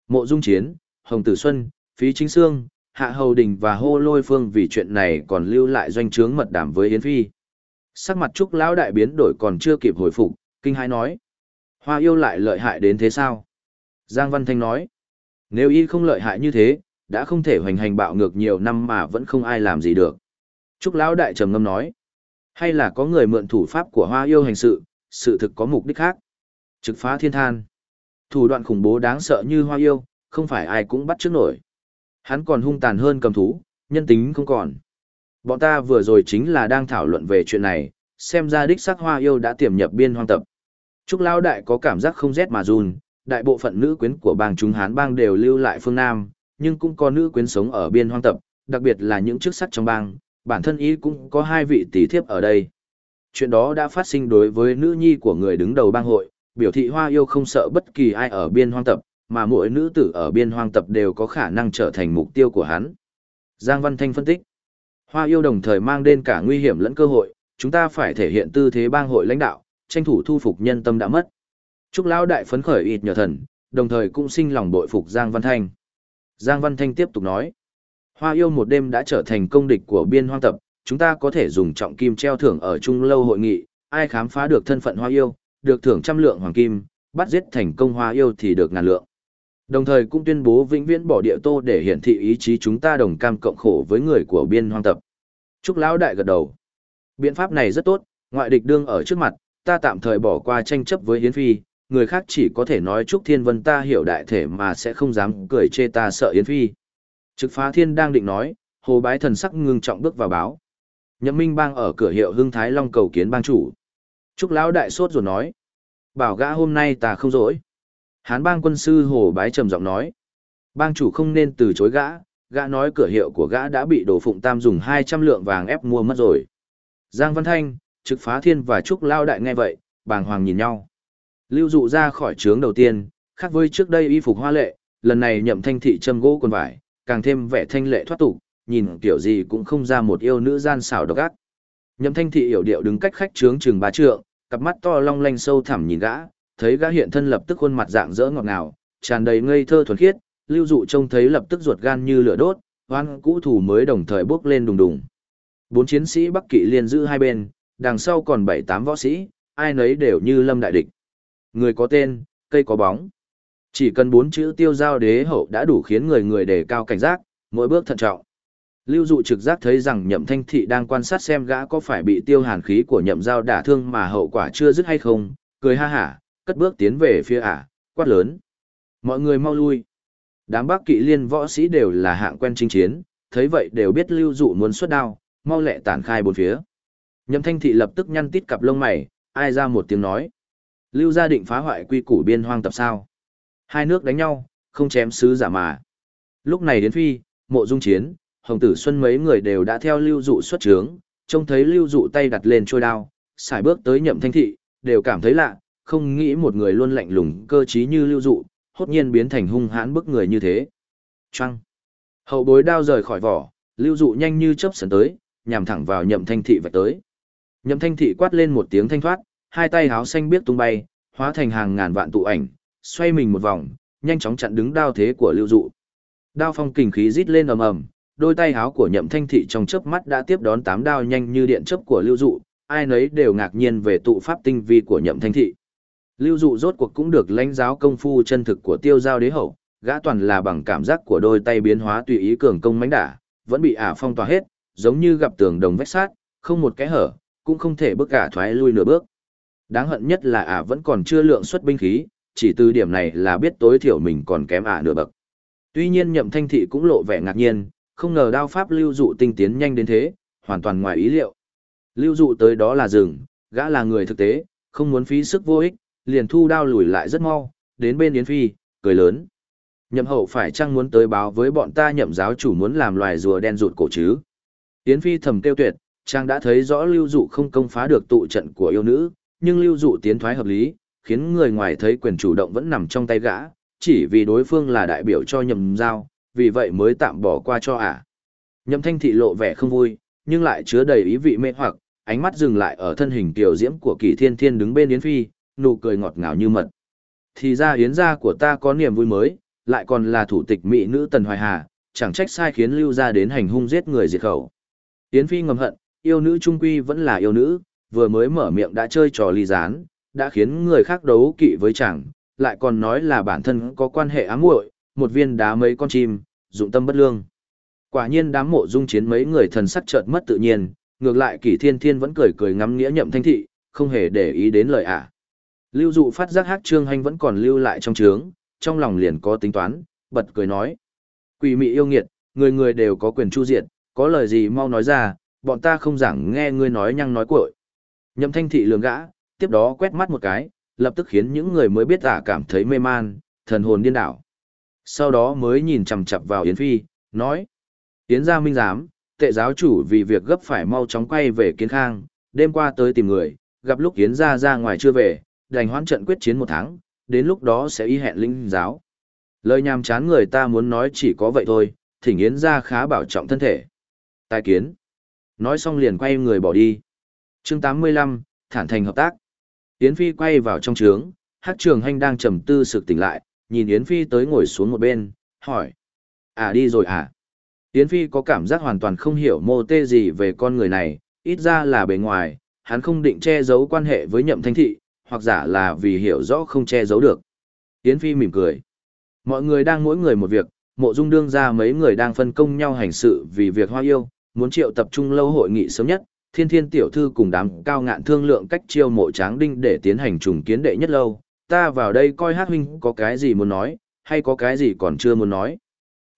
Mộ Dung Chiến, Hồng Tử Xuân, Phí Chính Sương, Hạ Hầu Đình và Hô Lôi Phương vì chuyện này còn lưu lại doanh trướng mật đảm với Yến Phi. Sắc mặt Trúc Lão đại biến đổi còn chưa kịp hồi phục, kinh hãi nói. Hoa yêu lại lợi hại đến thế sao? Giang Văn Thanh nói. Nếu y không lợi hại như thế, đã không thể hoành hành bạo ngược nhiều năm mà vẫn không ai làm gì được. Trúc Lão đại trầm ngâm nói. Hay là có người mượn thủ pháp của hoa yêu hành sự, sự thực có mục đích khác. Trực phá thiên than. Thủ đoạn khủng bố đáng sợ như hoa yêu, không phải ai cũng bắt trước nổi. Hắn còn hung tàn hơn cầm thú, nhân tính không còn. Bọn ta vừa rồi chính là đang thảo luận về chuyện này, xem ra đích sắc hoa yêu đã tiềm nhập biên hoang tập. Trúc Lão Đại có cảm giác không rét mà run, đại bộ phận nữ quyến của bang chúng Hán bang đều lưu lại phương Nam, nhưng cũng có nữ quyến sống ở biên hoang tập, đặc biệt là những chức sắc trong bang, bản thân ý cũng có hai vị tỷ thiếp ở đây. Chuyện đó đã phát sinh đối với nữ nhi của người đứng đầu bang hội, biểu thị hoa yêu không sợ bất kỳ ai ở biên hoang tập, mà mỗi nữ tử ở biên hoang tập đều có khả năng trở thành mục tiêu của hắn. Giang Văn Thanh phân tích, hoa yêu đồng thời mang đến cả nguy hiểm lẫn cơ hội, chúng ta phải thể hiện tư thế bang hội lãnh đạo, tranh thủ thu phục nhân tâm đã mất. Trúc Lão Đại phấn khởi ịt nhờ thần, đồng thời cũng sinh lòng bội phục Giang Văn Thanh. Giang Văn Thanh tiếp tục nói, hoa yêu một đêm đã trở thành công địch của biên hoang tập, chúng ta có thể dùng trọng kim treo thưởng ở trung lâu hội nghị, ai khám phá được thân phận hoa yêu, được thưởng trăm lượng hoàng kim, bắt giết thành công hoa yêu thì được ngàn lượng. Đồng thời cũng tuyên bố vĩnh viễn bỏ địa tô để hiển thị ý chí chúng ta đồng cam cộng khổ với người của biên hoang tập. Trúc Lão Đại gật đầu. Biện pháp này rất tốt, ngoại địch đương ở trước mặt, ta tạm thời bỏ qua tranh chấp với Yến Phi, người khác chỉ có thể nói Trúc Thiên Vân ta hiểu đại thể mà sẽ không dám cười chê ta sợ Yến Phi. Trực phá thiên đang định nói, hồ bái thần sắc ngưng trọng bước vào báo. Nhậm Minh bang ở cửa hiệu Hưng Thái Long cầu kiến bang chủ. Trúc Lão Đại sốt rồi nói. Bảo gã hôm nay ta không dỗi. Hán bang quân sư hồ bái trầm giọng nói. Bang chủ không nên từ chối gã, gã nói cửa hiệu của gã đã bị đồ phụng tam dùng 200 lượng vàng ép mua mất rồi. Giang Văn Thanh, trực phá thiên và Trúc Lao Đại nghe vậy, bàng hoàng nhìn nhau. Lưu dụ ra khỏi trướng đầu tiên, khác với trước đây y phục hoa lệ, lần này nhậm thanh thị châm gỗ quần vải, càng thêm vẻ thanh lệ thoát tục, nhìn kiểu gì cũng không ra một yêu nữ gian xảo độc ác. Nhậm thanh thị hiểu điệu đứng cách khách trướng chừng ba trượng, cặp mắt to long lanh sâu thẳm nhìn gã, thấy gã hiện thân lập tức khuôn mặt dạng dỡ ngọt ngào, tràn đầy ngây thơ thuần khiết, lưu dụ trông thấy lập tức ruột gan như lửa đốt, hoan cũ thủ mới đồng thời bước lên đùng đùng. Bốn chiến sĩ Bắc Kỵ liên giữ hai bên, đằng sau còn bảy tám võ sĩ, ai nấy đều như lâm đại địch. Người có tên, cây có bóng. Chỉ cần bốn chữ tiêu giao đế hậu đã đủ khiến người người đề cao cảnh giác, mỗi bước thận trọng. Lưu dụ trực giác thấy rằng nhậm thanh thị đang quan sát xem gã có phải bị tiêu hàn khí của nhậm giao đả thương mà hậu quả chưa dứt hay không, cười ha hả, cất bước tiến về phía ả, quát lớn. Mọi người mau lui. Đám bác kỵ liên võ sĩ đều là hạng quen chinh chiến, thấy vậy đều biết lưu dụ muốn xuất đao, mau lẹ tản khai bốn phía. Nhậm thanh thị lập tức nhăn tít cặp lông mày, ai ra một tiếng nói. Lưu gia định phá hoại quy củ biên hoang tập sao. Hai nước đánh nhau, không chém sứ giả mà. Lúc này đến phi, mộ dung chiến, hồng tử xuân mấy người đều đã theo lưu dụ xuất trướng, trông thấy lưu dụ tay đặt lên trôi đao, xài bước tới nhậm thanh thị, đều cảm thấy lạ, không nghĩ một người luôn lạnh lùng cơ trí như lưu dụ, hốt nhiên biến thành hung hãn bức người như thế. Trăng. Hậu bối đao rời khỏi vỏ, lưu dụ nhanh như chớp sấn tới, nhằm thẳng vào nhậm thanh thị vạch tới. Nhậm thanh thị quát lên một tiếng thanh thoát, hai tay háo xanh biết tung bay, hóa thành hàng ngàn vạn tụ ảnh, xoay mình một vòng, nhanh chóng chặn đứng đao thế của lưu dụ. Đao phong kình khí rít lên ầm ầm, đôi tay háo của nhậm thanh thị trong chớp mắt đã tiếp đón tám đao nhanh như điện chớp của lưu dụ, ai nấy đều ngạc nhiên về tụ pháp tinh vi của nhậm thanh thị. Lưu dụ rốt cuộc cũng được lãnh giáo công phu chân thực của tiêu giao đế hậu, gã toàn là bằng cảm giác của đôi tay biến hóa tùy ý cường công mãnh đả, vẫn bị ả phong tỏa hết, giống như gặp tường đồng vách sát, không một cái hở, cũng không thể bước ả thoái lui nửa bước. Đáng hận nhất là ả vẫn còn chưa lượng xuất binh khí, chỉ từ điểm này là biết tối thiểu mình còn kém ả nửa bậc. Tuy nhiên nhậm thanh thị cũng lộ vẻ ngạc nhiên, không ngờ đao pháp lưu dụ tinh tiến nhanh đến thế, hoàn toàn ngoài ý liệu. Lưu dụ tới đó là rừng, gã là người thực tế, không muốn phí sức vô ích, liền thu đao lùi lại rất mau, đến bên Yến Phi, cười lớn. Nhậm hậu phải chăng muốn tới báo với bọn ta nhậm giáo chủ muốn làm loài rùa đen rụt cổ chứ? Yến Phi thầm kêu tuyệt, chàng đã thấy rõ lưu dụ không công phá được tụ trận của yêu nữ, nhưng lưu dụ tiến thoái hợp lý, khiến người ngoài thấy quyền chủ động vẫn nằm trong tay gã, chỉ vì đối phương là đại biểu cho nhậm giao, vì vậy mới tạm bỏ qua cho ả. Nhậm thanh thị lộ vẻ không vui, nhưng lại chứa đầy ý vị mê hoặc, ánh mắt dừng lại ở thân hình tiểu diễm của kỳ thiên thiên đứng bên Yến Phi, nụ cười ngọt ngào như mật. Thì ra Yến gia của ta có niềm vui mới, lại còn là thủ tịch mỹ nữ Tần Hoài Hà, chẳng trách sai khiến lưu gia đến hành hung giết người diệt khẩu. Yến Phi ngầm hận, yêu nữ trung quy vẫn là yêu nữ, vừa mới mở miệng đã chơi trò ly gián, đã khiến người khác đấu kỵ với chàng, lại còn nói là bản thân có quan hệ ám muội, một viên đá mấy con chim, dụng tâm bất lương. Quả nhiên đám mộ dung chiến mấy người thần sắc chợt mất tự nhiên, ngược lại Kỷ Thiên Thiên vẫn cười cười ngắm nghĩa nhậm thanh thị, không hề để ý đến lời ả. Lưu dụ phát giác hát trương hành vẫn còn lưu lại trong trướng, trong lòng liền có tính toán, bật cười nói. Quỷ mị yêu nghiệt, người người đều có quyền chu diệt, có lời gì mau nói ra, bọn ta không giảng nghe ngươi nói nhăng nói cuội. Nhậm thanh thị lường gã, tiếp đó quét mắt một cái, lập tức khiến những người mới biết ả cảm thấy mê man, thần hồn điên đảo. Sau đó mới nhìn chằm chằm vào Yến Phi, nói. Yến gia minh giám, tệ giáo chủ vì việc gấp phải mau chóng quay về kiến khang, đêm qua tới tìm người, gặp lúc Yến Gia ra ngoài chưa về, đành hoãn trận quyết chiến một tháng, đến lúc đó sẽ y hẹn linh giáo. Lời nhàm chán người ta muốn nói chỉ có vậy thôi, thỉnh Yến ra khá bảo trọng thân thể. Tài kiến. Nói xong liền quay người bỏ đi. chương 85, thản thành hợp tác. Yến Phi quay vào trong trướng, hát trường hành đang trầm tư sực tỉnh lại, nhìn Yến Phi tới ngồi xuống một bên, hỏi. À đi rồi à? Yến Phi có cảm giác hoàn toàn không hiểu mô tê gì về con người này, ít ra là bề ngoài, hắn không định che giấu quan hệ với nhậm thanh thị, hoặc giả là vì hiểu rõ không che giấu được. Yến Phi mỉm cười. Mọi người đang mỗi người một việc, mộ dung đương ra mấy người đang phân công nhau hành sự vì việc hoa yêu, muốn triệu tập trung lâu hội nghị sớm nhất, thiên thiên tiểu thư cùng đám cao ngạn thương lượng cách chiêu mộ tráng đinh để tiến hành trùng kiến đệ nhất lâu, ta vào đây coi hát huynh có cái gì muốn nói, hay có cái gì còn chưa muốn nói.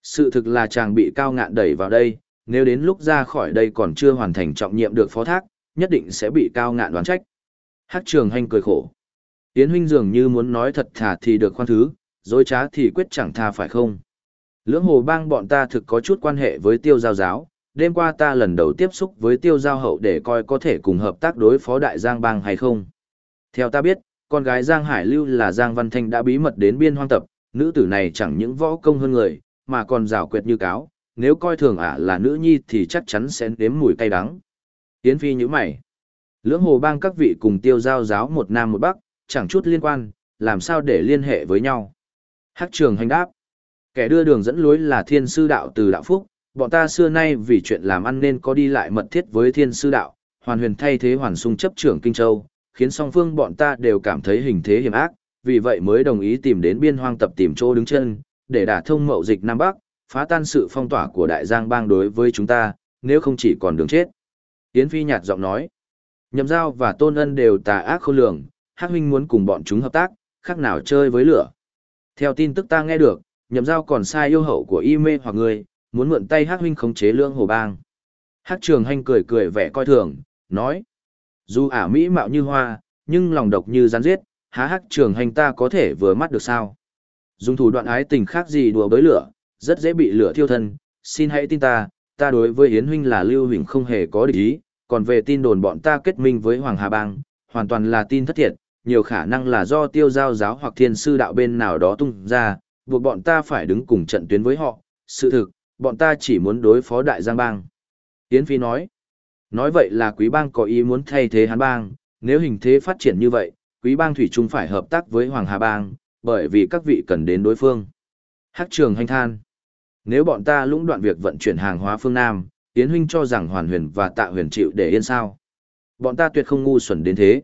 Sự thực là chàng bị cao ngạn đẩy vào đây, nếu đến lúc ra khỏi đây còn chưa hoàn thành trọng nhiệm được phó thác, nhất định sẽ bị cao ngạn đoán trách. Hát trường hành cười khổ. Yến huynh dường như muốn nói thật thà thì được khoan thứ, dối trá thì quyết chẳng tha phải không? Lưỡng hồ bang bọn ta thực có chút quan hệ với tiêu giao giáo, đêm qua ta lần đầu tiếp xúc với tiêu giao hậu để coi có thể cùng hợp tác đối phó đại giang bang hay không. Theo ta biết, con gái Giang Hải Lưu là Giang Văn Thanh đã bí mật đến biên hoang tập, nữ tử này chẳng những võ công hơn người, mà còn rào quyệt như cáo, nếu coi thường ả là nữ nhi thì chắc chắn sẽ nếm mùi cay đắng. Yến Phi như mày. Lưỡng hồ bang các vị cùng tiêu giao giáo một nam một bắc, chẳng chút liên quan, làm sao để liên hệ với nhau. Hắc trường hành đáp. Kẻ đưa đường dẫn lối là thiên sư đạo từ đạo phúc, bọn ta xưa nay vì chuyện làm ăn nên có đi lại mật thiết với thiên sư đạo, hoàn huyền thay thế hoàn sung chấp trưởng Kinh Châu, khiến song phương bọn ta đều cảm thấy hình thế hiểm ác, vì vậy mới đồng ý tìm đến biên hoang tập tìm chỗ đứng chân, để đả thông mậu dịch Nam Bắc, phá tan sự phong tỏa của đại giang bang đối với chúng ta, nếu không chỉ còn đường chết. Yến Phi nhạt giọng nói, nhậm giao và tôn ân đều tà ác khôn lường, Hắc huynh muốn cùng bọn chúng hợp tác, khác nào chơi với lửa. Theo tin tức ta nghe được, nhậm giao còn sai yêu hậu của y mê hoặc người, muốn mượn tay Hắc huynh khống chế lương hồ bang. Hắc trường hành cười cười vẻ coi thường, nói, dù ả mỹ mạo như hoa, nhưng lòng độc như rắn giết, há Hắc trường hành ta có thể vừa mắt được sao. Dùng thủ đoạn ái tình khác gì đùa bới lửa, rất dễ bị lửa thiêu thân, xin hãy tin ta, ta đối với Yến huynh là Lưu Huỳnh không hề có địch ý, còn về tin đồn bọn ta kết minh với Hoàng Hà Bang, hoàn toàn là tin thất thiệt, nhiều khả năng là do tiêu giao giáo hoặc thiên sư đạo bên nào đó tung ra, buộc bọn ta phải đứng cùng trận tuyến với họ. Sự thực, bọn ta chỉ muốn đối phó đại giang bang. Yến Phi nói, nói vậy là quý bang có ý muốn thay thế hán bang, nếu hình thế phát triển như vậy, quý bang thủy chung phải hợp tác với Hoàng Hà bang, bởi vì các vị cần đến đối phương. Hắc trường hành than. Nếu bọn ta lũng đoạn việc vận chuyển hàng hóa phương Nam, Yến huynh cho rằng hoàn huyền và tạ huyền chịu để yên sao. Bọn ta tuyệt không ngu xuẩn đến thế.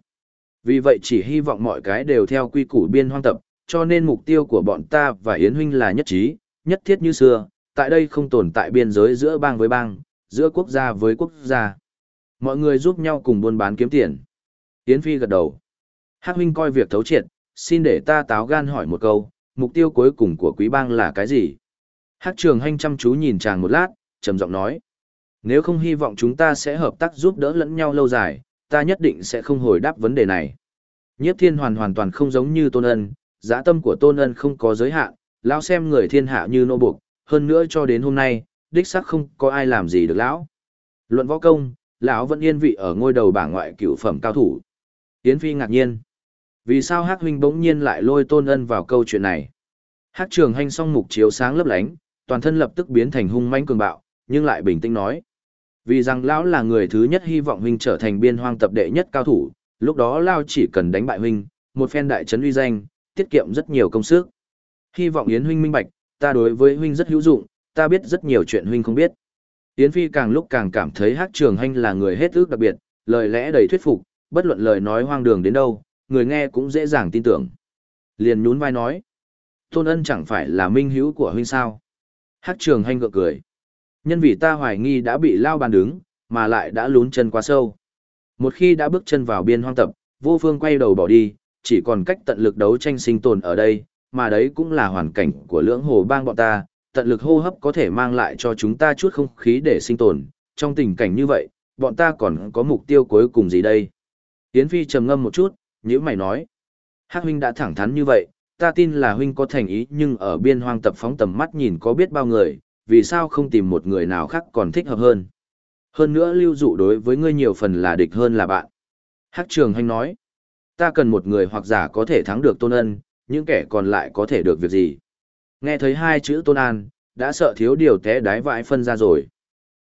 Vì vậy chỉ hy vọng mọi cái đều theo quy củ biên hoang tập, cho nên mục tiêu của bọn ta và Yến huynh là nhất trí, nhất thiết như xưa, tại đây không tồn tại biên giới giữa bang với bang, giữa quốc gia với quốc gia. Mọi người giúp nhau cùng buôn bán kiếm tiền. Yến Phi gật đầu. Hắc huynh coi việc thấu triệt, xin để ta táo gan hỏi một câu, mục tiêu cuối cùng của quý bang là cái gì? Hắc trường hanh chăm chú nhìn chàng một lát, trầm giọng nói. Nếu không hy vọng chúng ta sẽ hợp tác giúp đỡ lẫn nhau lâu dài, ta nhất định sẽ không hồi đáp vấn đề này. Nhiếp thiên hoàn hoàn toàn không giống như tôn ân, giã tâm của tôn ân không có giới hạn, lão xem người thiên hạ như nô buộc, hơn nữa cho đến hôm nay, đích xác không có ai làm gì được lão. Luận võ công, lão vẫn yên vị ở ngôi đầu bảng ngoại cửu phẩm cao thủ. Yến Phi ngạc nhiên. Vì sao Hắc huynh bỗng nhiên lại lôi Tôn Ân vào câu chuyện này? Hắc Trường Hành song mục chiếu sáng lấp lánh, toàn thân lập tức biến thành hung mãnh cường bạo, nhưng lại bình tĩnh nói: "Vì rằng lão là người thứ nhất hy vọng huynh trở thành biên hoang tập đệ nhất cao thủ, lúc đó lão chỉ cần đánh bại huynh, một phen đại trấn uy danh, tiết kiệm rất nhiều công sức. Hy vọng Yến huynh minh bạch, ta đối với huynh rất hữu dụng, ta biết rất nhiều chuyện huynh không biết." Yến Phi càng lúc càng cảm thấy Hắc Trường Hành là người hết ước đặc biệt, lời lẽ đầy thuyết phục, bất luận lời nói hoang đường đến đâu, người nghe cũng dễ dàng tin tưởng. Liền nhún vai nói. Tôn ân chẳng phải là minh hữu của huynh sao. Hắc trường hành gượng cười. Nhân vì ta hoài nghi đã bị lao bàn đứng, mà lại đã lún chân quá sâu. Một khi đã bước chân vào biên hoang tập, vô phương quay đầu bỏ đi, chỉ còn cách tận lực đấu tranh sinh tồn ở đây, mà đấy cũng là hoàn cảnh của lưỡng hồ bang bọn ta, tận lực hô hấp có thể mang lại cho chúng ta chút không khí để sinh tồn. Trong tình cảnh như vậy, bọn ta còn có mục tiêu cuối cùng gì đây? Yến Phi trầm ngâm một chút, nhữ mày nói. Hắc huynh đã thẳng thắn như vậy, ta tin là huynh có thành ý nhưng ở biên hoang tập phóng tầm mắt nhìn có biết bao người, vì sao không tìm một người nào khác còn thích hợp hơn. Hơn nữa lưu dụ đối với ngươi nhiều phần là địch hơn là bạn. Hắc trường hành nói, ta cần một người hoặc giả có thể thắng được tôn ân, những kẻ còn lại có thể được việc gì. Nghe thấy hai chữ tôn an, đã sợ thiếu điều té đái vãi phân ra rồi.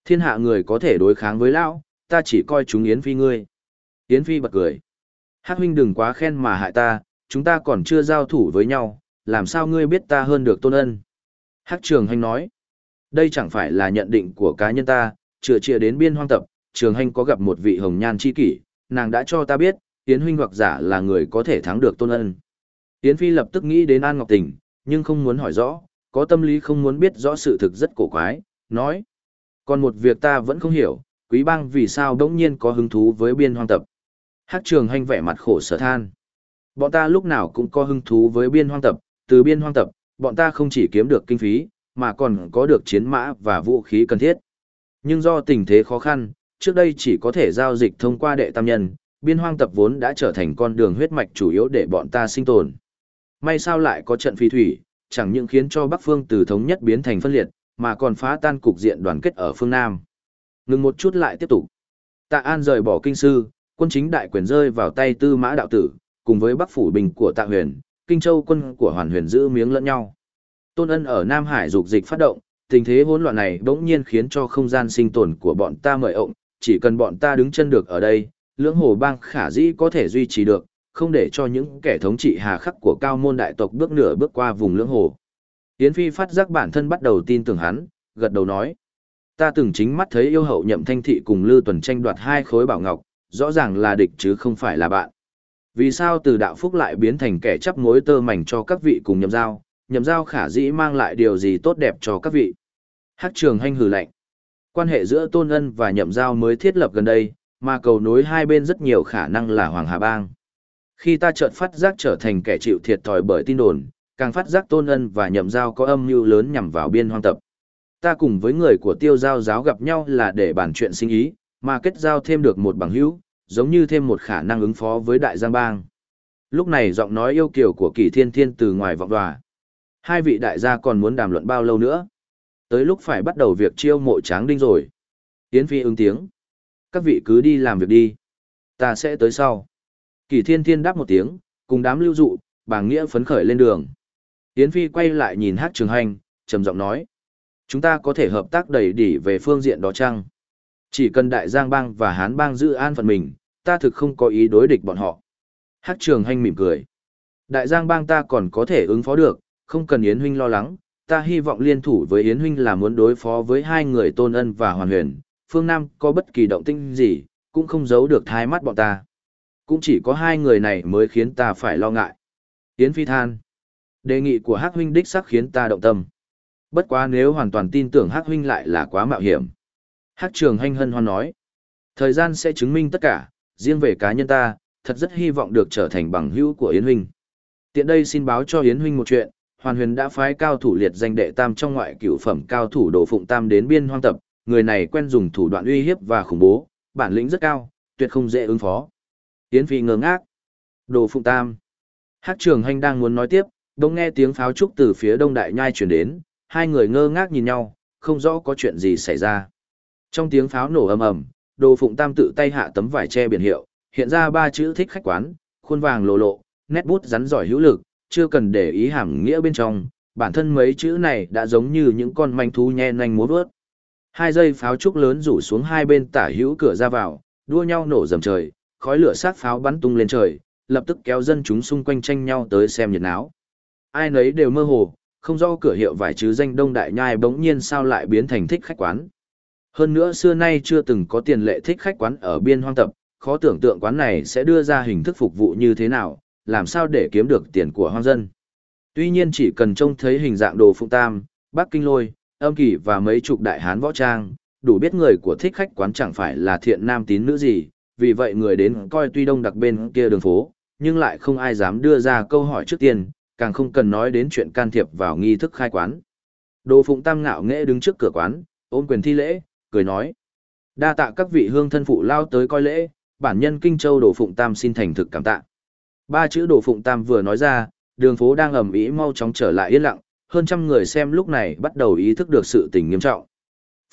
Thiên hạ người có thể đối kháng với lão, ta chỉ coi chúng Yến Phi ngươi. Yến Phi bật cười. Hắc huynh đừng quá khen mà hại ta, chúng ta còn chưa giao thủ với nhau, làm sao ngươi biết ta hơn được tôn ân. Hắc trường hành nói. Đây chẳng phải là nhận định của cá nhân ta, chữa chia đến biên hoang tập, trường hành có gặp một vị hồng nhan chi kỷ, nàng đã cho ta biết, Yến huynh hoặc giả là người có thể thắng được tôn ân. Yến Phi lập tức nghĩ đến An Ngọc Tình, nhưng không muốn hỏi rõ, có tâm lý không muốn biết rõ sự thực rất cổ quái, nói. Còn một việc ta vẫn không hiểu, quý bang vì sao đống nhiên có hứng thú với biên hoang tập. Hát trường hành vẻ mặt khổ sở than. Bọn ta lúc nào cũng có hứng thú với biên hoang tập, từ biên hoang tập, bọn ta không chỉ kiếm được kinh phí, mà còn có được chiến mã và vũ khí cần thiết. Nhưng do tình thế khó khăn, trước đây chỉ có thể giao dịch thông qua đệ tam nhân, biên hoang tập vốn đã trở thành con đường huyết mạch chủ yếu để bọn ta sinh tồn. May sao lại có trận phi thủy, chẳng những khiến cho Bắc phương từ thống nhất biến thành phân liệt, mà còn phá tan cục diện đoàn kết ở phương Nam. Ngừng một chút lại tiếp tục. Tạ An rời bỏ kinh sư, quân chính đại quyền rơi vào tay tư mã đạo tử, cùng với Bắc phủ bình của Tạ Huyền, Kinh Châu quân của Hoàn Huyền giữ miếng lẫn nhau. Tôn Ân ở Nam Hải dục dịch phát động, tình thế hỗn loạn này bỗng nhiên khiến cho không gian sinh tồn của bọn ta mời ộng, chỉ cần bọn ta đứng chân được ở đây, lưỡng hồ bang khả dĩ có thể duy trì được, không để cho những kẻ thống trị hà khắc của cao môn đại tộc bước nửa bước qua vùng lưỡng hồ. Yến Phi phát giác bản thân bắt đầu tin tưởng hắn, gật đầu nói. Ta từng chính mắt thấy yêu hậu nhậm thanh thị cùng Lư Tuần tranh đoạt hai khối bảo ngọc, rõ ràng là địch chứ không phải là bạn. Vì sao từ đạo phúc lại biến thành kẻ chấp mối tơ mảnh cho các vị cùng nhậm giao, nhậm giao khả dĩ mang lại điều gì tốt đẹp cho các vị. Hắc trường hanh hử lạnh. Quan hệ giữa Tôn Ân và nhậm giao mới thiết lập gần đây, mà cầu nối hai bên rất nhiều khả năng là Hoàng Hà Bang. Khi ta chợt phát giác trở thành kẻ chịu thiệt thòi bởi tin đồn, càng phát giác tôn ân và nhậm giao có âm mưu lớn nhằm vào biên hoang tập. Ta cùng với người của tiêu giao giáo gặp nhau là để bàn chuyện sinh ý, mà kết giao thêm được một bằng hữu, giống như thêm một khả năng ứng phó với đại giang bang. Lúc này giọng nói yêu kiều của kỳ thiên thiên từ ngoài vọng đòa. Hai vị đại gia còn muốn đàm luận bao lâu nữa? Tới lúc phải bắt đầu việc chiêu mộ tráng đinh rồi. Yến Phi ứng tiếng. Các vị cứ đi làm việc đi. Ta sẽ tới sau. Kỳ thiên thiên đáp một tiếng, cùng đám lưu dụ, bàng nghĩa phấn khởi lên đường. Yến Phi quay lại nhìn hát trường hành, trầm giọng nói. Chúng ta có thể hợp tác đầy đỉ về phương diện đó chăng? Chỉ cần đại giang bang và hán bang giữ an phận mình, ta thực không có ý đối địch bọn họ. Hát trường hành mỉm cười. Đại giang bang ta còn có thể ứng phó được, không cần Yến Huynh lo lắng. Ta hy vọng liên thủ với Yến Huynh là muốn đối phó với hai người tôn ân và hoàn huyền. Phương Nam có bất kỳ động tinh gì, cũng không giấu được thai mắt bọn ta. Cũng chỉ có hai người này mới khiến ta phải lo ngại. Yến Phi than. Đề nghị của Hắc huynh đích sắc khiến ta động tâm. Bất quá nếu hoàn toàn tin tưởng Hắc huynh lại là quá mạo hiểm. Hắc Trường Hành hân hoan nói. Thời gian sẽ chứng minh tất cả, riêng về cá nhân ta, thật rất hy vọng được trở thành bằng hữu của Yến huynh. Tiện đây xin báo cho Yến huynh một chuyện, Hoàn Huyền đã phái cao thủ liệt danh đệ tam trong ngoại cửu phẩm cao thủ Đồ Phụng Tam đến biên hoang tập, người này quen dùng thủ đoạn uy hiếp và khủng bố, bản lĩnh rất cao, tuyệt không dễ ứng phó. Yến Phi ngơ ngác. Đồ Phụng Tam. Hắc Trường Hành đang muốn nói tiếp, bỗng nghe tiếng pháo trúc từ phía đông đại nhai truyền đến, hai người ngơ ngác nhìn nhau, không rõ có chuyện gì xảy ra. Trong tiếng pháo nổ ầm ầm, Đồ Phụng Tam tự tay hạ tấm vải che biển hiệu, hiện ra ba chữ thích khách quán, khuôn vàng lộ lộ, nét bút rắn giỏi hữu lực, chưa cần để ý hàm nghĩa bên trong, bản thân mấy chữ này đã giống như những con manh thú nhe nhanh múa vớt. Hai dây pháo trúc lớn rủ xuống hai bên tả hữu cửa ra vào, đua nhau nổ dầm trời, khói lửa sát pháo bắn tung lên trời, lập tức kéo dân chúng xung quanh tranh nhau tới xem nhiệt náo. Ai nấy đều mơ hồ, không rõ cửa hiệu vải chứ danh Đông Đại Nhai bỗng nhiên sao lại biến thành thích khách quán. Hơn nữa xưa nay chưa từng có tiền lệ thích khách quán ở biên hoang tập, khó tưởng tượng quán này sẽ đưa ra hình thức phục vụ như thế nào, làm sao để kiếm được tiền của hoang dân. Tuy nhiên chỉ cần trông thấy hình dạng đồ phụng tam, bắc kinh lôi, âm kỳ và mấy chục đại hán võ trang, đủ biết người của thích khách quán chẳng phải là thiện nam tín nữ gì, vì vậy người đến coi tuy đông đặc bên kia đường phố, nhưng lại không ai dám đưa ra câu hỏi trước tiên, càng không cần nói đến chuyện can thiệp vào nghi thức khai quán. Đồ Phụng Tam ngạo nghễ đứng trước cửa quán, ôm quyền thi lễ, cười nói: "Đa tạ các vị hương thân phụ lao tới coi lễ, bản nhân Kinh Châu Đồ Phụng Tam xin thành thực cảm tạ." Ba chữ Đồ Phụng Tam vừa nói ra, đường phố đang ầm ĩ mau chóng trở lại yên lặng, hơn trăm người xem lúc này bắt đầu ý thức được sự tình nghiêm trọng.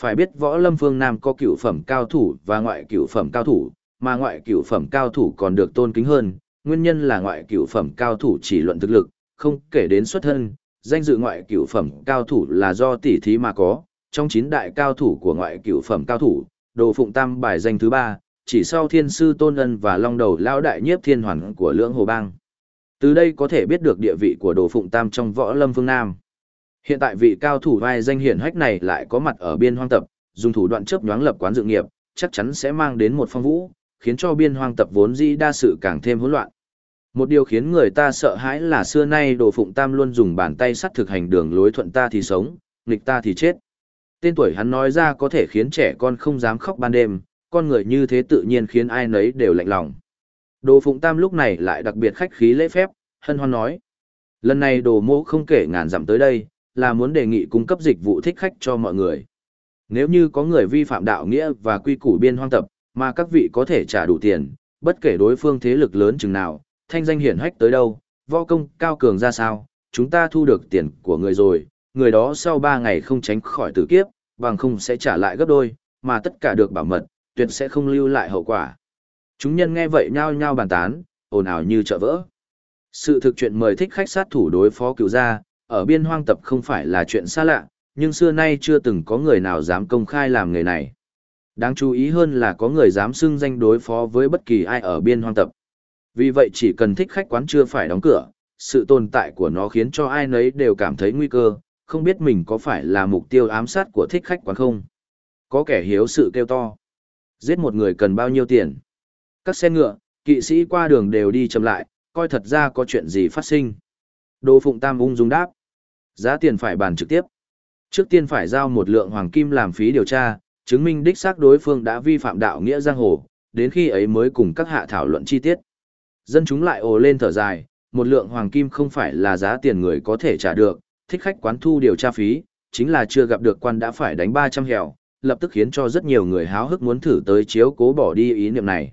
Phải biết võ lâm phương Nam có cửu phẩm cao thủ và ngoại cửu phẩm cao thủ, mà ngoại cửu phẩm cao thủ còn được tôn kính hơn, nguyên nhân là ngoại cửu phẩm cao thủ chỉ luận thực lực, không kể đến xuất thân, danh dự ngoại cửu phẩm cao thủ là do tỷ thí mà có, trong chín đại cao thủ của ngoại cửu phẩm cao thủ, Đồ Phụng Tam bài danh thứ ba, chỉ sau Thiên sư Tôn Ân và Long Đầu lão đại nhiếp thiên hoàn của Lưỡng Hồ Bang. Từ đây có thể biết được địa vị của Đồ Phụng Tam trong võ lâm phương Nam. Hiện tại vị cao thủ vai danh hiển hách này lại có mặt ở biên hoang tập, dùng thủ đoạn chớp nhoáng lập quán dự nghiệp, chắc chắn sẽ mang đến một phong vũ, khiến cho biên hoang tập vốn dĩ đa sự càng thêm hỗn loạn. Một điều khiến người ta sợ hãi là xưa nay Đồ Phụng Tam luôn dùng bàn tay sắt thực hành đường lối thuận ta thì sống, nghịch ta thì chết. Tên tuổi hắn nói ra có thể khiến trẻ con không dám khóc ban đêm, con người như thế tự nhiên khiến ai nấy đều lạnh lòng. Đồ Phụng Tam lúc này lại đặc biệt khách khí lễ phép, hân hoan nói. Lần này đồ mô không kể ngàn dặm tới đây, là muốn đề nghị cung cấp dịch vụ thích khách cho mọi người. Nếu như có người vi phạm đạo nghĩa và quy củ biên hoang tập, mà các vị có thể trả đủ tiền, bất kể đối phương thế lực lớn chừng nào, thanh danh hiển hách tới đâu, võ công cao cường ra sao, chúng ta thu được tiền của người rồi, người đó sau 3 ngày không tránh khỏi tử kiếp, bằng không sẽ trả lại gấp đôi, mà tất cả được bảo mật, tuyệt sẽ không lưu lại hậu quả. Chúng nhân nghe vậy nhao nhao bàn tán, ồn ào như trợ vỡ. Sự thực chuyện mời thích khách sát thủ đối phó cựu gia, ở biên hoang tập không phải là chuyện xa lạ, nhưng xưa nay chưa từng có người nào dám công khai làm người này. Đáng chú ý hơn là có người dám xưng danh đối phó với bất kỳ ai ở biên hoang tập. Vì vậy chỉ cần thích khách quán chưa phải đóng cửa, sự tồn tại của nó khiến cho ai nấy đều cảm thấy nguy cơ, không biết mình có phải là mục tiêu ám sát của thích khách quán không. Có kẻ hiếu sự kêu to. Giết một người cần bao nhiêu tiền? Các xe ngựa, kỵ sĩ qua đường đều đi chậm lại, coi thật ra có chuyện gì phát sinh. Đỗ Phụng Tam ung dung đáp. Giá tiền phải bàn trực tiếp. Trước tiên phải giao một lượng hoàng kim làm phí điều tra, chứng minh đích xác đối phương đã vi phạm đạo nghĩa giang hồ, đến khi ấy mới cùng các hạ thảo luận chi tiết. Dân chúng lại ồ lên thở dài, một lượng hoàng kim không phải là giá tiền người có thể trả được, thích khách quán thu điều tra phí, chính là chưa gặp được quan đã phải đánh 300 hẻo, lập tức khiến cho rất nhiều người háo hức muốn thử tới chiếu cố bỏ đi ý niệm này.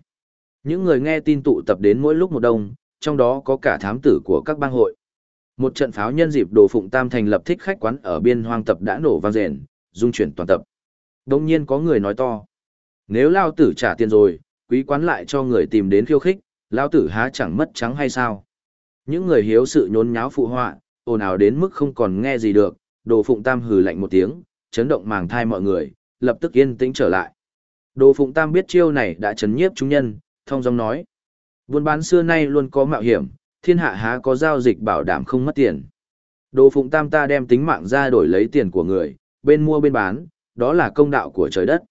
Những người nghe tin tụ tập đến mỗi lúc một đông, trong đó có cả thám tử của các bang hội. Một trận pháo nhân dịp đồ phụng tam thành lập thích khách quán ở biên hoang tập đã nổ vang rền, dung chuyển toàn tập. Đông nhiên có người nói to. Nếu lao tử trả tiền rồi, quý quán lại cho người tìm đến khiêu khích, lao tử há chẳng mất trắng hay sao? Những người hiếu sự nhốn nháo phụ họa, ồn ào đến mức không còn nghe gì được, đồ phụng tam hừ lạnh một tiếng, chấn động màng thai mọi người, lập tức yên tĩnh trở lại. Đồ phụng tam biết chiêu này đã chấn nhiếp chúng nhân, thông giọng nói. Buôn bán xưa nay luôn có mạo hiểm, thiên hạ há có giao dịch bảo đảm không mất tiền. Đồ phụng tam ta đem tính mạng ra đổi lấy tiền của người, bên mua bên bán, đó là công đạo của trời đất.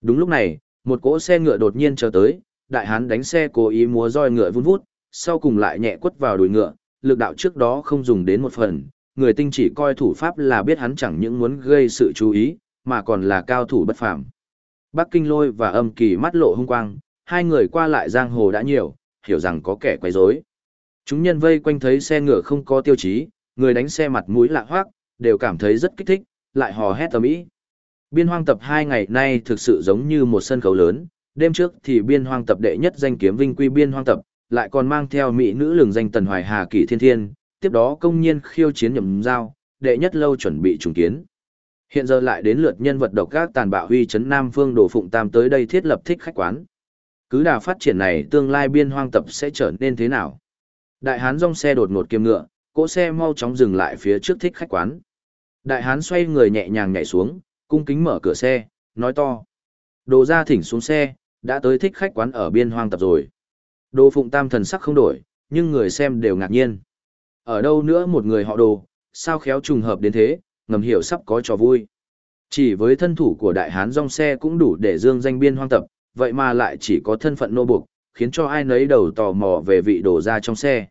Đúng lúc này, một cỗ xe ngựa đột nhiên chờ tới, đại hán đánh xe cố ý múa roi ngựa vun vút, sau cùng lại nhẹ quất vào đùi ngựa, lực đạo trước đó không dùng đến một phần, người tinh chỉ coi thủ pháp là biết hắn chẳng những muốn gây sự chú ý, mà còn là cao thủ bất phàm. Bắc Kinh Lôi và Âm Kỳ mắt lộ hung quang, hai người qua lại giang hồ đã nhiều, hiểu rằng có kẻ quấy rối. Chúng nhân vây quanh thấy xe ngựa không có tiêu chí, người đánh xe mặt mũi lạ hoác, đều cảm thấy rất kích thích, lại hò hét ầm ĩ. Biên hoang tập hai ngày nay thực sự giống như một sân khấu lớn, đêm trước thì biên hoang tập đệ nhất danh kiếm vinh quy biên hoang tập, lại còn mang theo mỹ nữ lường danh tần hoài hà kỷ thiên thiên, tiếp đó công nhiên khiêu chiến nhầm giao, đệ nhất lâu chuẩn bị trùng kiến. Hiện giờ lại đến lượt nhân vật độc các tàn bạo huy chấn Nam Phương Đồ Phụng Tam tới đây thiết lập thích khách quán. Cứ đà phát triển này tương lai biên hoang tập sẽ trở nên thế nào? Đại hán rong xe đột ngột kiêm ngựa, cỗ xe mau chóng dừng lại phía trước thích khách quán. Đại hán xoay người nhẹ nhàng nhảy xuống, cung kính mở cửa xe, nói to. Đồ ra thỉnh xuống xe, đã tới thích khách quán ở biên hoang tập rồi. Đồ phụng tam thần sắc không đổi, nhưng người xem đều ngạc nhiên. Ở đâu nữa một người họ đồ, sao khéo trùng hợp đến thế, ngầm hiểu sắp có trò vui. Chỉ với thân thủ của đại hán rong xe cũng đủ để dương danh biên hoang tập, vậy mà lại chỉ có thân phận nô buộc, khiến cho ai nấy đầu tò mò về vị đồ ra trong xe.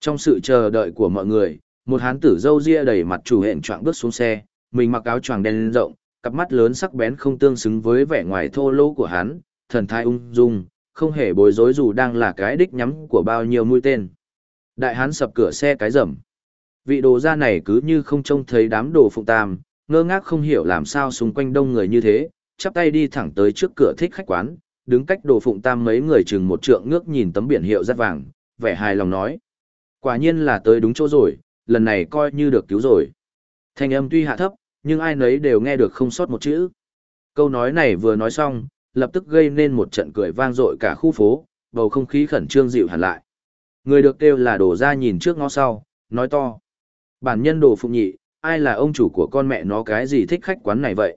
Trong sự chờ đợi của mọi người, một hán tử dâu ria đầy mặt chủ hẹn choạng bước xuống xe, mình mặc áo choàng đen rộng, cặp mắt lớn sắc bén không tương xứng với vẻ ngoài thô lỗ của hắn, thần thái ung dung, không hề bối rối dù đang là cái đích nhắm của bao nhiêu mũi tên. Đại hán sập cửa xe cái rầm. Vị đồ gia này cứ như không trông thấy đám đồ phụng tam, ngơ ngác không hiểu làm sao xung quanh đông người như thế, chắp tay đi thẳng tới trước cửa thích khách quán, đứng cách đồ phụng tam mấy người chừng một trượng ngước nhìn tấm biển hiệu rất vàng, vẻ hài lòng nói. Quả nhiên là tới đúng chỗ rồi, lần này coi như được cứu rồi. Thanh âm tuy hạ thấp, nhưng ai nấy đều nghe được không sót một chữ. Câu nói này vừa nói xong, lập tức gây nên một trận cười vang dội cả khu phố, bầu không khí khẩn trương dịu hẳn lại. Người được kêu là đổ ra nhìn trước ngó sau, nói to. Bản nhân đồ phụng nhị, ai là ông chủ của con mẹ nó cái gì thích khách quán này vậy?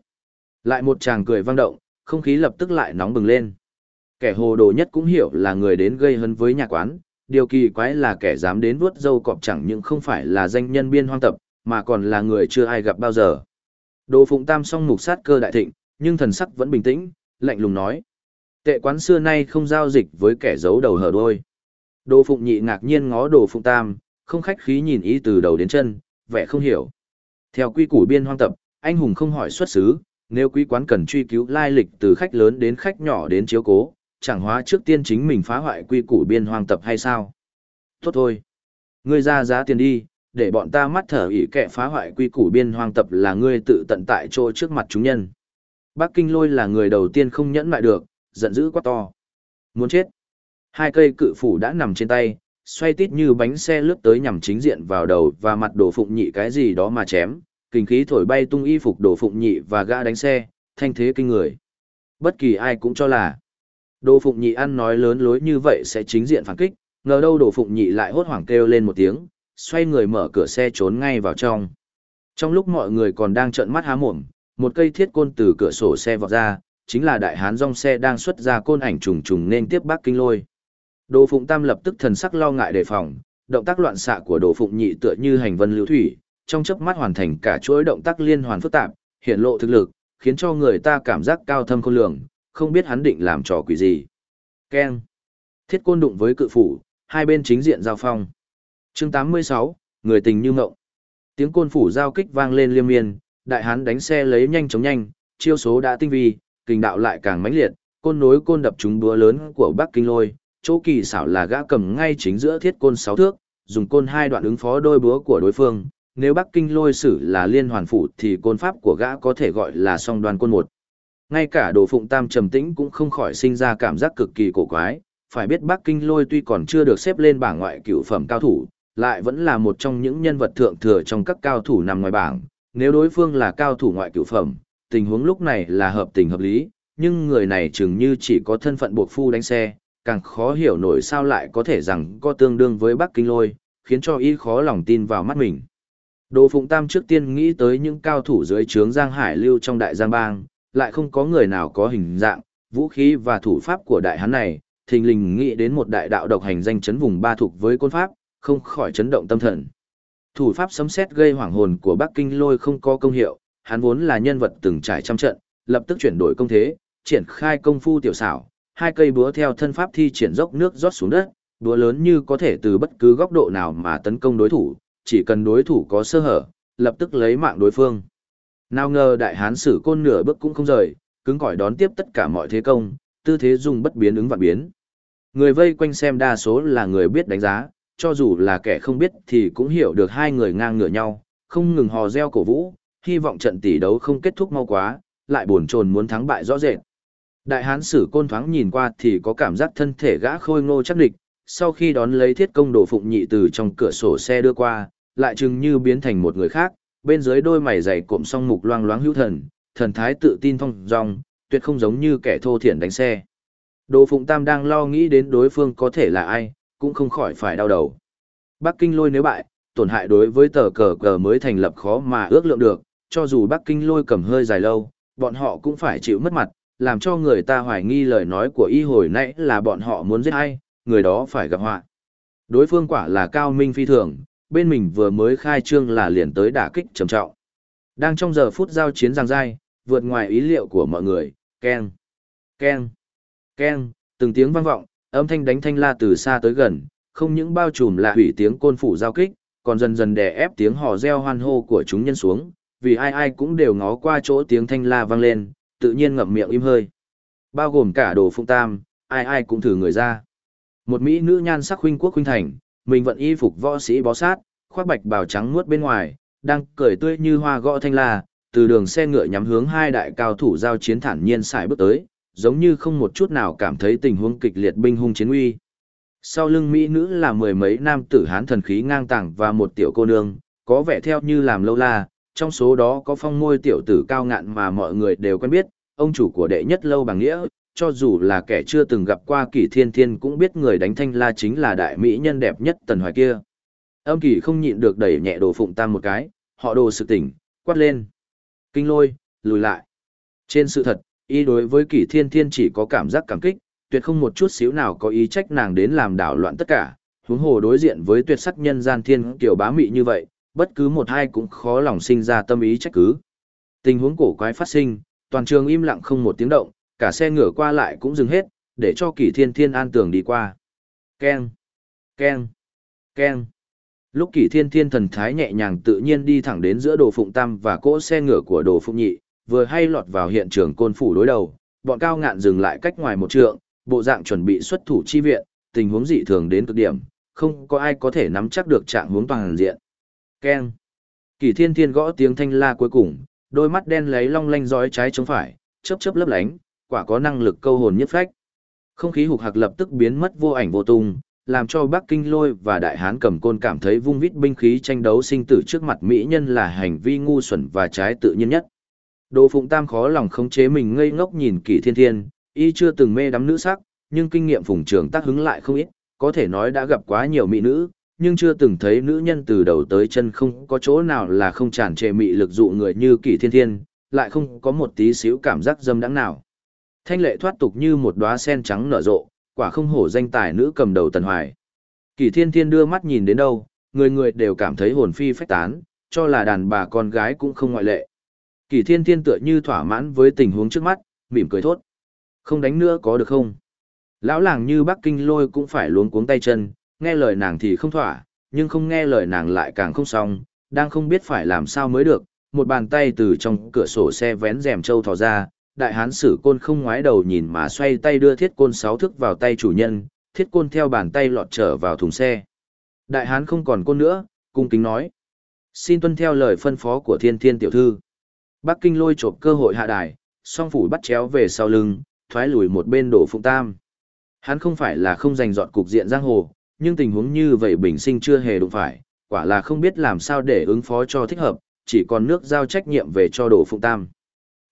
Lại một chàng cười vang động, không khí lập tức lại nóng bừng lên. Kẻ hồ đồ nhất cũng hiểu là người đến gây hấn với nhà quán, điều kỳ quái là kẻ dám đến vuốt dâu cọp chẳng những không phải là danh nhân biên hoang tập, mà còn là người chưa ai gặp bao giờ. Đồ Phụng Tam song mục sát cơ đại thịnh, nhưng thần sắc vẫn bình tĩnh, lạnh lùng nói. Tệ quán xưa nay không giao dịch với kẻ giấu đầu hở đuôi. Đồ Phụng Nhị ngạc nhiên ngó Đồ Phụng Tam, không khách khí nhìn ý từ đầu đến chân, vẻ không hiểu. Theo quy củ biên hoang tập, anh hùng không hỏi xuất xứ, nếu quý quán cần truy cứu lai lịch từ khách lớn đến khách nhỏ đến chiếu cố, chẳng hóa trước tiên chính mình phá hoại quy củ biên hoang tập hay sao? Tốt thôi. Ngươi ra giá tiền đi, để bọn ta mắt thở ỉ kệ phá hoại quy củ biên hoang tập là ngươi tự tận tại chỗ trước mặt chúng nhân. Bắc Kinh lôi là người đầu tiên không nhẫn lại được, giận dữ quá to. Muốn chết. Hai cây cự phủ đã nằm trên tay, xoay tít như bánh xe lướt tới nhằm chính diện vào đầu và mặt đồ phụng nhị cái gì đó mà chém, kinh khí thổi bay tung y phục đồ phụng nhị và gã đánh xe, thanh thế kinh người. Bất kỳ ai cũng cho là đồ phụng nhị ăn nói lớn lối như vậy sẽ chính diện phản kích, ngờ đâu đồ phụng nhị lại hốt hoảng kêu lên một tiếng, xoay người mở cửa xe trốn ngay vào trong. Trong lúc mọi người còn đang trợn mắt há mồm, một cây thiết côn từ cửa sổ xe vọt ra, chính là đại hán rong xe đang xuất ra côn ảnh trùng trùng nên tiếp bác Kinh Lôi. Đồ Phụng Tam lập tức thần sắc lo ngại đề phòng, động tác loạn xạ của Đồ Phụng Nhị tựa như hành vân lưu thủy, trong chớp mắt hoàn thành cả chuỗi động tác liên hoàn phức tạp, hiện lộ thực lực, khiến cho người ta cảm giác cao thâm khôn lường, không biết hắn định làm trò quỷ gì. Keng. Thiết côn đụng với cự phủ, hai bên chính diện giao phong. Chương 86, người tình như ngộng. Tiếng côn phủ giao kích vang lên liên miên, đại hán đánh xe lấy nhanh chóng nhanh, chiêu số đã tinh vi, kình đạo lại càng mãnh liệt, côn nối côn đập trúng đúa lớn của Bắc Kinh Lôi, chỗ kỳ xảo là gã cầm ngay chính giữa thiết côn sáu thước, dùng côn hai đoạn ứng phó đôi búa của đối phương, nếu Bắc Kinh Lôi sử là liên hoàn phụ thì côn pháp của gã có thể gọi là song đoan côn một. Ngay cả Đồ Phụng Tam trầm tĩnh cũng không khỏi sinh ra cảm giác cực kỳ cổ quái, phải biết Bắc Kinh Lôi tuy còn chưa được xếp lên bảng ngoại cửu phẩm cao thủ, lại vẫn là một trong những nhân vật thượng thừa trong các cao thủ nằm ngoài bảng, nếu đối phương là cao thủ ngoại cửu phẩm, tình huống lúc này là hợp tình hợp lý, nhưng người này chừng như chỉ có thân phận buộc phu đánh xe, càng khó hiểu nổi sao lại có thể rằng có tương đương với Bắc Kinh Lôi, khiến cho y khó lòng tin vào mắt mình. Đồ Phụng Tam trước tiên nghĩ tới những cao thủ dưới trướng Giang Hải lưu trong đại Giang Bang, lại không có người nào có hình dạng, vũ khí và thủ pháp của đại hán này, thình lình nghĩ đến một đại đạo độc hành danh chấn vùng ba thuộc với côn pháp, không khỏi chấn động tâm thần. Thủ pháp sấm sét gây hoảng hồn của Bắc Kinh Lôi không có công hiệu, hắn vốn là nhân vật từng trải trăm trận, lập tức chuyển đổi công thế, triển khai công phu tiểu xảo, hai cây búa theo thân pháp thi triển dốc nước rót xuống đất, búa lớn như có thể từ bất cứ góc độ nào mà tấn công đối thủ, chỉ cần đối thủ có sơ hở, lập tức lấy mạng đối phương. Nào ngờ đại hán sử côn nửa bước cũng không rời, cứng cỏi đón tiếp tất cả mọi thế công, tư thế dùng bất biến ứng vạn biến. Người vây quanh xem đa số là người biết đánh giá, cho dù là kẻ không biết thì cũng hiểu được hai người ngang ngửa nhau, không ngừng hò reo cổ vũ, hy vọng trận tỷ đấu không kết thúc mau quá, lại buồn chồn muốn thắng bại rõ rệt. Đại hán sử côn thoáng nhìn qua thì có cảm giác thân thể gã khôi ngô chắc địch, sau khi đón lấy thiết công đồ phụng nhị từ trong cửa sổ xe đưa qua, lại chừng như biến thành một người khác, bên dưới đôi mày dày cộm song mục loang loáng hữu thần, thần thái tự tin thong dong, tuyệt không giống như kẻ thô thiển đánh xe. Đồ Phụng Tam đang lo nghĩ đến đối phương có thể là ai, cũng không khỏi phải đau đầu. Bắc Kinh lôi nếu bại, tổn hại đối với tờ cờ cờ mới thành lập khó mà ước lượng được, cho dù Bắc Kinh lôi cầm hơi dài lâu, bọn họ cũng phải chịu mất mặt, làm cho người ta hoài nghi lời nói của y hồi nãy là bọn họ muốn giết ai, người đó phải gặp họa. Đối phương quả là cao minh phi thường, bên mình vừa mới khai trương là liền tới đả kích trầm trọng. Đang trong giờ phút giao chiến giằng dai, vượt ngoài ý liệu của mọi người, keng, keng, keng, từng tiếng vang vọng, âm thanh đánh thanh la từ xa tới gần, không những bao trùm là hủy tiếng côn phủ giao kích, còn dần dần đè ép tiếng hò reo hoan hô của chúng nhân xuống, vì ai ai cũng đều ngó qua chỗ tiếng thanh la vang lên, tự nhiên ngậm miệng im hơi. Bao gồm cả đồ phụng tam, ai ai cũng thử người ra. Một mỹ nữ nhan sắc huynh quốc huynh thành, mình vận y phục võ sĩ bó sát, khoác bạch bào trắng muốt bên ngoài, đang cười tươi như hoa gõ thanh la, từ đường xe ngựa nhắm hướng hai đại cao thủ giao chiến thản nhiên xài bước tới, giống như không một chút nào cảm thấy tình huống kịch liệt binh hung chiến uy. Sau lưng mỹ nữ là mười mấy nam tử hán thần khí ngang tàng và một tiểu cô nương, có vẻ theo như làm lâu la, trong số đó có phong ngôi tiểu tử cao ngạn mà mọi người đều quen biết, ông chủ của đệ nhất lâu bằng nghĩa, cho dù là kẻ chưa từng gặp qua kỷ thiên thiên cũng biết người đánh thanh la chính là đại mỹ nhân đẹp nhất tần hoài kia. Âm kỳ không nhịn được đẩy nhẹ đồ phụng tam một cái, họ đồ sự tỉnh, quát lên. Kinh lôi, lùi lại. Trên sự thật, y đối với kỷ thiên thiên chỉ có cảm giác cảm kích, tuyệt không một chút xíu nào có ý trách nàng đến làm đảo loạn tất cả, huống hồ đối diện với tuyệt sắc nhân gian thiên kiểu bá mị như vậy, bất cứ một hai cũng khó lòng sinh ra tâm ý trách cứ. Tình huống cổ quái phát sinh, toàn trường im lặng không một tiếng động, cả xe ngựa qua lại cũng dừng hết, để cho kỷ thiên thiên an tường đi qua. Keng, keng, keng. Lúc kỷ thiên thiên thần thái nhẹ nhàng tự nhiên đi thẳng đến giữa đồ phụng tam và cỗ xe ngựa của đồ phụng nhị, vừa hay lọt vào hiện trường côn phủ đối đầu, bọn cao ngạn dừng lại cách ngoài một trượng, bộ dạng chuẩn bị xuất thủ chi viện, tình huống dị thường đến cực điểm, không có ai có thể nắm chắc được trạng huống toàn diện. Keng. Kỷ thiên thiên gõ tiếng thanh la cuối cùng, đôi mắt đen lấy long lanh dõi trái chống phải, chớp chớp lấp lánh, quả có năng lực câu hồn nhất phách. Không khí hục hạc lập tức biến mất vô ảnh vô tung, làm cho Bắc Kinh Lôi và Đại Hán cầm côn cảm thấy vung vít binh khí tranh đấu sinh tử trước mặt mỹ nhân là hành vi ngu xuẩn và trái tự nhiên nhất. Đồ Phụng Tam khó lòng khống chế mình ngây ngốc nhìn Kỷ Thiên Thiên, y chưa từng mê đắm nữ sắc, nhưng kinh nghiệm phùng trường tác hứng lại không ít, có thể nói đã gặp quá nhiều mỹ nữ, nhưng chưa từng thấy nữ nhân từ đầu tới chân không có chỗ nào là không tràn trề mị lực dụ người như Kỷ Thiên Thiên, lại không có một tí xíu cảm giác dâm đãng nào. Thanh lệ thoát tục như một đóa sen trắng nở rộ, quả không hổ danh tài nữ cầm đầu Tần Hoài. Kỷ Thiên Thiên đưa mắt nhìn đến đâu, người người đều cảm thấy hồn phi phách tán, cho là đàn bà con gái cũng không ngoại lệ. Kỷ Thiên Thiên tựa như thỏa mãn với tình huống trước mắt, mỉm cười thốt. Không đánh nữa có được không? Lão làng như Bắc Kinh lôi cũng phải luống cuống tay chân, nghe lời nàng thì không thỏa, nhưng không nghe lời nàng lại càng không xong, đang không biết phải làm sao mới được. Một bàn tay từ trong cửa sổ xe vén rèm châu thò ra, đại hán sử côn không ngoái đầu nhìn mà xoay tay đưa thiết côn sáu thức vào tay chủ nhân, thiết côn theo bàn tay lọt trở vào thùng xe. Đại hán không còn côn nữa, cung kính nói. Xin tuân theo lời phân phó của thiên thiên tiểu thư. Bắc Kinh lôi chộp cơ hội hạ đài, song phủ bắt chéo về sau lưng, thoái lùi một bên đổ phụng tam. Hắn không phải là không giành dọn cục diện giang hồ, nhưng tình huống như vậy bình sinh chưa hề đụng phải, quả là không biết làm sao để ứng phó cho thích hợp, chỉ còn nước giao trách nhiệm về cho đổ phụng tam.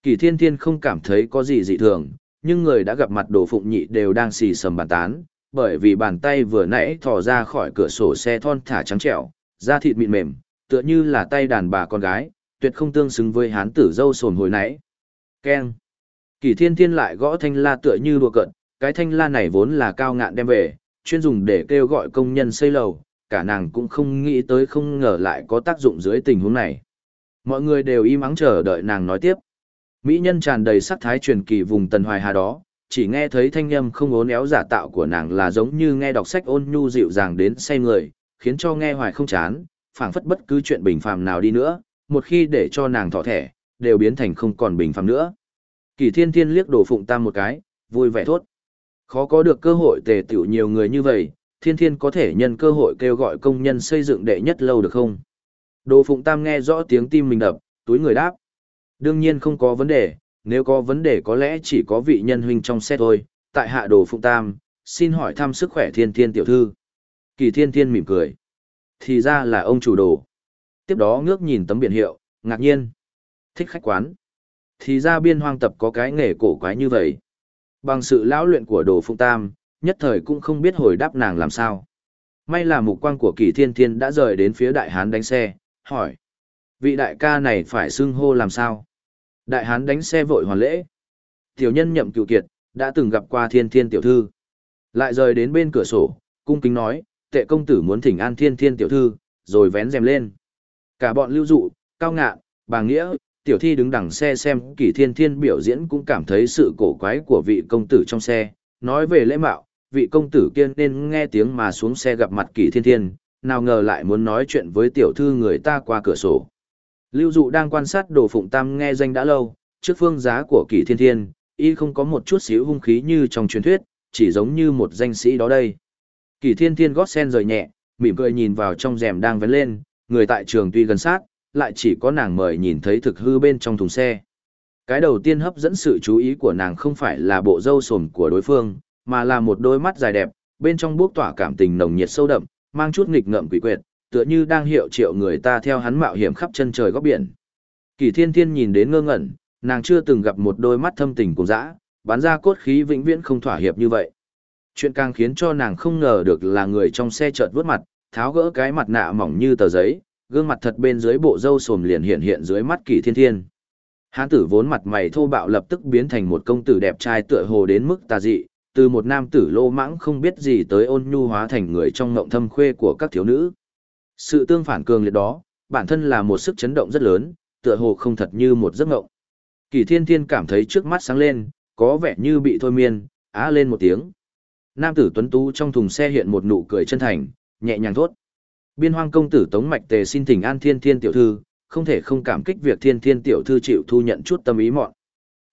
Kỳ thiên thiên không cảm thấy có gì dị thường, nhưng người đã gặp mặt đồ phụng nhị đều đang xì sầm bàn tán, bởi vì bàn tay vừa nãy thò ra khỏi cửa sổ xe thon thả trắng trẻo, da thịt mịn mềm, tựa như là tay đàn bà con gái, tuyệt không tương xứng với hán tử dâu sồn hồi nãy. Keng. Kỳ thiên thiên lại gõ thanh la tựa như đùa cận, cái thanh la này vốn là cao ngạn đem về, chuyên dùng để kêu gọi công nhân xây lầu, cả nàng cũng không nghĩ tới không ngờ lại có tác dụng dưới tình huống này. Mọi người đều im ắng chờ đợi nàng nói tiếp. Mỹ nhân tràn đầy sắc thái truyền kỳ vùng Tần Hoài Hà đó, chỉ nghe thấy thanh âm không ốn éo giả tạo của nàng là giống như nghe đọc sách ôn nhu dịu dàng đến say người, khiến cho nghe hoài không chán, phảng phất bất cứ chuyện bình phàm nào đi nữa, một khi để cho nàng thọ thẻ, đều biến thành không còn bình phàm nữa. Kỳ thiên thiên liếc đổ phụng tam một cái, vui vẻ thốt. Khó có được cơ hội tề tiểu nhiều người như vậy, thiên thiên có thể nhân cơ hội kêu gọi công nhân xây dựng đệ nhất lâu được không? Đồ phụng tam nghe rõ tiếng tim mình đập, túi người đáp. Đương nhiên không có vấn đề, nếu có vấn đề có lẽ chỉ có vị nhân huynh trong xe thôi, tại hạ đồ phụng tam, xin hỏi thăm sức khỏe thiên thiên tiểu thư. Kỳ thiên thiên mỉm cười. Thì ra là ông chủ đồ. Tiếp đó ngước nhìn tấm biển hiệu, ngạc nhiên. Thích khách quán. Thì ra biên hoang tập có cái nghề cổ quái như vậy. Bằng sự lão luyện của đồ phụng tam, nhất thời cũng không biết hồi đáp nàng làm sao. May là mục quang của kỳ thiên thiên đã rời đến phía đại hán đánh xe, hỏi. Vị đại ca này phải xưng hô làm sao? Đại hán đánh xe vội hoàn lễ. Tiểu nhân nhậm cựu kiệt, đã từng gặp qua thiên thiên tiểu thư. Lại rời đến bên cửa sổ, cung kính nói, tệ công tử muốn thỉnh an thiên thiên tiểu thư, rồi vén rèm lên. Cả bọn lưu dụ, cao ngạ, bà nghĩa, tiểu thi đứng đằng xe xem kỷ thiên thiên biểu diễn cũng cảm thấy sự cổ quái của vị công tử trong xe. Nói về lễ mạo, vị công tử kiên nên nghe tiếng mà xuống xe gặp mặt kỷ thiên thiên, nào ngờ lại muốn nói chuyện với tiểu thư người ta qua cửa sổ. Lưu dụ đang quan sát đồ phụng tam nghe danh đã lâu, trước phương giá của kỷ thiên thiên, y không có một chút xíu hung khí như trong truyền thuyết, chỉ giống như một danh sĩ đó đây. Kỷ thiên thiên gót sen rời nhẹ, mỉm cười nhìn vào trong rèm đang vén lên, người tại trường tuy gần sát, lại chỉ có nàng mời nhìn thấy thực hư bên trong thùng xe. Cái đầu tiên hấp dẫn sự chú ý của nàng không phải là bộ râu sồm của đối phương, mà là một đôi mắt dài đẹp, bên trong bốc tỏa cảm tình nồng nhiệt sâu đậm, mang chút nghịch ngợm quỷ quyệt, tựa như đang hiệu triệu người ta theo hắn mạo hiểm khắp chân trời góc biển. Kỳ thiên thiên nhìn đến ngơ ngẩn, nàng chưa từng gặp một đôi mắt thâm tình cùng dã, bán ra cốt khí vĩnh viễn không thỏa hiệp như vậy. Chuyện càng khiến cho nàng không ngờ được là người trong xe chợt vớt mặt, tháo gỡ cái mặt nạ mỏng như tờ giấy, gương mặt thật bên dưới bộ râu sồm liền hiện hiện dưới mắt kỳ thiên thiên. Hán tử vốn mặt mày thô bạo lập tức biến thành một công tử đẹp trai tựa hồ đến mức tà dị, từ một nam tử lô mãng không biết gì tới ôn nhu hóa thành người trong ngộng thâm khuê của các thiếu nữ. Sự tương phản cường liệt đó, bản thân là một sức chấn động rất lớn, tựa hồ không thật như một giấc ngộng. Kỳ thiên thiên cảm thấy trước mắt sáng lên, có vẻ như bị thôi miên, á lên một tiếng. Nam tử tuấn tú trong thùng xe hiện một nụ cười chân thành, nhẹ nhàng thốt. Biên hoang công tử Tống Mạch Tề xin thỉnh an thiên thiên tiểu thư, không thể không cảm kích việc thiên thiên tiểu thư chịu thu nhận chút tâm ý mọn.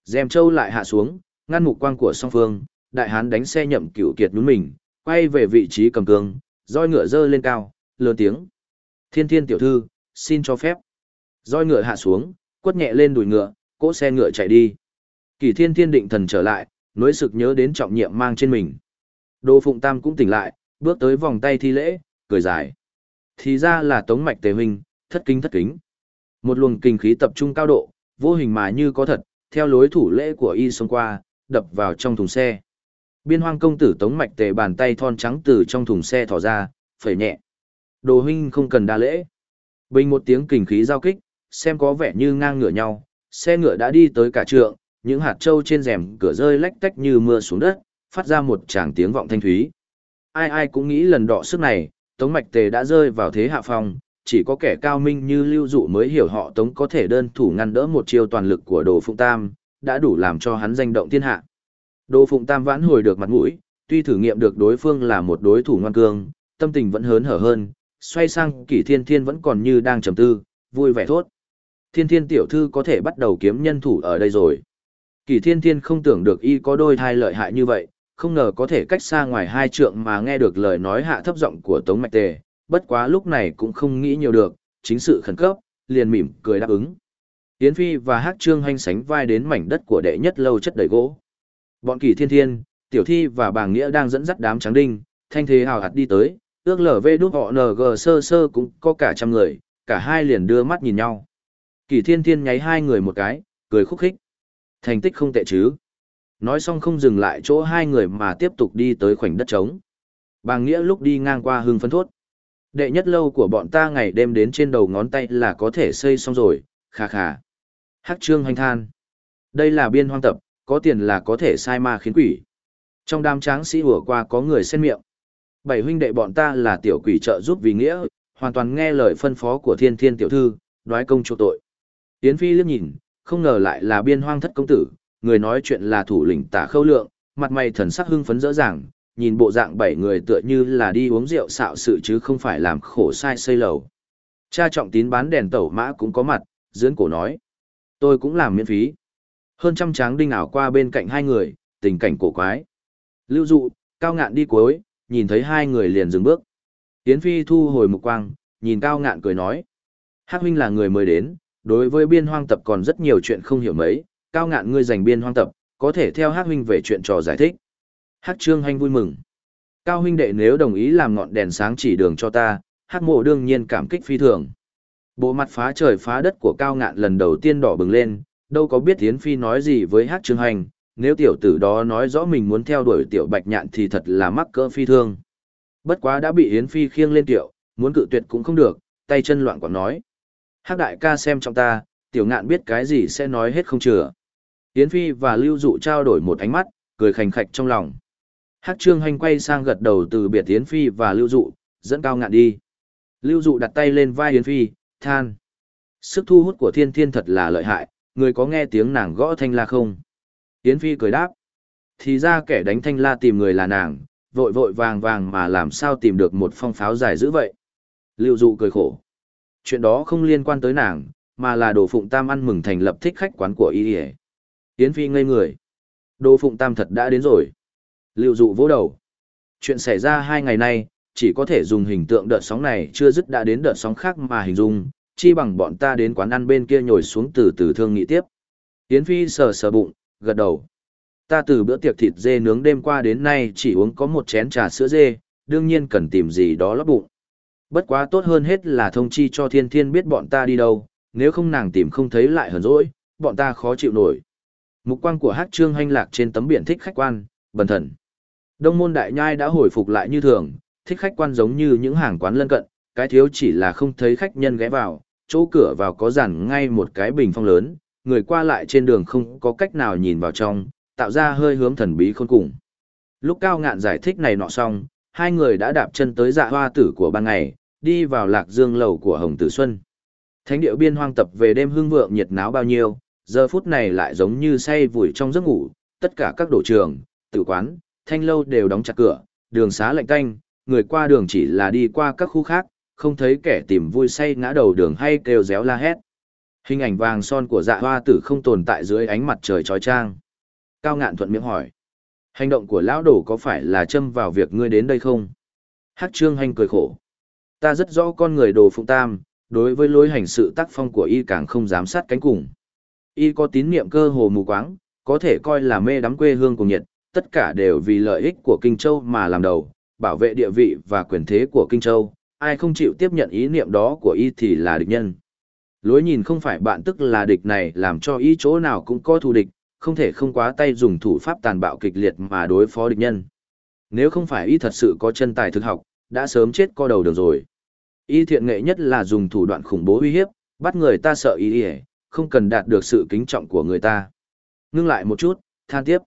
Dèm châu lại hạ xuống, ngăn mục quang của song phương, đại hán đánh xe nhậm cửu kiệt nhún mình, quay về vị trí cầm cương, roi ngựa dơ lên cao, lớn tiếng. Thiên thiên tiểu thư, xin cho phép. Roi ngựa hạ xuống, quất nhẹ lên đùi ngựa, cỗ xe ngựa chạy đi. Kỳ thiên thiên định thần trở lại, nối sực nhớ đến trọng nhiệm mang trên mình. Đô Phụng Tam cũng tỉnh lại, bước tới vòng tay thi lễ, cười dài. Thì ra là tống mạch tề huynh, thất kính thất kính. Một luồng kinh khí tập trung cao độ, vô hình mà như có thật, theo lối thủ lễ của y xông qua, đập vào trong thùng xe. Biên hoang công tử tống mạch tề bàn tay thon trắng từ trong thùng xe thỏ ra, phẩy nhẹ. Đồ huynh không cần đa lễ. Bình một tiếng kinh khí giao kích, xem có vẻ như ngang ngửa nhau, xe ngựa đã đi tới cả trượng, những hạt trâu trên rèm cửa rơi lách tách như mưa xuống đất, phát ra một tràng tiếng vọng thanh thúy. Ai ai cũng nghĩ lần đọ sức này, Tống Mạch Tề đã rơi vào thế hạ phong, chỉ có kẻ cao minh như lưu dụ mới hiểu họ Tống có thể đơn thủ ngăn đỡ một chiêu toàn lực của Đồ Phụng Tam, đã đủ làm cho hắn danh động thiên hạ. Đồ Phụng Tam vãn hồi được mặt mũi, tuy thử nghiệm được đối phương là một đối thủ ngoan cương, tâm tình vẫn hớn hở hơn, xoay sang kỷ thiên thiên vẫn còn như đang trầm tư, vui vẻ thốt. Thiên thiên tiểu thư có thể bắt đầu kiếm nhân thủ ở đây rồi. Kỷ thiên thiên không tưởng được y có đôi thai lợi hại như vậy, không ngờ có thể cách xa ngoài hai trượng mà nghe được lời nói hạ thấp giọng của Tống Mạch Tề, bất quá lúc này cũng không nghĩ nhiều được, chính sự khẩn cấp, liền mỉm cười đáp ứng. Yến Phi và Hắc Trương Hành sánh vai đến mảnh đất của đệ nhất lâu chất đầy gỗ. Bọn kỳ thiên thiên, tiểu thi và bàng nghĩa đang dẫn dắt đám trắng đinh, thanh thế hào hạt đi tới, ước lở vê đút họ ng sơ sơ cũng có cả trăm người, cả hai liền đưa mắt nhìn nhau. Kỳ thiên thiên nháy hai người một cái, cười khúc khích. Thành tích không tệ chứ. Nói xong không dừng lại chỗ hai người mà tiếp tục đi tới khoảnh đất trống. Bàng Nghĩa lúc đi ngang qua hưng phấn thốt. Đệ nhất lâu của bọn ta ngày đêm đến trên đầu ngón tay là có thể xây xong rồi, khà khà. Hắc trương hoành than. Đây là biên hoang tập, có tiền là có thể sai ma khiến quỷ. Trong đám tráng sĩ vừa qua có người xen miệng. Bảy huynh đệ bọn ta là tiểu quỷ trợ giúp vì nghĩa, hoàn toàn nghe lời phân phó của thiên thiên tiểu thư, đoái công chỗ tội. Yến Phi liếc nhìn, không ngờ lại là biên hoang thất công tử, người nói chuyện là thủ lĩnh tả khâu lượng, mặt mày thần sắc hưng phấn rõ ràng, nhìn bộ dạng bảy người tựa như là đi uống rượu xạo sự chứ không phải làm khổ sai xây lầu. Cha trọng tín bán đèn tẩu mã cũng có mặt, dưỡng cổ nói. Tôi cũng làm miễn phí. Hơn trăm tráng đinh ảo qua bên cạnh hai người, tình cảnh cổ quái. Lưu dụ, cao ngạn đi cuối, nhìn thấy hai người liền dừng bước. Tiến Phi thu hồi mục quang, nhìn cao ngạn cười nói. Hắc huynh là người mới đến, đối với biên hoang tập còn rất nhiều chuyện không hiểu mấy, cao ngạn ngươi giành biên hoang tập, có thể theo Hắc huynh về chuyện trò giải thích. Hắc Trương Hành vui mừng. Cao huynh đệ nếu đồng ý làm ngọn đèn sáng chỉ đường cho ta, Hắc mộ đương nhiên cảm kích phi thường. Bộ mặt phá trời phá đất của cao ngạn lần đầu tiên đỏ bừng lên, đâu có biết Yến Phi nói gì với Hắc Trương Hành, nếu tiểu tử đó nói rõ mình muốn theo đuổi tiểu bạch nhạn thì thật là mắc cỡ phi thương. Bất quá đã bị Yến Phi khiêng lên tiểu, muốn cự tuyệt cũng không được, tay chân loạn quảng nói. Hắc đại ca xem trong ta, tiểu ngạn biết cái gì sẽ nói hết không chừa. Yến Phi và Lưu Dụ trao đổi một ánh mắt, cười khành khạch trong lòng. Hát Trương Hành quay sang gật đầu từ biệt Yến Phi và Lưu Dụ, dẫn cao ngạn đi. Lưu Dụ đặt tay lên vai Yến Phi, than. Sức thu hút của thiên thiên thật là lợi hại, người có nghe tiếng nàng gõ thanh la không? Yến Phi cười đáp. Thì ra kẻ đánh thanh la tìm người là nàng, vội vội vàng vàng mà làm sao tìm được một phong pháo dài dữ vậy. Lưu Dụ cười khổ. Chuyện đó không liên quan tới nàng, mà là đồ phụng tam ăn mừng thành lập thích khách quán của y Yến Phi ngây người. Đồ phụng tam thật đã đến rồi. Lưu Dụ vỗ đầu. Chuyện xảy ra hai ngày nay, chỉ có thể dùng hình tượng đợt sóng này chưa dứt đã đến đợt sóng khác mà hình dung, chi bằng bọn ta đến quán ăn bên kia nhồi xuống từ từ thương nghị tiếp. Yến Phi sờ sờ bụng, gật đầu. Ta từ bữa tiệc thịt dê nướng đêm qua đến nay chỉ uống có một chén trà sữa dê, đương nhiên cần tìm gì đó lấp bụng. Bất quá tốt hơn hết là thông chi cho thiên thiên biết bọn ta đi đâu, nếu không nàng tìm không thấy lại hờn rỗi, bọn ta khó chịu nổi. Mục quang của hát trương hanh lạc trên tấm biển thích khách quan, bần thần. Đông môn đại nhai đã hồi phục lại như thường, thích khách quan giống như những hàng quán lân cận, cái thiếu chỉ là không thấy khách nhân ghé vào, chỗ cửa vào có dàn ngay một cái bình phong lớn, người qua lại trên đường không có cách nào nhìn vào trong, tạo ra hơi hướng thần bí khôn cùng. Lúc cao ngạn giải thích này nọ xong, hai người đã đạp chân tới dạ hoa tử của ban ngày, đi vào lạc dương lầu của Hồng Tử Xuân. Thánh điệu biên hoang tập về đêm hương vượng nhiệt náo bao nhiêu, giờ phút này lại giống như say vùi trong giấc ngủ, tất cả các đổ trường, tử quán, thanh lâu đều đóng chặt cửa, đường xá lạnh tanh, người qua đường chỉ là đi qua các khu khác, không thấy kẻ tìm vui say ngã đầu đường hay kêu réo la hét. Hình ảnh vàng son của dạ hoa tử không tồn tại dưới ánh mặt trời trói trang. Cao ngạn thuận miệng hỏi. Hành động của lão đổ có phải là châm vào việc ngươi đến đây không? Hắc trương hành cười khổ. Ta rất rõ con người đồ phụng tam, đối với lối hành sự tác phong của y càng không dám sát cánh cùng. Y có tín niệm cơ hồ mù quáng, có thể coi là mê đắm quê hương cùng nhiệt, tất cả đều vì lợi ích của Kinh Châu mà làm đầu, bảo vệ địa vị và quyền thế của Kinh Châu, ai không chịu tiếp nhận ý niệm đó của y thì là địch nhân. Lối nhìn không phải bạn tức là địch này làm cho y chỗ nào cũng có thù địch, không thể không quá tay dùng thủ pháp tàn bạo kịch liệt mà đối phó địch nhân. Nếu không phải y thật sự có chân tài thực học, đã sớm chết co đầu được rồi. Y thiện nghệ nhất là dùng thủ đoạn khủng bố uy hiếp, bắt người ta sợ y y, không cần đạt được sự kính trọng của người ta. Ngưng lại một chút, than tiếp.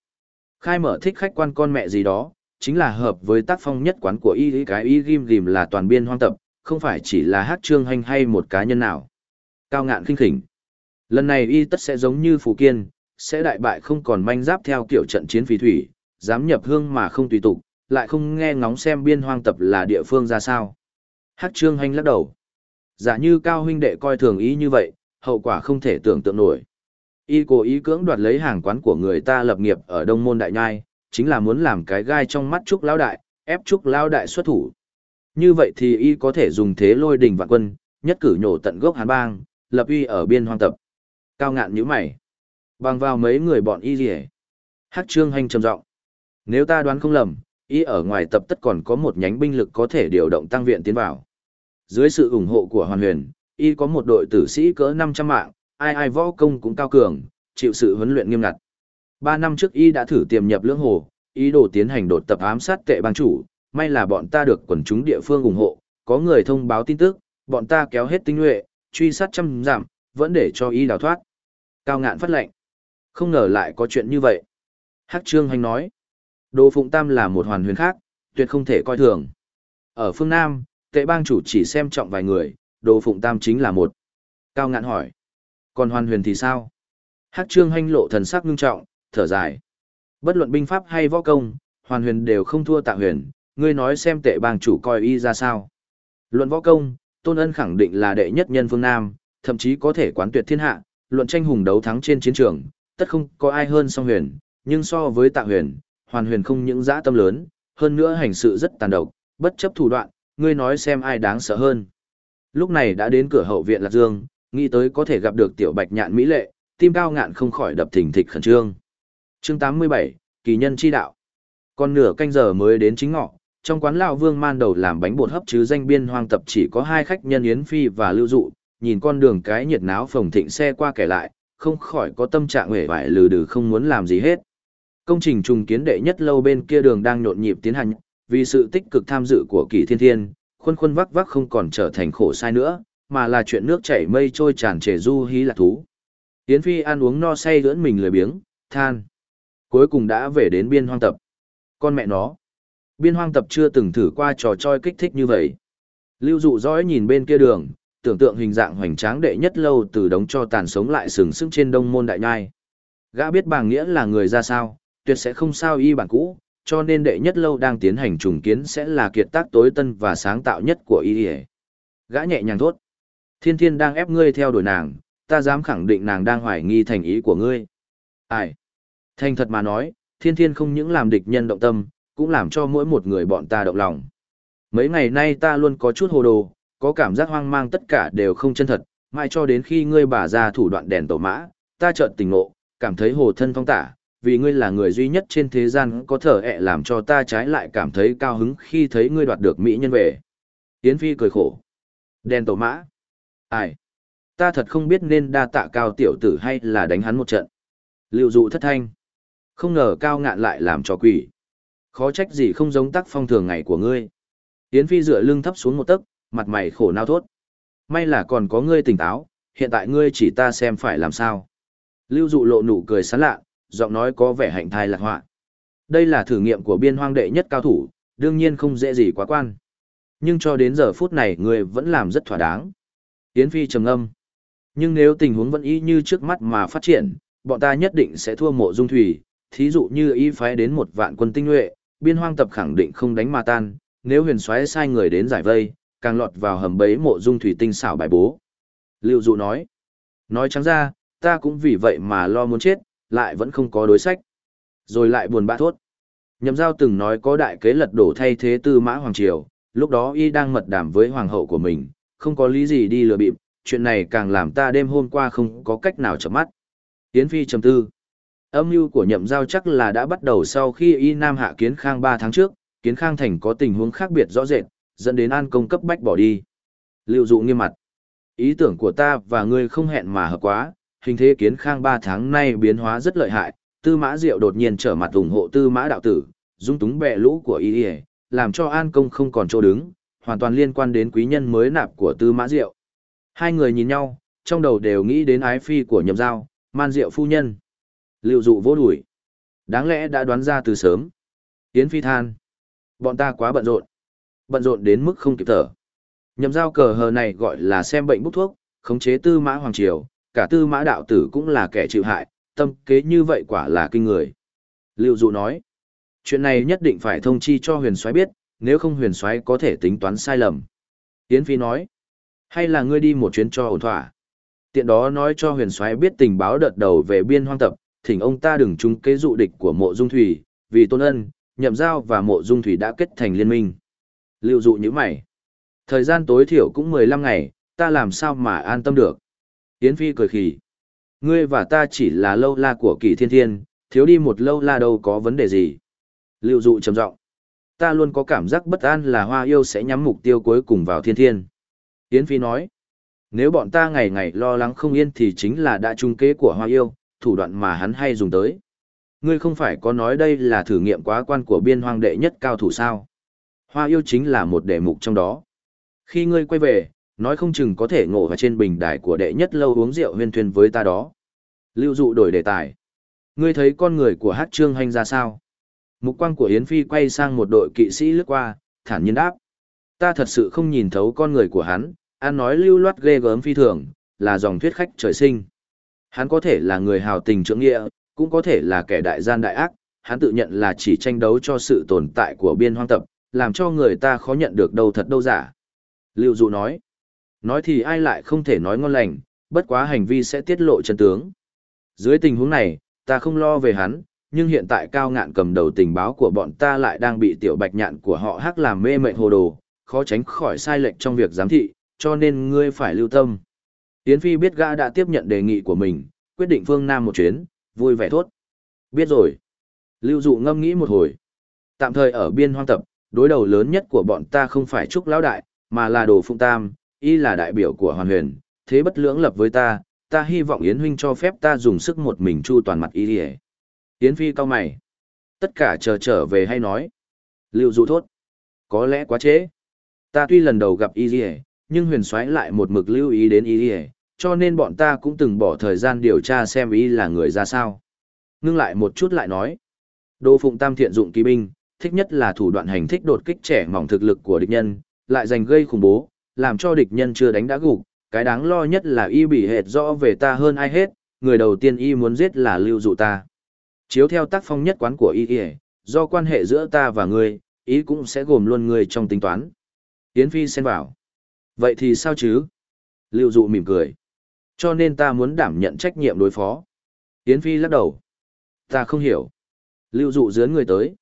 Khai mở thích khách quan con mẹ gì đó, chính là hợp với tác phong nhất quán của y cái y ghim ghim là toàn biên hoang tập, không phải chỉ là hát trương hành hay một cá nhân nào. Cao ngạn khinh khỉnh. Lần này y tất sẽ giống như Phù Kiên, sẽ đại bại không còn manh giáp theo kiểu trận chiến phí thủy, dám nhập hương mà không tùy tục, lại không nghe ngóng xem biên hoang tập là địa phương ra sao. Hát trương hành lắc đầu. Giả như cao huynh đệ coi thường ý như vậy, hậu quả không thể tưởng tượng nổi. Y cố ý cưỡng đoạt lấy hàng quán của người ta lập nghiệp ở Đông Môn Đại Nhai, chính là muốn làm cái gai trong mắt Trúc Lão Đại, ép Trúc Lão Đại xuất thủ. Như vậy thì y có thể dùng thế lôi đình vạn quân, nhất cử nhổ tận gốc Hán Bang, lập uy ở biên hoang tập. Cao ngạn như mày. Bằng vào mấy người bọn y gì Hắc trương hành trầm giọng Nếu ta đoán không lầm, y ở ngoài tập tất còn có một nhánh binh lực có thể điều động tăng viện tiến vào. Dưới sự ủng hộ của Hoàn Huyền, y có một đội tử sĩ cỡ 500 mạng, ai ai võ công cũng cao cường, chịu sự huấn luyện nghiêm ngặt. Ba năm trước y đã thử tiềm nhập lưỡng hồ, ý đồ tiến hành đột tập ám sát tệ bang chủ, may là bọn ta được quần chúng địa phương ủng hộ, có người thông báo tin tức, bọn ta kéo hết tinh nhuệ, truy sát trăm giảm, vẫn để cho y đào thoát. Cao ngạn phát lệnh. Không ngờ lại có chuyện như vậy. Hắc Trương Hành nói, Đồ Phụng Tam là một hoàn huyền khác, tuyệt không thể coi thường. Ở phương Nam, tệ bang chủ chỉ xem trọng vài người, Đồ Phụng Tam chính là một. Cao ngạn hỏi, còn hoàn huyền thì sao? Hát Trương Hành lộ thần sắc ngưng trọng, thở dài. Bất luận binh pháp hay võ công, hoàn huyền đều không thua tạ huyền, ngươi nói xem tệ bang chủ coi y ra sao. Luận võ công, Tôn Ân khẳng định là đệ nhất nhân phương Nam, thậm chí có thể quán tuyệt thiên hạ, luận tranh hùng đấu thắng trên chiến trường, tất không có ai hơn song huyền, nhưng so với tạ huyền, hoàn huyền không những dã tâm lớn, hơn nữa hành sự rất tàn độc, bất chấp thủ đoạn, ngươi nói xem ai đáng sợ hơn. Lúc này đã đến cửa hậu viện Lạc Dương, nghĩ tới có thể gặp được tiểu bạch nhạn mỹ lệ, tim cao ngạn không khỏi đập thình thịch khẩn trương chương 87, kỳ nhân chi đạo. Còn nửa canh giờ mới đến chính ngọ, trong quán lão Vương man đầu làm bánh bột hấp chứ danh biên hoang tập chỉ có hai khách nhân Yến Phi và Lưu Dụ, nhìn con đường cái nhiệt náo phồng thịnh xe qua kẻ lại, không khỏi có tâm trạng uể vải lừ đừ không muốn làm gì hết. Công trình trùng kiến đệ nhất lâu bên kia đường đang nhộn nhịp tiến hành, vì sự tích cực tham dự của Kỳ Thiên Thiên, khuôn khuôn vắc vắc không còn trở thành khổ sai nữa, mà là chuyện nước chảy mây trôi tràn trề du hí lạc thú. Yến Phi ăn uống no say lưỡn mình lười biếng, than. Cuối cùng đã về đến biên hoang tập. Con mẹ nó. Biên hoang tập chưa từng thử qua trò chơi kích thích như vậy. Lưu dụ dõi nhìn bên kia đường, tưởng tượng hình dạng hoành tráng đệ nhất lâu từ đống cho tàn sống lại sừng sững trên đông môn đại nhai. Gã biết bàng nghĩa là người ra sao, tuyệt sẽ không sao y bản cũ, cho nên đệ nhất lâu đang tiến hành trùng kiến sẽ là kiệt tác tối tân và sáng tạo nhất của y. Gã nhẹ nhàng thốt. Thiên thiên đang ép ngươi theo đuổi nàng, ta dám khẳng định nàng đang hoài nghi thành ý của ngươi. Ai? Thành thật mà nói, thiên thiên không những làm địch nhân động tâm, cũng làm cho mỗi một người bọn ta động lòng. Mấy ngày nay ta luôn có chút hồ đồ, có cảm giác hoang mang tất cả đều không chân thật, mãi cho đến khi ngươi bà ra thủ đoạn đèn tổ mã, ta chợt tỉnh ngộ, cảm thấy hồ thân phong tả, vì ngươi là người duy nhất trên thế gian có thở ẹ làm cho ta trái lại cảm thấy cao hứng khi thấy ngươi đoạt được mỹ nhân về. Yến Phi cười khổ. đen tổ mã. Ai? ta thật không biết nên đa tạ cao tiểu tử hay là đánh hắn một trận. Liệu dụ thất thanh. Không ngờ cao ngạn lại làm cho quỷ. Khó trách gì không giống tác phong thường ngày của ngươi. Yến Phi dựa lưng thấp xuống một tấc, mặt mày khổ nao thốt. May là còn có ngươi tỉnh táo, hiện tại ngươi chỉ ta xem phải làm sao. Lưu dụ lộ nụ cười sán lạ, giọng nói có vẻ hạnh thai lạc họa. Đây là thử nghiệm của biên hoang đệ nhất cao thủ, đương nhiên không dễ gì quá quan. Nhưng cho đến giờ phút này người vẫn làm rất thỏa đáng. Yến Phi trầm âm. Nhưng nếu tình huống vẫn y như trước mắt mà phát triển, bọn ta nhất định sẽ thua mộ dung thủy, thí dụ như y phái đến một vạn quân tinh nhuệ, biên hoang tập khẳng định không đánh mà tan, nếu huyền xoáy sai người đến giải vây, càng lọt vào hầm bẫy mộ dung thủy tinh xảo bài bố. Lưu dụ nói, nói trắng ra, ta cũng vì vậy mà lo muốn chết, lại vẫn không có đối sách. Rồi lại buồn bã thốt. Nhậm giao từng nói có đại kế lật đổ thay thế tư mã Hoàng Triều, lúc đó y đang mật đàm với hoàng hậu của mình, không có lý gì đi lừa bịp, chuyện này càng làm ta đêm hôm qua không có cách nào chậm mắt. Yến Phi trầm tư. Âm mưu của nhậm giao chắc là đã bắt đầu sau khi y nam hạ kiến khang 3 tháng trước, kiến khang thành có tình huống khác biệt rõ rệt, dẫn đến an công cấp bách bỏ đi. Lưu dụ nghiêm mặt. Ý tưởng của ta và ngươi không hẹn mà hợp quá, hình thế kiến khang 3 tháng nay biến hóa rất lợi hại, tư mã diệu đột nhiên trở mặt ủng hộ tư mã đạo tử, dung túng bè lũ của y làm cho an công không còn chỗ đứng, hoàn toàn liên quan đến quý nhân mới nạp của tư mã diệu. Hai người nhìn nhau, trong đầu đều nghĩ đến ái phi của nhậm giao, man diệu phu nhân. Lưu dụ vô đuổi. Đáng lẽ đã đoán ra từ sớm. Yến phi than. Bọn ta quá bận rộn. Bận rộn đến mức không kịp thở. Nhậm giao cờ hờ này gọi là xem bệnh bút thuốc, khống chế tư mã hoàng triều, cả tư mã đạo tử cũng là kẻ chịu hại, tâm kế như vậy quả là kinh người. Lưu dụ nói. Chuyện này nhất định phải thông chi cho huyền soái biết, nếu không huyền soái có thể tính toán sai lầm. Yến phi nói. Hay là ngươi đi một chuyến cho ổn thỏa. Tiện đó nói cho huyền soái biết tình báo đợt đầu về biên hoang tập, thỉnh ông ta đừng chung kế dụ địch của mộ dung thủy, vì tôn ân, nhậm giao và mộ dung thủy đã kết thành liên minh. Lưu dụ như mày. Thời gian tối thiểu cũng 15 ngày, ta làm sao mà an tâm được. Yến Phi cười khỉ. Ngươi và ta chỉ là lâu la của kỳ thiên thiên, thiếu đi một lâu la đâu có vấn đề gì. Lưu dụ trầm giọng. Ta luôn có cảm giác bất an là hoa yêu sẽ nhắm mục tiêu cuối cùng vào thiên thiên. Yến Phi nói. Nếu bọn ta ngày ngày lo lắng không yên thì chính là đã trung kế của hoa yêu, thủ đoạn mà hắn hay dùng tới. Ngươi không phải có nói đây là thử nghiệm quá quan của biên hoang đệ nhất cao thủ sao? Hoa yêu chính là một đề mục trong đó. Khi ngươi quay về, nói không chừng có thể ngộ vào trên bình đài của đệ nhất lâu uống rượu huyên thuyên với ta đó. Lưu dụ đổi đề tài. Ngươi thấy con người của hát trương hành ra sao? Mục quang của Yến Phi quay sang một đội kỵ sĩ lướt qua, thản nhiên đáp. Ta thật sự không nhìn thấu con người của hắn, an nói lưu loát ghê gớm phi thường, là dòng thuyết khách trời sinh. Hắn có thể là người hào tình trưởng nghĩa, cũng có thể là kẻ đại gian đại ác, hắn tự nhận là chỉ tranh đấu cho sự tồn tại của biên hoang tập, làm cho người ta khó nhận được đâu thật đâu giả. Lưu Dụ nói, nói thì ai lại không thể nói ngon lành, bất quá hành vi sẽ tiết lộ chân tướng. Dưới tình huống này, ta không lo về hắn, nhưng hiện tại cao ngạn cầm đầu tình báo của bọn ta lại đang bị tiểu bạch nhạn của họ hắc làm mê mệnh hồ đồ, khó tránh khỏi sai lệch trong việc giám thị, cho nên ngươi phải lưu tâm. Yến Phi biết gã đã tiếp nhận đề nghị của mình, quyết định phương Nam một chuyến, vui vẻ thốt. Biết rồi. Lưu dụ ngâm nghĩ một hồi. Tạm thời ở biên hoang tập, đối đầu lớn nhất của bọn ta không phải Trúc Lão Đại, mà là Đồ Phụng Tam, y là đại biểu của Hoàn Huyền, thế bất lưỡng lập với ta, ta hy vọng Yến Huynh cho phép ta dùng sức một mình chu toàn mặt y đi Yến Phi cao mày. Tất cả chờ trở về hay nói. Lưu dụ thốt. Có lẽ quá trễ. Ta tuy lần đầu gặp y nhưng huyền soái lại một mực lưu ý đến y cho nên bọn ta cũng từng bỏ thời gian điều tra xem y là người ra sao. Ngưng lại một chút lại nói. Đô Phụng Tam thiện dụng kỳ binh, thích nhất là thủ đoạn hành thích đột kích trẻ mỏng thực lực của địch nhân, lại giành gây khủng bố, làm cho địch nhân chưa đánh đã gục. Cái đáng lo nhất là y bị hệt rõ về ta hơn ai hết, người đầu tiên y muốn giết là lưu dụ ta. Chiếu theo tác phong nhất quán của y do quan hệ giữa ta và ngươi, ý cũng sẽ gồm luôn ngươi trong tính toán. Yến Phi xen vào. Vậy thì sao chứ? Lưu dụ mỉm cười. Cho nên ta muốn đảm nhận trách nhiệm đối phó. Yến Phi lắc đầu. Ta không hiểu. Lưu dụ dướn người tới.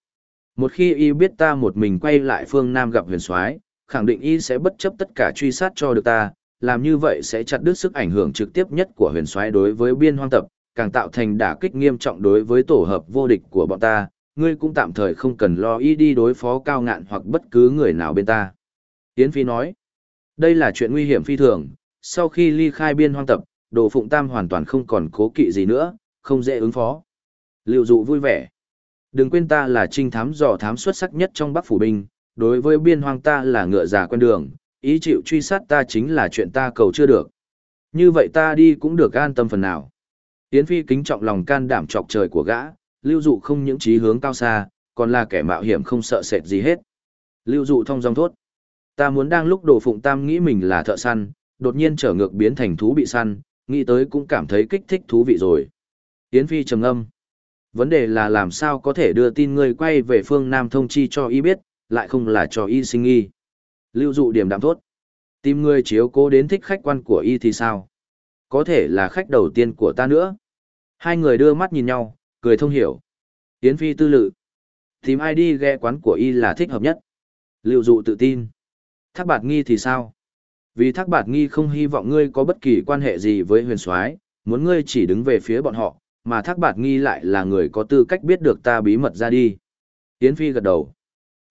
Một khi y biết ta một mình quay lại phương Nam gặp huyền soái khẳng định y sẽ bất chấp tất cả truy sát cho được ta, làm như vậy sẽ chặt đứt sức ảnh hưởng trực tiếp nhất của huyền soái đối với biên hoang tập, càng tạo thành đả kích nghiêm trọng đối với tổ hợp vô địch của bọn ta, ngươi cũng tạm thời không cần lo y đi đối phó cao ngạn hoặc bất cứ người nào bên ta. Yến Phi nói, đây là chuyện nguy hiểm phi thường, sau khi ly khai biên hoang tập, đồ phụng tam hoàn toàn không còn cố kỵ gì nữa, không dễ ứng phó. Liệu dụ vui vẻ. Đừng quên ta là trinh thám dò thám xuất sắc nhất trong Bắc Phủ Binh, đối với biên hoang ta là ngựa già quen đường, ý chịu truy sát ta chính là chuyện ta cầu chưa được. Như vậy ta đi cũng được an tâm phần nào. Yến Phi kính trọng lòng can đảm trọc trời của gã, lưu dụ không những trí hướng cao xa, còn là kẻ mạo hiểm không sợ sệt gì hết. Lưu dụ thông dòng thốt. Ta muốn đang lúc đồ phụng tam nghĩ mình là thợ săn, đột nhiên trở ngược biến thành thú bị săn, nghĩ tới cũng cảm thấy kích thích thú vị rồi. Yến Phi trầm âm. Vấn đề là làm sao có thể đưa tin ngươi quay về phương Nam thông chi cho y biết, lại không là cho y sinh nghi. Lưu dụ điểm đạm thốt. Tìm người chiếu cố đến thích khách quan của y thì sao? Có thể là khách đầu tiên của ta nữa. Hai người đưa mắt nhìn nhau, cười thông hiểu. Yến Phi tư lự. Tìm ai đi ghe quán của y là thích hợp nhất. Lưu dụ tự tin. Thác bạt nghi thì sao? Vì thác bạt nghi không hy vọng ngươi có bất kỳ quan hệ gì với huyền soái muốn ngươi chỉ đứng về phía bọn họ, mà thác bạt nghi lại là người có tư cách biết được ta bí mật ra đi. Yến Phi gật đầu.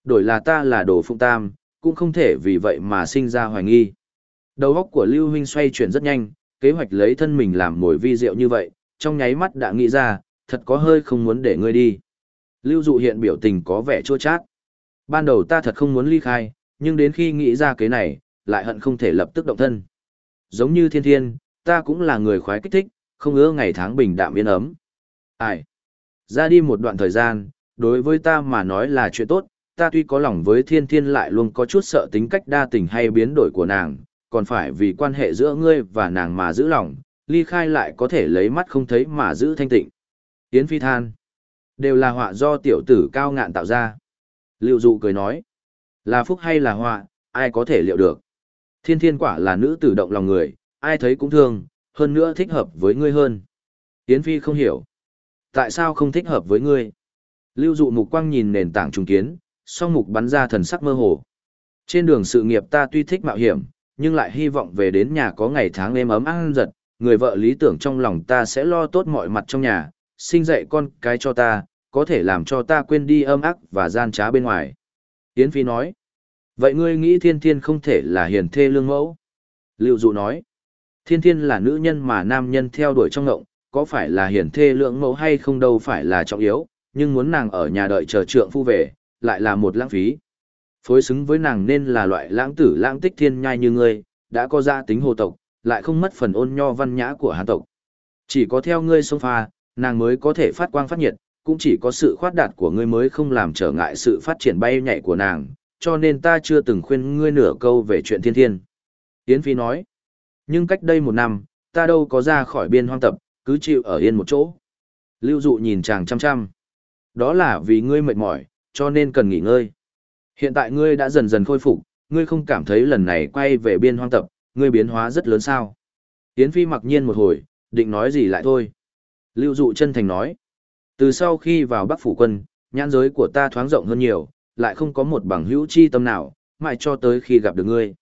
Đổi là ta là đồ phụng tam, cũng không thể vì vậy mà sinh ra hoài nghi. Đầu óc của Lưu Huynh xoay chuyển rất nhanh, kế hoạch lấy thân mình làm mồi vi diệu như vậy, trong nháy mắt đã nghĩ ra, thật có hơi không muốn để ngươi đi. Lưu Dụ hiện biểu tình có vẻ chua chát. Ban đầu ta thật không muốn ly khai, nhưng đến khi nghĩ ra cái này, lại hận không thể lập tức động thân. Giống như thiên thiên, ta cũng là người khoái kích thích, không ưa ngày tháng bình đạm yên ấm. Ai? Ra đi một đoạn thời gian, đối với ta mà nói là chuyện tốt, ta tuy có lòng với thiên thiên lại luôn có chút sợ tính cách đa tình hay biến đổi của nàng, còn phải vì quan hệ giữa ngươi và nàng mà giữ lòng, ly khai lại có thể lấy mắt không thấy mà giữ thanh tịnh. Yến Phi than, đều là họa do tiểu tử cao ngạn tạo ra. Liệu dụ cười nói, là phúc hay là họa, ai có thể liệu được. Thiên thiên quả là nữ tử động lòng người, ai thấy cũng thương, hơn nữa thích hợp với ngươi hơn. Yến Phi không hiểu. Tại sao không thích hợp với ngươi? Lưu dụ mục quang nhìn nền tảng trùng kiến, song mục bắn ra thần sắc mơ hồ. Trên đường sự nghiệp ta tuy thích mạo hiểm, nhưng lại hy vọng về đến nhà có ngày tháng êm ấm ăn giật, người vợ lý tưởng trong lòng ta sẽ lo tốt mọi mặt trong nhà, sinh dạy con cái cho ta, có thể làm cho ta quên đi âm ác và gian trá bên ngoài. Yến Phi nói, vậy ngươi nghĩ thiên thiên không thể là hiền thê lương mẫu? Liệu dụ nói, thiên thiên là nữ nhân mà nam nhân theo đuổi trong ngộng, có phải là hiền thê lương mẫu hay không đâu phải là trọng yếu, nhưng muốn nàng ở nhà đợi chờ trượng phu về, lại là một lãng phí. Phối xứng với nàng nên là loại lãng tử lãng tích thiên nhai như ngươi, đã có gia tính hồ tộc, lại không mất phần ôn nho văn nhã của hán tộc. Chỉ có theo ngươi sông pha, nàng mới có thể phát quang phát nhiệt, cũng chỉ có sự khoát đạt của ngươi mới không làm trở ngại sự phát triển bay nhảy của nàng, cho nên ta chưa từng khuyên ngươi nửa câu về chuyện thiên thiên. Yến Phi nói, nhưng cách đây một năm, ta đâu có ra khỏi biên hoang tập, cứ chịu ở yên một chỗ. Lưu dụ nhìn chàng chăm chăm. Đó là vì ngươi mệt mỏi, cho nên cần nghỉ ngơi. Hiện tại ngươi đã dần dần khôi phục, ngươi không cảm thấy lần này quay về biên hoang tập, ngươi biến hóa rất lớn sao. Yến Phi mặc nhiên một hồi, định nói gì lại thôi. Lưu dụ chân thành nói. Từ sau khi vào Bắc Phủ Quân, nhãn giới của ta thoáng rộng hơn nhiều, lại không có một bằng hữu chi tâm nào, mãi cho tới khi gặp được ngươi.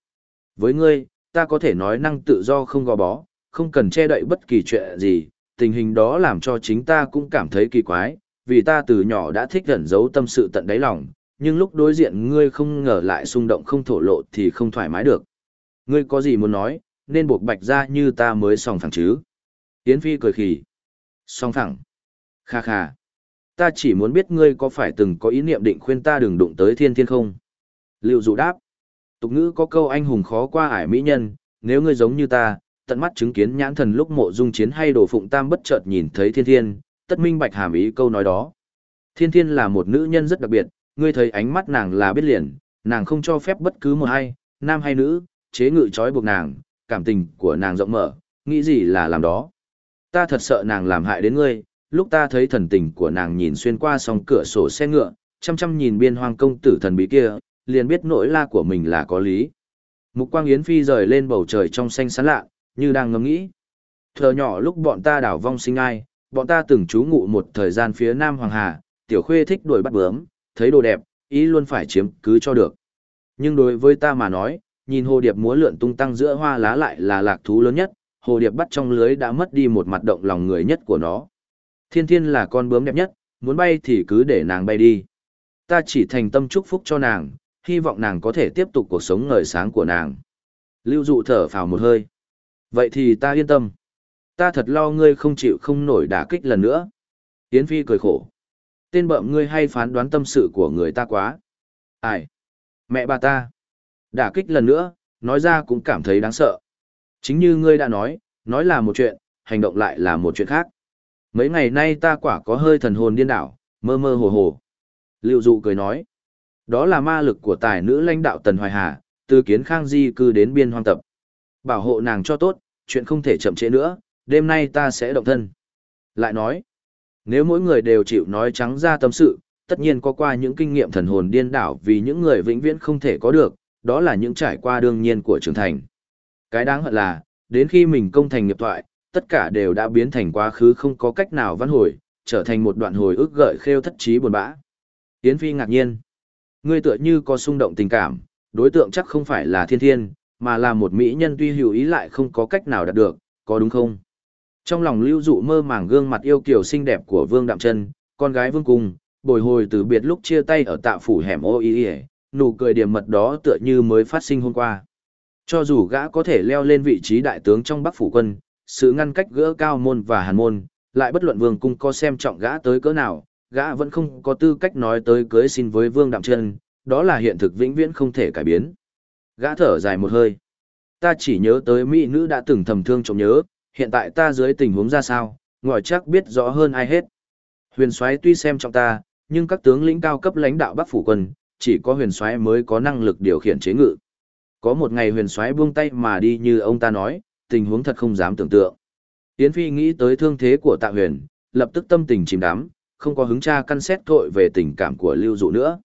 Với ngươi, ta có thể nói năng tự do không gò bó, không cần che đậy bất kỳ chuyện gì, tình hình đó làm cho chính ta cũng cảm thấy kỳ quái, vì ta từ nhỏ đã thích gần giấu tâm sự tận đáy lòng, nhưng lúc đối diện ngươi không ngờ lại xung động không thổ lộ thì không thoải mái được. Ngươi có gì muốn nói, nên buộc bạch ra như ta mới sòng thẳng chứ. Yến Phi cười khỉ. Song thẳng. Kha kha. Ta chỉ muốn biết ngươi có phải từng có ý niệm định khuyên ta đừng đụng tới thiên thiên không? Liệu dụ đáp. Tục ngữ có câu anh hùng khó qua ải mỹ nhân, nếu ngươi giống như ta, tận mắt chứng kiến nhãn thần lúc mộ dung chiến hay đồ phụng tam bất chợt nhìn thấy thiên thiên, tất minh bạch hàm ý câu nói đó. Thiên thiên là một nữ nhân rất đặc biệt, ngươi thấy ánh mắt nàng là biết liền, nàng không cho phép bất cứ một ai, nam hay nữ, chế ngự trói buộc nàng, cảm tình của nàng rộng mở, nghĩ gì là làm đó. Ta thật sợ nàng làm hại đến ngươi, lúc ta thấy thần tình của nàng nhìn xuyên qua song cửa sổ xe ngựa, chăm chăm nhìn biên hoang công tử thần bí kia, liền biết nỗi la của mình là có lý. Mục quang yến phi rời lên bầu trời trong xanh sáng lạ, như đang ngẫm nghĩ. Thờ nhỏ lúc bọn ta đảo vong sinh ai, bọn ta từng trú ngụ một thời gian phía nam Hoàng Hà, tiểu khuê thích đuổi bắt bướm, thấy đồ đẹp, ý luôn phải chiếm cứ cho được. Nhưng đối với ta mà nói, nhìn hồ điệp múa lượn tung tăng giữa hoa lá lại là lạc thú lớn nhất, hồ điệp bắt trong lưới đã mất đi một mặt động lòng người nhất của nó. Thiên thiên là con bướm đẹp nhất, muốn bay thì cứ để nàng bay đi. Ta chỉ thành tâm chúc phúc cho nàng, hy vọng nàng có thể tiếp tục cuộc sống ngời sáng của nàng. Lưu dụ thở phào một hơi. Vậy thì ta yên tâm. Ta thật lo ngươi không chịu không nổi đả kích lần nữa. Yến Phi cười khổ. Tên bậm ngươi hay phán đoán tâm sự của người ta quá. Ai? Mẹ bà ta. Đả kích lần nữa, nói ra cũng cảm thấy đáng sợ. Chính như ngươi đã nói, nói là một chuyện, hành động lại là một chuyện khác. Mấy ngày nay ta quả có hơi thần hồn điên đảo, mơ mơ hồ hồ. Liệu dụ cười nói. Đó là ma lực của tài nữ lãnh đạo Tần Hoài Hà, từ kiến khang di cư đến biên hoang tập. Bảo hộ nàng cho tốt, chuyện không thể chậm trễ nữa, đêm nay ta sẽ động thân. Lại nói, nếu mỗi người đều chịu nói trắng ra tâm sự, tất nhiên có qua những kinh nghiệm thần hồn điên đảo vì những người vĩnh viễn không thể có được, đó là những trải qua đương nhiên của trưởng thành. Cái đáng hận là, đến khi mình công thành nghiệp thoại, tất cả đều đã biến thành quá khứ không có cách nào văn hồi, trở thành một đoạn hồi ức gợi khêu thất trí buồn bã. Yến Phi ngạc nhiên. Ngươi tựa như có xung động tình cảm, đối tượng chắc không phải là thiên thiên, mà là một mỹ nhân tuy hữu ý lại không có cách nào đạt được, có đúng không? Trong lòng lưu dụ mơ màng gương mặt yêu kiều xinh đẹp của Vương Đạm Trân, con gái Vương Cung, bồi hồi từ biệt lúc chia tay ở tạ phủ hẻm ô y nụ cười điểm mật đó tựa như mới phát sinh hôm qua. Cho dù gã có thể leo lên vị trí đại tướng trong Bắc phủ quân, sự ngăn cách gỡ cao môn và hàn môn, lại bất luận Vương Cung có xem trọng gã tới cỡ nào, gã vẫn không có tư cách nói tới cưới xin với Vương Đạm Trân, đó là hiện thực vĩnh viễn không thể cải biến. Gã thở dài một hơi. Ta chỉ nhớ tới mỹ nữ đã từng thầm thương trộm nhớ, hiện tại ta dưới tình huống ra sao, ngòi chắc biết rõ hơn ai hết. Huyền soái tuy xem trọng ta, nhưng các tướng lĩnh cao cấp lãnh đạo Bắc phủ quân, chỉ có huyền soái mới có năng lực điều khiển chế ngự. Có một ngày huyền soái buông tay mà đi như ông ta nói, tình huống thật không dám tưởng tượng. Yến Phi nghĩ tới thương thế của Tạ Huyền, lập tức tâm tình chìm đắm, không có hứng tra căn xét tội về tình cảm của Lưu Dụ nữa.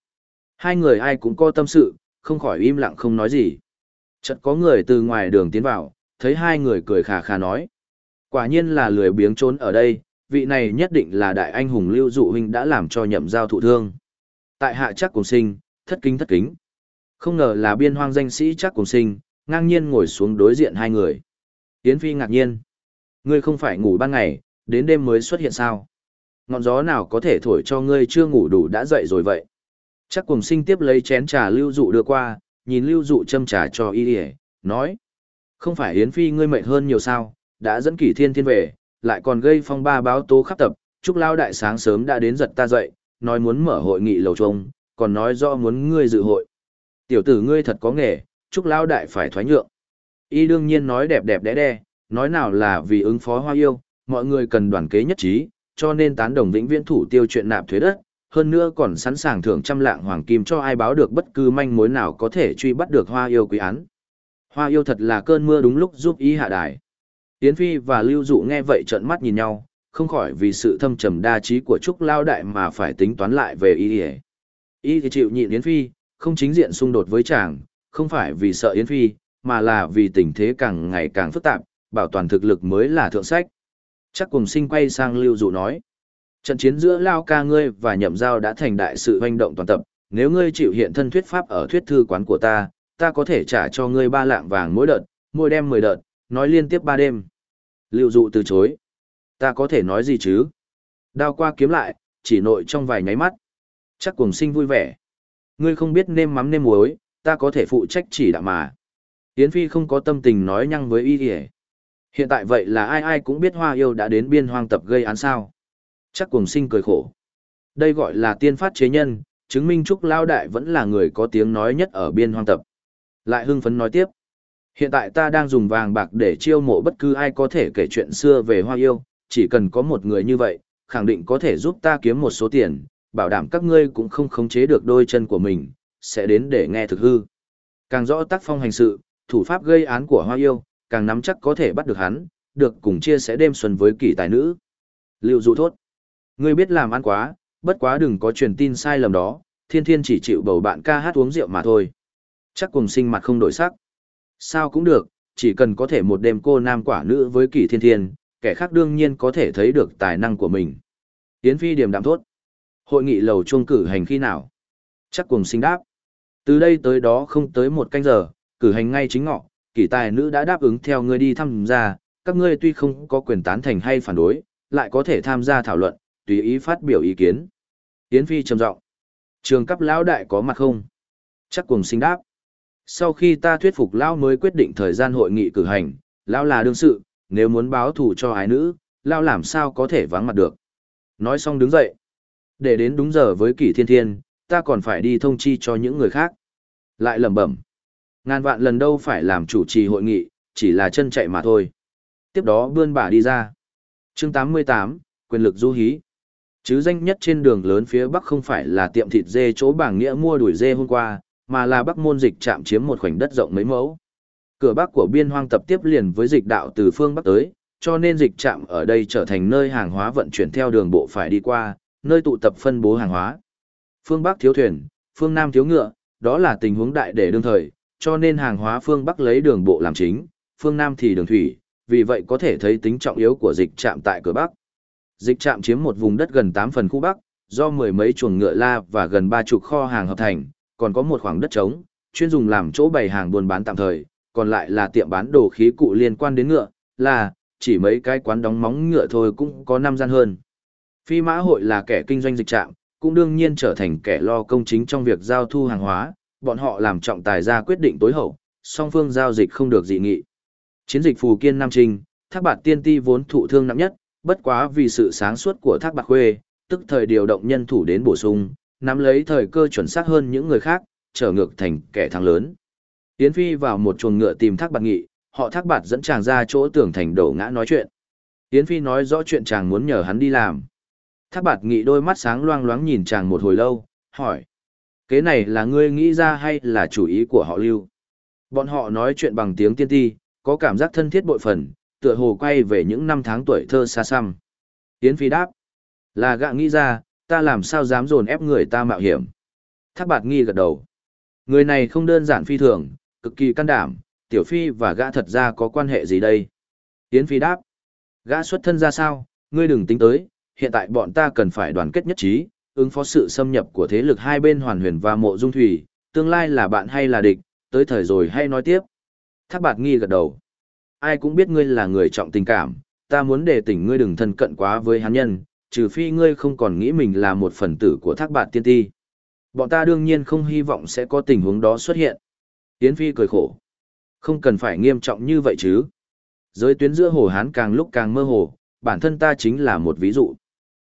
Hai người ai cũng có tâm sự, không khỏi im lặng không nói gì. Chợt có người từ ngoài đường tiến vào, thấy hai người cười khà khà nói. Quả nhiên là lười biếng trốn ở đây, vị này nhất định là đại anh hùng lưu dụ huynh đã làm cho nhậm giao thụ thương. Tại hạ chắc cùng sinh, thất kính thất kính. Không ngờ là biên hoang danh sĩ chắc cùng sinh, ngang nhiên ngồi xuống đối diện hai người. Yến Phi ngạc nhiên. Ngươi không phải ngủ ban ngày, đến đêm mới xuất hiện sao? Ngọn gió nào có thể thổi cho ngươi chưa ngủ đủ đã dậy rồi vậy? Chắc cùng sinh tiếp lấy chén trà lưu dụ đưa qua, nhìn lưu dụ châm trà cho y đi nói. Không phải Yến Phi ngươi mệt hơn nhiều sao, đã dẫn kỷ thiên thiên về, lại còn gây phong ba báo tố khắp tập, chúc lao đại sáng sớm đã đến giật ta dậy, nói muốn mở hội nghị lầu trông, còn nói do muốn ngươi dự hội. Tiểu tử ngươi thật có nghề, chúc lao đại phải thoái nhượng. Y đương nhiên nói đẹp đẹp đẽ đe, nói nào là vì ứng phó hoa yêu, mọi người cần đoàn kế nhất trí, cho nên tán đồng vĩnh viễn thủ tiêu chuyện nạp thuế đất, hơn nữa còn sẵn sàng thưởng trăm lạng hoàng kim cho ai báo được bất cứ manh mối nào có thể truy bắt được hoa yêu quý án. Hoa yêu thật là cơn mưa đúng lúc giúp ý hạ đài. Yến Phi và Lưu Dụ nghe vậy trợn mắt nhìn nhau, không khỏi vì sự thâm trầm đa trí của Trúc Lao Đại mà phải tính toán lại về ý Y. Y thì chịu nhịn Yến Phi, không chính diện xung đột với chàng, không phải vì sợ Yến Phi, mà là vì tình thế càng ngày càng phức tạp, bảo toàn thực lực mới là thượng sách. Chắc cùng sinh quay sang Lưu Dụ nói. Trận chiến giữa Lao ca ngươi và nhậm giao đã thành đại sự hoành động toàn tập, nếu ngươi chịu hiện thân thuyết pháp ở thuyết thư quán của ta, ta có thể trả cho ngươi ba lạng vàng mỗi đợt, mỗi đêm mười đợt, nói liên tiếp ba đêm. Lưu dụ từ chối. Ta có thể nói gì chứ? Đao qua kiếm lại, chỉ nội trong vài nháy mắt. Chắc cùng sinh vui vẻ. Ngươi không biết nêm mắm nêm muối, ta có thể phụ trách chỉ đạo mà. Yến Phi không có tâm tình nói nhăng với y kìa. Hiện tại vậy là ai ai cũng biết hoa yêu đã đến biên hoang tập gây án sao. Chắc cùng sinh cười khổ. Đây gọi là tiên phát chế nhân, chứng minh Trúc Lao Đại vẫn là người có tiếng nói nhất ở biên hoang tập. Lại hưng phấn nói tiếp. Hiện tại ta đang dùng vàng bạc để chiêu mộ bất cứ ai có thể kể chuyện xưa về hoa yêu, chỉ cần có một người như vậy, khẳng định có thể giúp ta kiếm một số tiền, bảo đảm các ngươi cũng không khống chế được đôi chân của mình, sẽ đến để nghe thực hư. Càng rõ tác phong hành sự, thủ pháp gây án của hoa yêu, càng nắm chắc có thể bắt được hắn, được cùng chia sẻ đêm xuân với kỳ tài nữ. Lưu dụ thốt. Ngươi biết làm ăn quá, bất quá đừng có truyền tin sai lầm đó, thiên thiên chỉ chịu bầu bạn ca hát uống rượu mà thôi. Chắc cùng sinh mặt không đổi sắc. Sao cũng được, chỉ cần có thể một đêm cô nam quả nữ với kỷ thiên thiên, kẻ khác đương nhiên có thể thấy được tài năng của mình. Yến Phi điểm đạm thốt. Hội nghị lầu chuông cử hành khi nào? Chắc cùng sinh đáp. Từ đây tới đó không tới một canh giờ, cử hành ngay chính ngọ, kỷ tài nữ đã đáp ứng theo ngươi đi thăm gia, các ngươi tuy không có quyền tán thành hay phản đối, lại có thể tham gia thảo luận, tùy ý phát biểu ý kiến. Yến Phi trầm giọng. Trường cấp lão đại có mặt không? Chắc cùng sinh đáp sau khi ta thuyết phục lão mới quyết định thời gian hội nghị cử hành, Lão là đương sự, nếu muốn báo thù cho ái nữ, Lão làm sao có thể vắng mặt được. Nói xong đứng dậy. Để đến đúng giờ với kỷ thiên thiên, ta còn phải đi thông chi cho những người khác. Lại lẩm bẩm. Ngàn vạn lần đâu phải làm chủ trì hội nghị, chỉ là chân chạy mà thôi. Tiếp đó bươn bà đi ra. chương 88, quyền lực du hí. Chứ danh nhất trên đường lớn phía Bắc không phải là tiệm thịt dê chỗ bảng nghĩa mua đuổi dê hôm qua, mà là Bắc môn dịch chạm chiếm một khoảnh đất rộng mấy mẫu. Cửa Bắc của biên hoang tập tiếp liền với dịch đạo từ phương Bắc tới, cho nên dịch trạm ở đây trở thành nơi hàng hóa vận chuyển theo đường bộ phải đi qua, nơi tụ tập phân bố hàng hóa. Phương Bắc thiếu thuyền, phương Nam thiếu ngựa, đó là tình huống đại để đương thời, cho nên hàng hóa phương Bắc lấy đường bộ làm chính, phương Nam thì đường thủy, vì vậy có thể thấy tính trọng yếu của dịch trạm tại cửa Bắc. Dịch trạm chiếm một vùng đất gần 8 phần khu Bắc, do mười mấy chuồng ngựa la và gần ba chục kho hàng hợp thành, còn có một khoảng đất trống, chuyên dùng làm chỗ bày hàng buôn bán tạm thời, còn lại là tiệm bán đồ khí cụ liên quan đến ngựa, là chỉ mấy cái quán đóng móng ngựa thôi cũng có năm gian hơn. Phi mã hội là kẻ kinh doanh dịch trạm, cũng đương nhiên trở thành kẻ lo công chính trong việc giao thu hàng hóa, bọn họ làm trọng tài ra quyết định tối hậu, song phương giao dịch không được dị nghị. Chiến dịch Phù Kiên Nam Trinh, Thác Bạt Tiên Ti vốn thụ thương nặng nhất, bất quá vì sự sáng suốt của Thác Bạt Khuê, tức thời điều động nhân thủ đến bổ sung, nắm lấy thời cơ chuẩn xác hơn những người khác, trở ngược thành kẻ thắng lớn. Yến Phi vào một chuồng ngựa tìm Thác Bạt Nghị, họ Thác Bạt dẫn chàng ra chỗ tưởng thành đổ ngã nói chuyện. Yến Phi nói rõ chuyện chàng muốn nhờ hắn đi làm. Thác Bạt Nghị đôi mắt sáng loang loáng nhìn chàng một hồi lâu, hỏi: "Kế này là ngươi nghĩ ra hay là chủ ý của họ Lưu?" Bọn họ nói chuyện bằng tiếng tiên ti, có cảm giác thân thiết bội phần, tựa hồ quay về những năm tháng tuổi thơ xa xăm. Yến Phi đáp, là gạ nghĩ ra, ta làm sao dám dồn ép người ta mạo hiểm. Thác bạt nghi gật đầu. Người này không đơn giản phi thường, cực kỳ can đảm, tiểu phi và gã thật ra có quan hệ gì đây? Yến Phi đáp, gã xuất thân ra sao, ngươi đừng tính tới, hiện tại bọn ta cần phải đoàn kết nhất trí, ứng phó sự xâm nhập của thế lực hai bên hoàn huyền và mộ dung thủy, tương lai là bạn hay là địch, tới thời rồi hay nói tiếp. Thác bạt nghi gật đầu. Ai cũng biết ngươi là người trọng tình cảm, ta muốn để tỉnh ngươi đừng thân cận quá với hắn nhân, trừ phi ngươi không còn nghĩ mình là một phần tử của thác bạt tiên ti. Bọn ta đương nhiên không hy vọng sẽ có tình huống đó xuất hiện. Yến Phi cười khổ. Không cần phải nghiêm trọng như vậy chứ. Giới tuyến giữa hồ Hán càng lúc càng mơ hồ, bản thân ta chính là một ví dụ.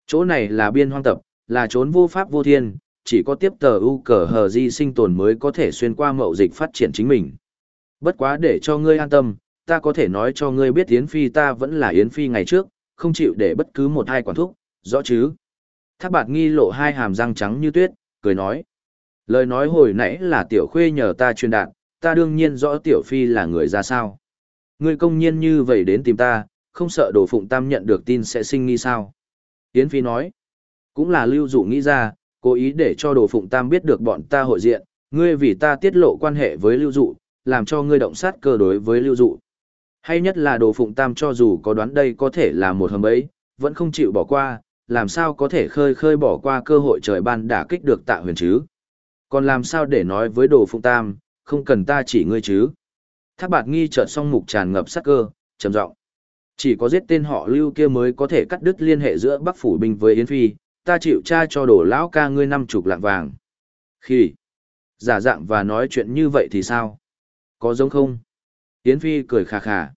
Chỗ này là biên hoang tập, là trốn vô pháp vô thiên, chỉ có tiếp tờ ưu cờ hờ di sinh tồn mới có thể xuyên qua mậu dịch phát triển chính mình. Bất quá để cho ngươi an tâm, ta có thể nói cho ngươi biết Yến Phi ta vẫn là Yến Phi ngày trước, không chịu để bất cứ một hai quản thúc, rõ chứ. Thác bạt nghi lộ hai hàm răng trắng như tuyết, cười nói. Lời nói hồi nãy là tiểu khuê nhờ ta truyền đạt, ta đương nhiên rõ tiểu phi là người ra sao. Ngươi công nhiên như vậy đến tìm ta, không sợ đồ phụng tam nhận được tin sẽ sinh nghi sao. Yến Phi nói, cũng là lưu dụ nghĩ ra, cố ý để cho đồ phụng tam biết được bọn ta hội diện, ngươi vì ta tiết lộ quan hệ với lưu dụ, làm cho ngươi động sát cơ đối với lưu dụ. Hay nhất là đồ phụng tam cho dù có đoán đây có thể là một hầm ấy, vẫn không chịu bỏ qua, làm sao có thể khơi khơi bỏ qua cơ hội trời ban đả kích được tạ huyền chứ. Còn làm sao để nói với đồ phụng tam, không cần ta chỉ ngươi chứ. Thác bạt nghi chợt song mục tràn ngập sát cơ, trầm giọng Chỉ có giết tên họ lưu kia mới có thể cắt đứt liên hệ giữa Bắc Phủ Binh với Yến Phi, ta chịu tra cho đổ lão ca ngươi năm chục lạng vàng. Khi giả dạng và nói chuyện như vậy thì sao? Có giống không? Yến Phi cười khà khà.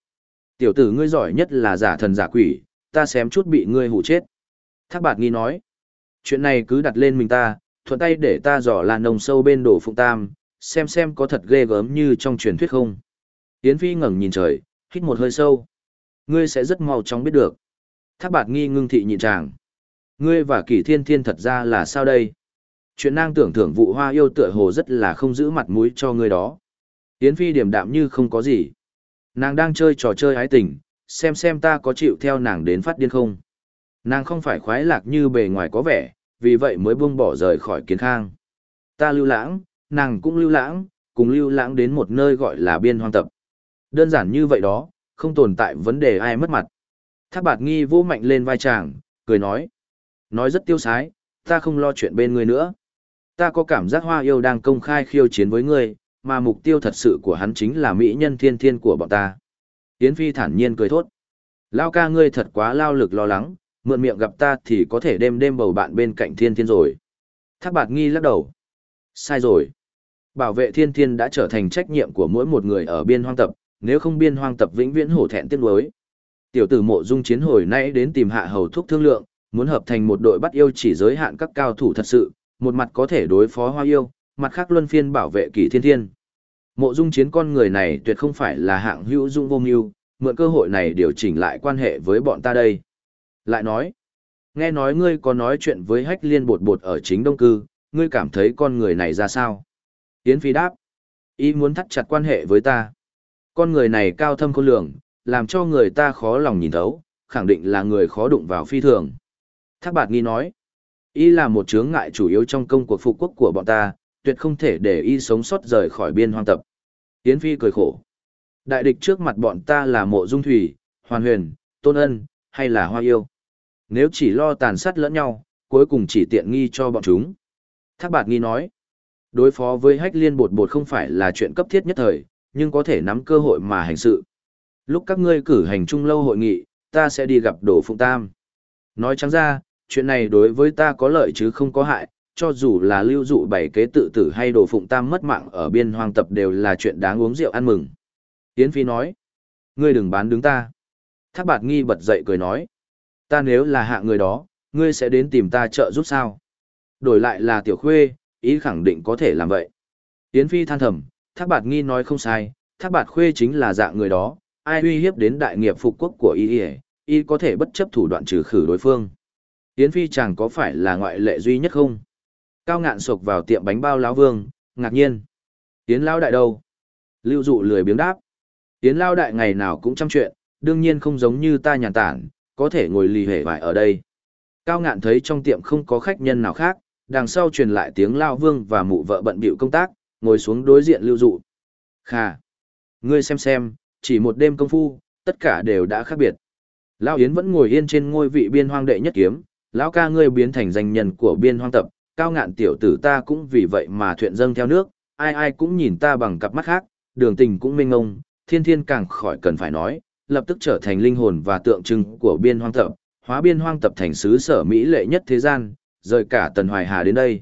Tiểu tử ngươi giỏi nhất là giả thần giả quỷ, ta xém chút bị ngươi hủ chết. Thác bạt nghi nói. Chuyện này cứ đặt lên mình ta, thuận tay để ta dò là nồng sâu bên đổ phụng tam, xem xem có thật ghê gớm như trong truyền thuyết không. Yến Phi ngẩng nhìn trời, hít một hơi sâu. Ngươi sẽ rất mau chóng biết được. Thác bạt nghi ngưng thị nhịn chàng. Ngươi và kỷ thiên thiên thật ra là sao đây? Chuyện nang tưởng thưởng vụ hoa yêu tựa hồ rất là không giữ mặt mũi cho ngươi đó. Yến Phi điểm đạm như không có gì. Nàng đang chơi trò chơi ái tình, xem xem ta có chịu theo nàng đến phát điên không. Nàng không phải khoái lạc như bề ngoài có vẻ, vì vậy mới buông bỏ rời khỏi kiến khang. Ta lưu lãng, nàng cũng lưu lãng, cùng lưu lãng đến một nơi gọi là biên hoang tập. Đơn giản như vậy đó, không tồn tại vấn đề ai mất mặt. Thác bạt nghi vô mạnh lên vai chàng, cười nói. Nói rất tiêu sái, ta không lo chuyện bên ngươi nữa. Ta có cảm giác hoa yêu đang công khai khiêu chiến với ngươi, mà mục tiêu thật sự của hắn chính là mỹ nhân thiên thiên của bọn ta. Yến Phi thản nhiên cười thốt. Lao ca ngươi thật quá lao lực lo lắng, mượn miệng gặp ta thì có thể đêm đêm bầu bạn bên cạnh thiên thiên rồi. Thác bạt nghi lắc đầu. Sai rồi. Bảo vệ thiên thiên đã trở thành trách nhiệm của mỗi một người ở biên hoang tập, nếu không biên hoang tập vĩnh viễn hổ thẹn tiếc nuối. Tiểu tử mộ dung chiến hồi nay đến tìm hạ hầu thúc thương lượng, muốn hợp thành một đội bắt yêu chỉ giới hạn các cao thủ thật sự, một mặt có thể đối phó hoa yêu, mặt khác luân phiên bảo vệ kỳ thiên thiên. Mộ dung chiến con người này tuyệt không phải là hạng hữu dung vô mưu, mượn cơ hội này điều chỉnh lại quan hệ với bọn ta đây. Lại nói, nghe nói ngươi có nói chuyện với hách liên bột bột ở chính đông cư, ngươi cảm thấy con người này ra sao? Yến Phi đáp, ý muốn thắt chặt quan hệ với ta. Con người này cao thâm khôn lường, làm cho người ta khó lòng nhìn thấu, khẳng định là người khó đụng vào phi thường. Thác bạt nghi nói, y là một chướng ngại chủ yếu trong công cuộc phục quốc của bọn ta, tuyệt không thể để y sống sót rời khỏi biên hoang tập. Yến Phi cười khổ. Đại địch trước mặt bọn ta là mộ dung thủy, hoàn huyền, tôn ân, hay là hoa yêu. Nếu chỉ lo tàn sát lẫn nhau, cuối cùng chỉ tiện nghi cho bọn chúng. Thác bạt nghi nói, đối phó với hách liên bột bột không phải là chuyện cấp thiết nhất thời, nhưng có thể nắm cơ hội mà hành sự. Lúc các ngươi cử hành chung lâu hội nghị, ta sẽ đi gặp Đồ Phụng Tam. Nói trắng ra, chuyện này đối với ta có lợi chứ không có hại, cho dù là lưu dụ bảy kế tự tử hay Đồ Phụng Tam mất mạng ở biên hoang tập đều là chuyện đáng uống rượu ăn mừng. Yến Phi nói, ngươi đừng bán đứng ta. Thác bạt nghi bật dậy cười nói, ta nếu là hạ người đó, ngươi sẽ đến tìm ta trợ giúp sao? Đổi lại là tiểu khuê, ý khẳng định có thể làm vậy. Yến Phi than thầm, Thác Bạt Nghi nói không sai, Thác Bạt Khuê chính là dạng người đó, ai uy hiếp đến đại nghiệp phục quốc của y y có thể bất chấp thủ đoạn trừ khử đối phương. Yến Phi chẳng có phải là ngoại lệ duy nhất không? Cao ngạn sộc vào tiệm bánh bao lão vương, ngạc nhiên. Yến Lao Đại đâu? Lưu dụ lười biếng đáp. Yến Lao Đại ngày nào cũng chăm chuyện, đương nhiên không giống như ta nhàn tản, có thể ngồi lì hề vải ở đây. Cao ngạn thấy trong tiệm không có khách nhân nào khác, đằng sau truyền lại tiếng Lao Vương và mụ vợ bận bịu công tác, ngồi xuống đối diện lưu dụ. Khà! Ngươi xem xem, chỉ một đêm công phu, tất cả đều đã khác biệt. Lão Yến vẫn ngồi yên trên ngôi vị biên hoang đệ nhất kiếm, lão ca ngươi biến thành danh nhân của biên hoang tập, cao ngạn tiểu tử ta cũng vì vậy mà thuyện dâng theo nước, ai ai cũng nhìn ta bằng cặp mắt khác, đường tình cũng minh ngông, thiên thiên càng khỏi cần phải nói, lập tức trở thành linh hồn và tượng trưng của biên hoang tập, hóa biên hoang tập thành xứ sở Mỹ lệ nhất thế gian, rời cả tần hoài hà đến đây.